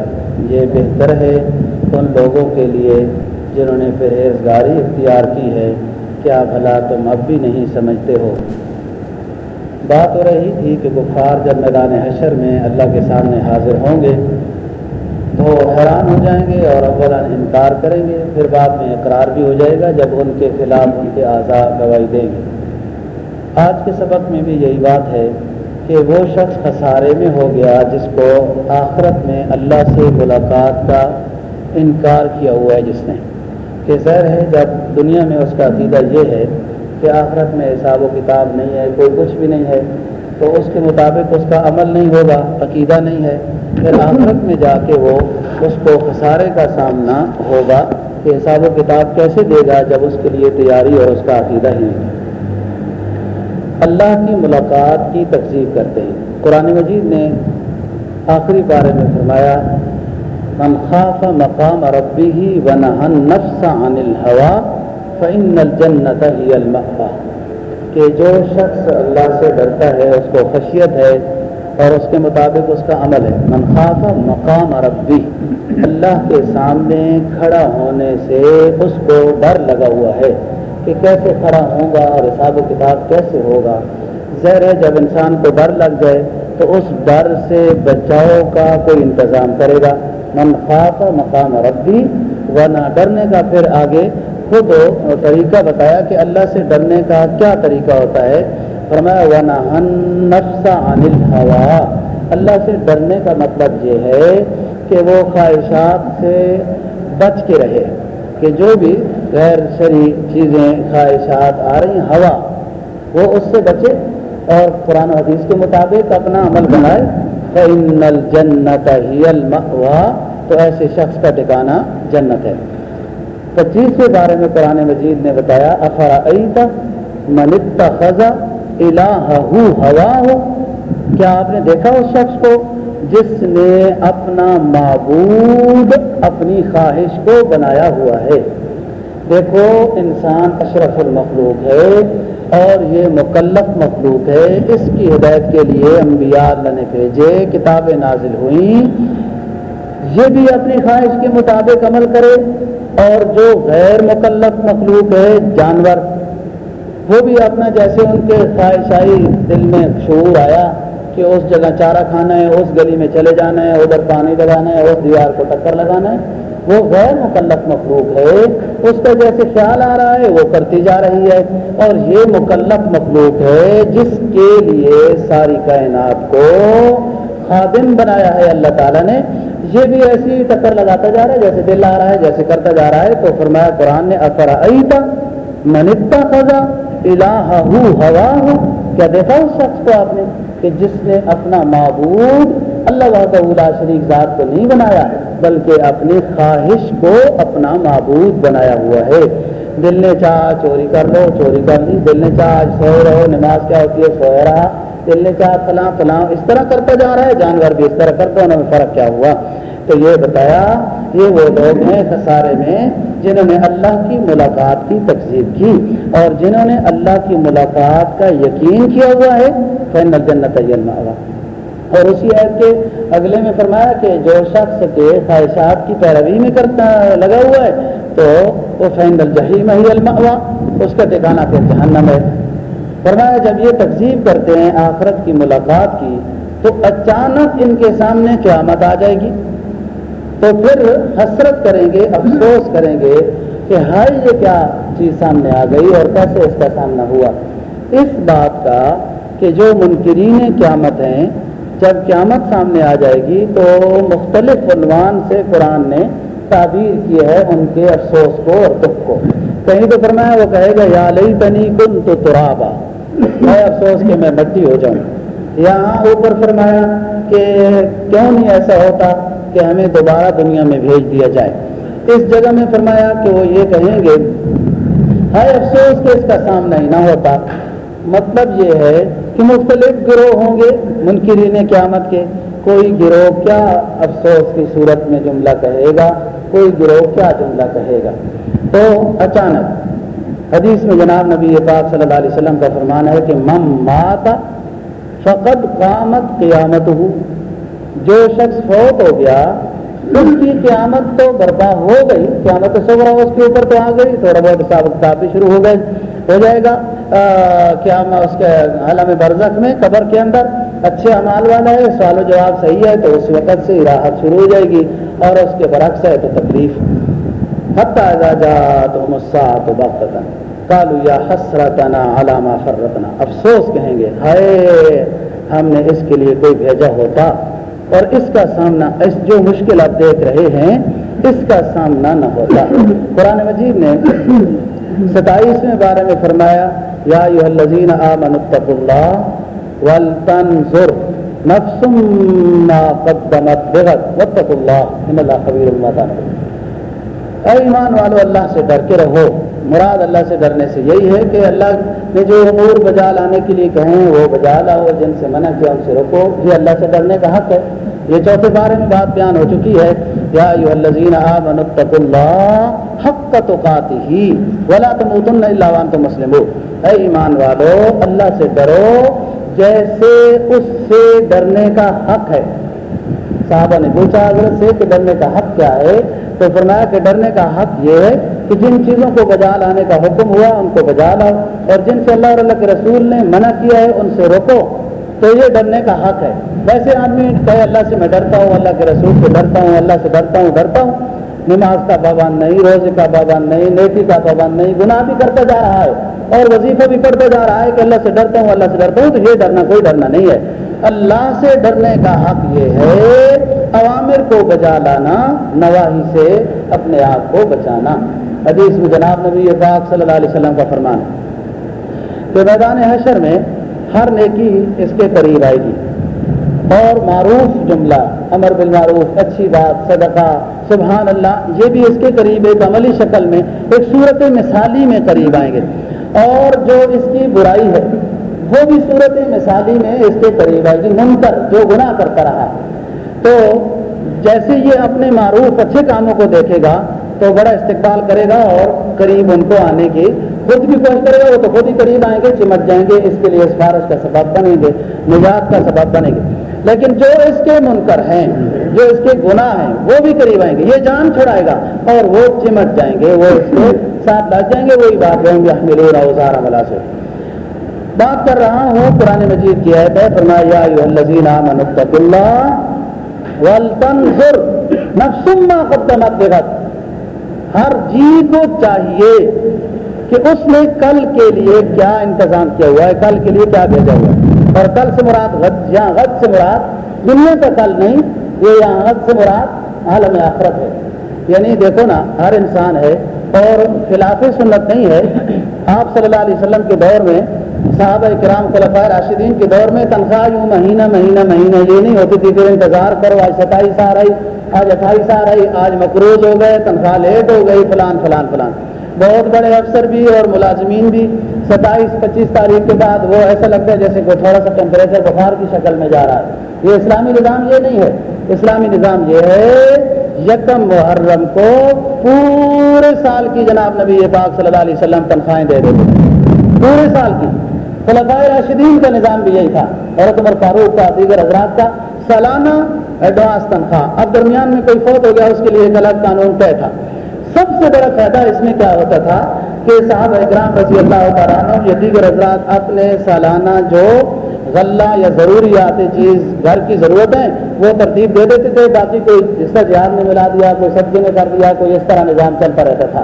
یہ بہتر ہے ان لوگوں کے لیے جنہوں نے پرہیزگاری اختیار کی ہے۔ کیا بھلا تم اب بھی نہیں سمجھتے ہو؟ بات ہو رہی تھی کہ کفار جب میدان حشر میں اللہ کے سامنے حاضر ہوں گے، تو حیران ہو جائیں گے اور اولا انکار کریں گے۔ پھر بعد میں اقرار بھی ہو جائے گا جب ان کے خلاف ان کے آزاد گواہی دیں گے۔ آج کے سبق میں بھی یہی بات ہے کہ وہ شخص خسارے میں ہو گیا جس کو آخرت میں اللہ سے ملاقات کا انکار کیا ہوا ہے جس نے۔ کہ زہر ہے، جب دنیا میں اس کا عقیدہ یہ ہے کہ آخرت میں حساب و کتاب نہیں ہے، کوئی کچھ بھی نہیں ہے، تو اس کے مطابق اس کا عمل نہیں ہوگا، عقیدہ نہیں ہے، پھر آخرت میں جا کے وہ اس کو خسارے کا سامنا ہوگا کہ حساب و کتاب کیسے دے گا جب اس کے لیے تیاری اور اس کا عقیدہ ہی نہیں۔ اللہ کی ملاقات کی تقسیم کرتے ہیں۔ قرآن مجید نے آخری بارے میں فرمایا، من خاف مقام ربی ہی ونہن نفس عن الحوا فعن الجنت ہی المقا کہ جو شخص اللہ سے ڈرتا ہے، اس کو خشیت ہے اور اس کے مطابق اس کا عمل ہے۔ منخواف مقام ربی اللہ کے سامنے کھڑا ہونے سے اس کو ڈر لگا ہوا ہے۔ کہ کیسے کھڑا ہوگا اور حساب و کتاب کیسے ہوگا۔ زہر ہے جب انسان کو ڈر لگ جائے تو اس ڈر سے بچاؤ کا کوئی انتظام کرے گا۔ منخواف مقام ربی ورنہ ڈرنے کا پھر آگے خود طریقہ بتایا کہ اللہ سے ڈرنے کا کیا طریقہ ہوتا ہے۔ فرمایا ورنہ نفس عن الحوا اللہ سے ڈرنے کا مطلب یہ ہے کہ وہ خواہشات سے بچ کے رہے۔ کہ جو بھی غیر شرعی چیزیں، خواہشات آ رہی ہیں، ہوا، وہ اس سے بچے اور قرآن حدیث کے مطابق اپنا عمل بنائے۔ فَإِنَّ الْجَنَّةَ هِيَ الْمَأْوَى۔ تو ایسے شخص کا ٹھکانہ جنت ہے۔ پچیسویں بارے میں قرآن مجید نے بتایا افرا منت خزا الہ ہوا ہو کیا آپ نے دیکھا اس شخص کو؟ جس نے اپنا معبود اپنی خواہش کو بنایا ہوا ہے۔ دیکھو، انسان اشرف المخلوق ہے اور یہ مکلف مخلوق ہے۔ اس کی ہدایت کے لیے انبیاء اللہ نے بھیجے، کتابیں نازل ہوئیں۔ یہ بھی اپنی خواہش کے مطابق عمل کرے اور جو غیر مکلف مخلوق ہے، جانور، وہ بھی اپنا جیسے ان کے خواہشائی دل میں شعور آیا۔ کہ اس جگہ چارہ کھانا ہے، اس گلی میں چلے جانا ہے، ادھر پانی لگانا ہے، اس دیوار کو ٹکر لگانا ہے۔ وہ غیر مکلف مخلوق ہے۔ اس کا جیسے خیال آ رہا ہے، وہ کرتی جا رہی ہے۔ اور یہ مکلف مخلوق ہے جس کے لیے ساری کائنات کو خادم بنایا ہے۔ اللہ تعالیٰ نے یہ بھی ایسی ٹکر لگاتا جا رہا ہے، جیسے دل آ رہا ہے، جیسے کرتا جا رہا ہے۔ تو فرمایا، قرآن نے افرا منتا خزا الہ ہوا ہو کیا دیکھا اس شخص کو آپ نے؟ کہ جس نے اپنا معبود اللہ وحدہ شریک ذات کو نہیں بنایا، بلکہ اپنی خواہش کو اپنا معبود بنایا ہوا ہے۔ دل نے چاہ چوری کر لو، چوری کر لی۔ دل نے چاہ سوئے رہو نماز کیا ہوتی ہے سوئے رہا۔ دل نے چاہ فلاں فلاں اس طرح کرتا جا رہا ہے، جانور بھی اس طرح کرتے انہوں میں فرق کیا ہوا۔ تو یہ بتایا، یہ وہ لوگ ہیں خسارے میں جنہوں نے اللہ کی ملاقات کی تقسیم کی اور جنہوں نے اللہ کی ملاقات کا یقین کیا ہوا ہے فین الجنت اور اسی عید کے اگلے میں فرمایا کہ جو شخص کے خواہشات کی پیروی میں کرتا لگا ہوا ہے، تو وہ فین الجہیم ہی الماوا اس کا ٹھکانا پھر جہنم ہے۔ فرمایا، جب یہ تقسیم کرتے ہیں آخرت کی ملاقات کی، تو اچانک ان کے سامنے قیامت آ جائے گی۔ تو پھر حسرت کریں گے، افسوس کریں گے کہ ہائی یہ کیا چیز سامنے آ گئی اور کیسے اس کا سامنا ہوا۔ اس بات کا کہ جو منکرین قیامت ہیں، جب قیامت سامنے آ جائے گی تو مختلف عنوان سے قرآن نے تعبیر کی ہے ان کے افسوس کو اور دکھ کو۔ کہیں تو فرمایا، وہ کہے گا، یا لئی تنی کن تو ترابا۔ میں افسوس کہ میں مٹی ہو جاؤں۔ یہاں اوپر فرمایا کہ کیوں نہیں ایسا ہوتا؟ کہ ہمیں دوبارہ دنیا میں بھیج دیا جائے۔ اس جگہ میں فرمایا کہ وہ یہ کہیں گے، ہائے افسوس کہ اس کا سامنا ہی نہ ہوتا۔ مطلب یہ ہے کہ مختلف گروہ ہوں گے۔ منکرین قیامت کے کوئی گروہ کیا افسوس کی صورت میں جملہ کہے گا؟ کوئی گروہ کیا جملہ کہے گا؟ تو اچانک حدیث میں جناب نبی پاک صلی اللہ علیہ وسلم کا فرمان ہے کہ مم ماتا فقط قامت قیامت ہو جو شخص فوت ہو گیا، اس کی قیامت تو برپا ہو گئی۔ قیامت تو سب اس کے اوپر تو آ گئی، تھوڑا بہت حساب کتاب بھی شروع ہو گئے، ہو جائے گا۔ کیا اس کے عالم برزخ میں قبر کے اندر اچھے امال والا ہے؟ سوال و جواب صحیح ہے تو اس وقت سے راحت شروع ہو جائے گی اور اس کے برعکس ہے تو تکلیف۔ حتیٰ جا تو مساط وقت کالو یا حسرتنا علامہ فرتنا افسوس کہیں گے، ہائے، ہم نے اس کے لیے کوئی بھیجا ہوتا۔ اور اس کا سامنا اس جو مشکل آپ دیکھ رہے ہیں، اس کا سامنا نہ ہوتا۔ قرآن مجید نے ستائیسویں بارے میں فرمایا، یا الذین اللہ نفس ما قدمت واتقوا اللہ ان اللہ خبیر اللہ تعالی اے ایمان والو، اللہ سے ڈر کے رہو۔ مراد اللہ سے ڈرنے سے یہی ہے کہ اللہ نے جو امور بجا لانے کے لیے کہیں وہ بجا لاؤ جن سے منع کیا ان سے رکو یہ اللہ سے ڈرنے کا حق ہے۔ یہ چوتھے بارے میں بات بیان ہو چکی ہے۔ یا الذین آمنوا اتقوا اللہ حق تقاته ولا تموتن الا وانتم مسلمون۔ اے ایمان والو، اللہ سے ڈرو جیسے اس سے ڈرنے کا حق ہے۔ صحابہ نے پوچھا حضرت سے کہ ڈرنے کا حق کیا ہے؟ تو فرمایا کہ ڈرنے کا حق یہ ہے کہ جن چیزوں کو بجا لانے کا حکم ہوا، ان کو بجا لاؤ۔ اور جن سے اللہ اور اللہ کے رسول نے منع کیا ہے، ان سے روکو۔ تو یہ ڈرنے کا حق ہے۔ ویسے آدمی کہے، اللہ سے میں ڈرتا ہوں، اللہ کے رسول سے ڈرتا ہوں، اللہ سے ڈرتا ہوں ڈرتا ہوں۔ نماز کا پابند نہیں، روزے کا پابند نہیں، نیکی کا پابند نہیں، گناہ بھی کرتا جا رہا ہے۔ اور وظیفہ بھی پڑھتا جا رہا ہے کہ اللہ سے ڈرتا ہوں، اللہ سے ڈرتا ہوں، تو یہ ڈرنا کوئی ڈرنا نہیں ہے۔ اللہ سے ڈرنے کا حق یہ ہے، عوامر کو بجا لانا، نواحی سے اپنے آپ کو بچانا۔ حدیث میں جناب نبی پاک صلی اللہ علیہ وسلم کا فرمان ہے کہ میدان حشر میں ہر نیکی اس کے قریب آئے گی۔ اور معروف جملہ، امر بالمعروف، اچھی بات، صدقہ، سبحان اللہ، یہ بھی اس کے قریب، ایک عملی شکل میں، ایک صورت مثالی میں قریب آئیں گے۔ اور جو اس کی برائی ہے، وہ بھی صورت مثالی میں اس کے قریب آئے گی۔ منکر، جو گناہ کرتا رہا تو جیسے یہ اپنے معروف اچھے کاموں کو دیکھے گا تو بڑا استقبال کرے گا اور قریب ان کو آنے کی خود بھی کوشش کرے گا، وہ تو خود ہی قریب آئیں گے، چمٹ جائیں گے، اس کے لیے سفارش کا سبب بنیں گے، نجات کا سبب بنیں گے۔ لیکن جو اس کے منکر ہیں، جو اس کے گناہ ہیں، وہ بھی قریب آئیں گے۔ یہ جان چھڑائے گا اور وہ چمٹ جائیں گے، وہ اس کے ساتھ لگ جائیں گے، وہی بات رہیں گے میرے اوزار عملہ سے بات کر رہا ہوں، قرآن مجید کی ہے، فرمایا الذین آمنوا اللہ ولتنظر نفس ما قدمت ہر جی کو چاہیے کہ اس نے کل کے لیے کیا انتظام کیا ہوا ہے، کل کے لیے کیا بھیجا ہوا ہے؟ اور کل سے مراد غد، یہاں غد سے مراد دنیا کا کل نہیں، یہ یہاں غد سے مراد عالم آخرت ہے۔ یعنی دیکھو نا، ہر انسان ہے اور خلاف سنت نہیں ہے۔ آپ صلی اللہ علیہ وسلم کے دور میں صحابہ کرام خلفۂ راشدین کے دور میں تنخواہ یوں مہینہ مہینہ مہینہ یہ نہیں ہوتی تھی پھر انتظار کرو آج ستائیس آ رہی، آج اٹھائیس آ رہی، آج مقروض ہو گئے، تنخواہ لیٹ ہو گئی، فلان فلان فلان۔ بہت بڑے افسر بھی اور ملازمین بھی۔ ستائیس، پچیس تاریخ کے بعد وہ ایسا لگتا ہے جیسے کوئی تھوڑا سا ٹیمپریچر بخار کی شکل میں جا رہا ہے۔ یہ اسلامی نظام یہ نہیں ہے۔ اسلامی نظام یہ ہے، یکم محرم کو پورے سال کی جناب نبی پاک صلی اللہ علیہ وسلم تنخواہیں دے دیتے پورے سال کی۔ خلفائے راشدین کا نظام بھی یہی تھا۔ عورت عمر فاروق کا، دیگر حضرات کا۔ سالانہ ایڈوانس تنخواہ۔ اب درمیان میں کوئی فوت ہو گیا، اس کے لیے ایک الگ قانون طے تھا۔ سب سے بڑا فائدہ اس میں کیا ہوتا تھا کہ صاحب اکرام رضی اللہ تعالیٰ یا دیگر حضرات اپنے سالانہ جو غلہ یا ضروریات چیز گھر کی ضرورت ہے وہ ترتیب دے دیتے تھے، باقی کوئی جس طرح جہاز میں ملا دیا، کوئی سبزی میں کر دیا، کوئی اس طرح نظام چلتا رہتا تھا۔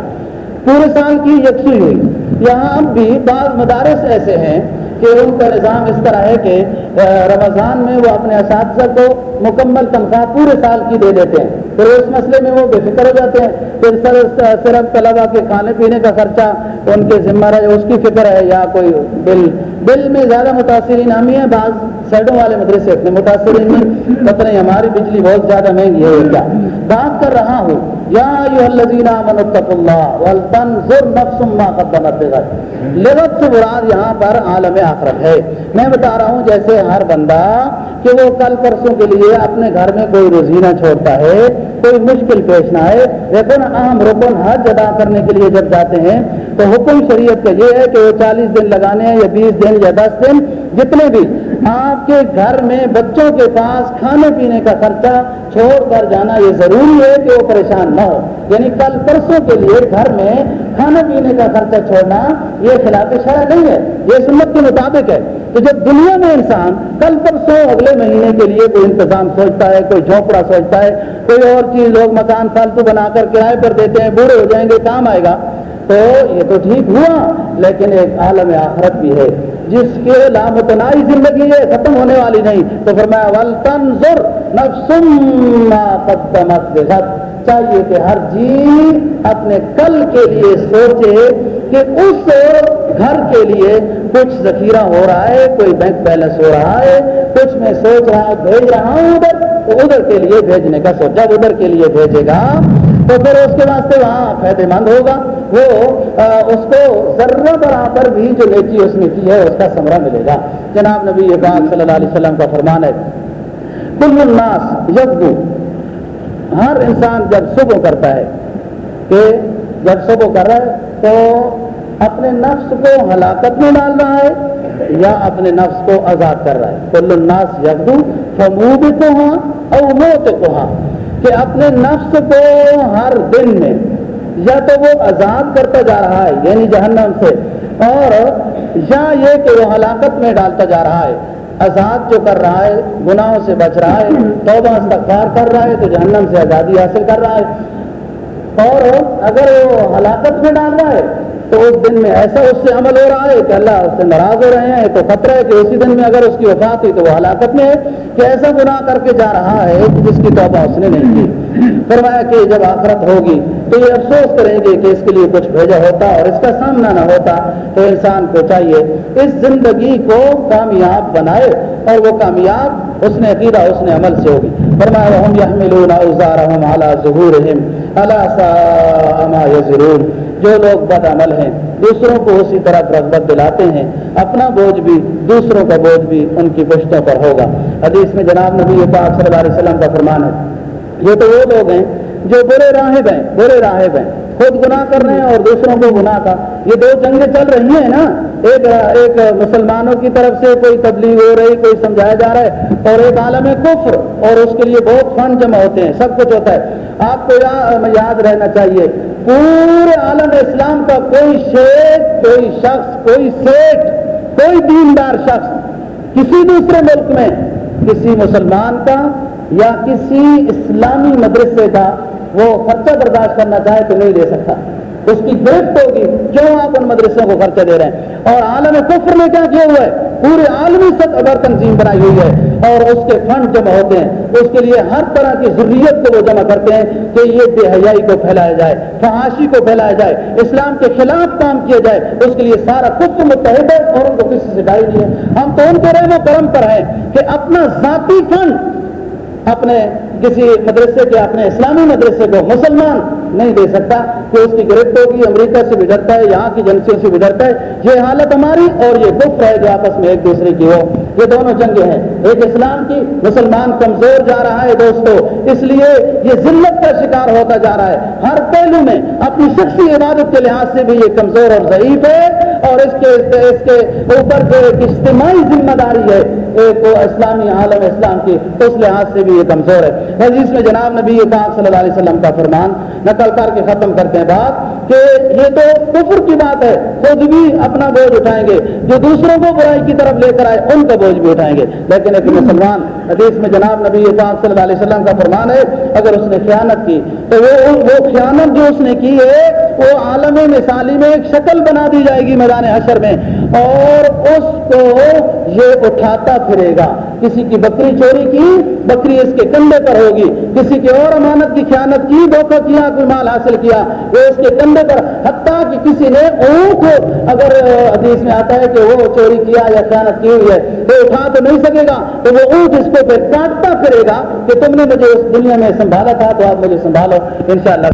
پورے سال کی یکسوئی ہوئی یہاں اب بھی بعض مدارس ایسے ہیں کہ ان کا نظام اس طرح ہے کہ رمضان میں وہ اپنے اساتذہ کو مکمل تنخواہ پورے سال کی دے دیتے ہیں۔ پھر اس مسئلے میں وہ بے فکر ہو جاتے ہیں۔ پھر سر، صرف طلبا کے کھانے پینے کا خرچہ ان کے ذمہ رہے، اس کی فکر ہے یا کوئی بل۔ بل میں زیادہ متاثرین ہم ہی ہیں، بعض سائڈوں والے مدرسے اتنے متاثرین نہیں پتہ نہیں ہماری بجلی بہت زیادہ مہنگی ہے کیا۔ بات کر رہا ہوں یا لغت سے مراد یہاں پر عالم آخرت ہے۔ میں بتا رہا ہوں جیسے ہر بندہ کہ وہ کل پرسوں کے لیے اپنے گھر میں کوئی روزینہ چھوڑتا ہے، کوئی مشکل پیش نہ آئے لیکن عام رکن حج ادا کرنے کے لیے جب جاتے ہیں، تو حکم شریعت کا یہ ہے کہ وہ چالیس دن لگانے ہیں یا بیس دن یا دس دن، جتنے بھی آپ کے گھر میں بچوں کے پاس کھانے پینے کا خرچہ چھوڑ کر جانا، یہ ضروری ہے کہ وہ پریشان نہ ہو۔ یعنی کل پرسوں کے لیے گھر میں کھانے پینے کا خرچہ چھوڑنا یہ خلاف شرح نہیں ہے، یہ سنت کے مطابق ہے۔ کہ جب دنیا میں انسان کل پرسوں اگلے مہینے کے لیے کوئی انتظام سوچتا ہے، کوئی جھونپڑا سوچتا ہے، کوئی اور چیز، لوگ مکان فالتو بنا کر کرائے پر دیتے ہیں، بوڑھے ہو جائیں گے، کام آئے گا۔ تو یہ تو ٹھیک ہوا، لیکن ایک عالم آخرت بھی ہے، جس کے لامتنائی زندگی ہے ختم ہونے والی نہیں۔ تو پھر میں چاہیے کہ ہر جی اپنے کل کے لیے سوچے کہ اس گھر کے لیے کچھ ذخیرہ ہو رہا ہے، کوئی بینک بیلنس ہو رہا ہے، کچھ میں سوچ رہا، بھیج رہا ہوں ادھر تو ادھر کے لیے بھیجنے کا سوچ جب ادھر کے لیے بھیجے گا تو پھر اس کے واسطے وہاں فائدے مند ہوگا۔ وہ اس کو ذرہ برابر بھی جو نیچی اس نے کی ہے، اس کا سمرہ ملے گا۔ جناب نبی پاک صلی اللہ علیہ وسلم کا فرمان ہے، کل الناس یزبو ہر انسان جب صبح کرتا ہے، کہ جب صبح کر رہا ہے تو اپنے نفس کو ہلاکت میں ڈال رہا ہے۔ یا اپنے نفس کو آزاد کر رہا ہے۔ کل الناس یزبو فموب کو ہاں اور موت کو ہاں کہ اپنے نفس کو ہر دن میں یا تو وہ آزاد کرتا جا رہا ہے یعنی جہنم سے، اور یا یہ کہ وہ ہلاکت میں ڈالتا جا رہا ہے۔ آزاد جو کر رہا ہے، گناہوں سے بچ رہا ہے، توبہ استغفار کر رہا ہے، تو جہنم سے آزادی حاصل کر رہا ہے۔ اور اگر وہ ہلاکت میں ڈال رہا ہے تو اس دن میں ایسا اس سے عمل ہو رہا ہے کہ اللہ اس سے ناراض ہو رہے ہیں تو خطرہ ہے کہ اسی دن میں اگر اس کی وفات ہوئی تو وہ ہلاکت میں ہے کہ ایسا گناہ کر کے جا رہا ہے جس کی توبہ اس نے نہیں کی۔ فرمایا کہ جب آخرت ہوگی تو یہ افسوس کریں گے کہ اس کے لیے کچھ بھیجا ہوتا اور اس کا سامنا نہ ہوتا۔ تو انسان کو چاہیے اس زندگی کو کامیاب بنائے اور وہ کامیاب اس نے عقیدہ، اس نے عمل سے ہوگی۔ فرمایا ہم یحملون اوزارہم علی ظہورہم الا ساء ما یزرون جو لوگ بد عمل ہیں، دوسروں کو اسی طرح رغبت دلاتے ہیں۔ اپنا بوجھ بھی دوسروں کا بوجھ بھی ان کی پشتوں پر ہوگا۔ حدیث میں جناب نبی پاک صلی اللہ علیہ وسلم کا فرمان ہے۔ یہ تو وہ لوگ ہیں جو برے راہب ہیں، برے راہب ہیں۔ خود گناہ کر رہے ہیں اور دوسروں کو گناہ کا۔ یہ دو جنگیں چل رہی ہیں نا۔ ایک ایک مسلمانوں کی طرف سے کوئی تبلیغ ہو رہی، کوئی سمجھایا جا رہا ہے اور ایک عالم کفر اور اس کے لیے بہت فنڈ جمع ہوتے ہیں، سب کچھ ہوتا ہے۔ آپ کو یاد رہنا چاہیے، پورے عالم اسلام کا کوئی شیخ، کوئی شخص، کوئی سیٹ کوئی دیندار شخص کسی دوسرے ملک میں کسی مسلمان کا یا کسی اسلامی مدرسے کا وہ خرچہ برداشت کرنا چاہے تو نہیں دے سکتا۔ اس کی گرفت ہوگی۔ کیوں آپ ان مدرسوں کو خرچہ دے رہے ہیں۔ اور عالم کفر نے کیا کیا ہوا ہے؟ پورے عالمی سطح پر تنظیم بنائی ہوئی ہے۔ اور اس کے فنڈ جمع ہوتے ہیں۔ اس کے لیے ہر طرح کی ضروریت کو وہ جمع کرتے ہیں کہ یہ بے حیائی کو پھیلایا جائے، فحاشی کو پھیلایا جائے، اسلام کے خلاف کام کیا جائے۔ اس کے لیے سارا کفر متحد ہے اور ان کو کسی سے ڈائی نہیں ہے۔ ہم تو ان کے رحم کرم پر ہیں کہ اپنا ذاتی فنڈ اپنے کسی مدرسے کے، اپنے اسلامی مدرسے کو مسلمان نہیں دے سکتا کہ اس کی گرفت ہوگی امریکہ سے بھی ڈرتا ہے، یہاں کی جنسیوں سے بھی ڈرتا ہے۔ یہ حالت ہماری اور یہ کفر ہے جو آپس میں ایک دوسرے کی ہو۔ یہ دونوں جنگیں ہیں۔ ایک اسلام کی مسلمان کمزور جا رہا ہے دوستو، اس لیے یہ ذلت کا شکار ہوتا جا رہا ہے۔ ہر پہلو میں اپنی شخصی عبادت کے لحاظ سے بھی یہ کمزور اور ضعیف ہے۔ اور اس کے اس کے اوپر جو ایک اجتماعی ذمہ داری ہے، ایک اسلامی عالم اسلام کی، اس لحاظ سے بھی یہ کمزور ہے۔ حدیث میں جناب نبی پاک صلی اللہ علیہ وسلم کا فرمان نہ نقل کر کے ختم کرتے ہیں بات کہ یہ تو کفر کی بات ہے، خود بھی اپنا بوجھ اٹھائیں گے، جو دوسروں کو برائی کی طرف لے کر آئے، ان کا بوجھ بھی اٹھائیں گے۔ لیکن ایک مسلمان حدیث میں جناب نبی پاک صلی اللہ علیہ وسلم کا فرمان ہے، اگر اس نے خیانت کی، تو وہ وہ خیانت جو اس نے کی ہے، وہ عالم مثالی میں ایک شکل بنا دی جائے گی میدان حشر میں۔ اور اس کو یہ اٹھاتا پھرے گا۔ کسی کی بکری چوری کی، بکری اس کے کندھے پر ہوگی۔ کسی کی اور امانت کی خیانت کی دھوکہ کیا کوئی مال حاصل کیا، وہ اس کے کندھے پر حتیٰ کہ کسی نے اونٹ اگر حدیث میں آتا ہے کہ وہ چوری کیا یا خیانت کی ہوئی ہے، تو اٹھا تو نہیں سکے گا، تو وہ اونٹ اس کو پھر کاٹتا پھرے گا کہ تم نے مجھے اس دنیا میں سنبھالا تھا، تو آپ مجھے سنبھالو، انشاءاللہ۔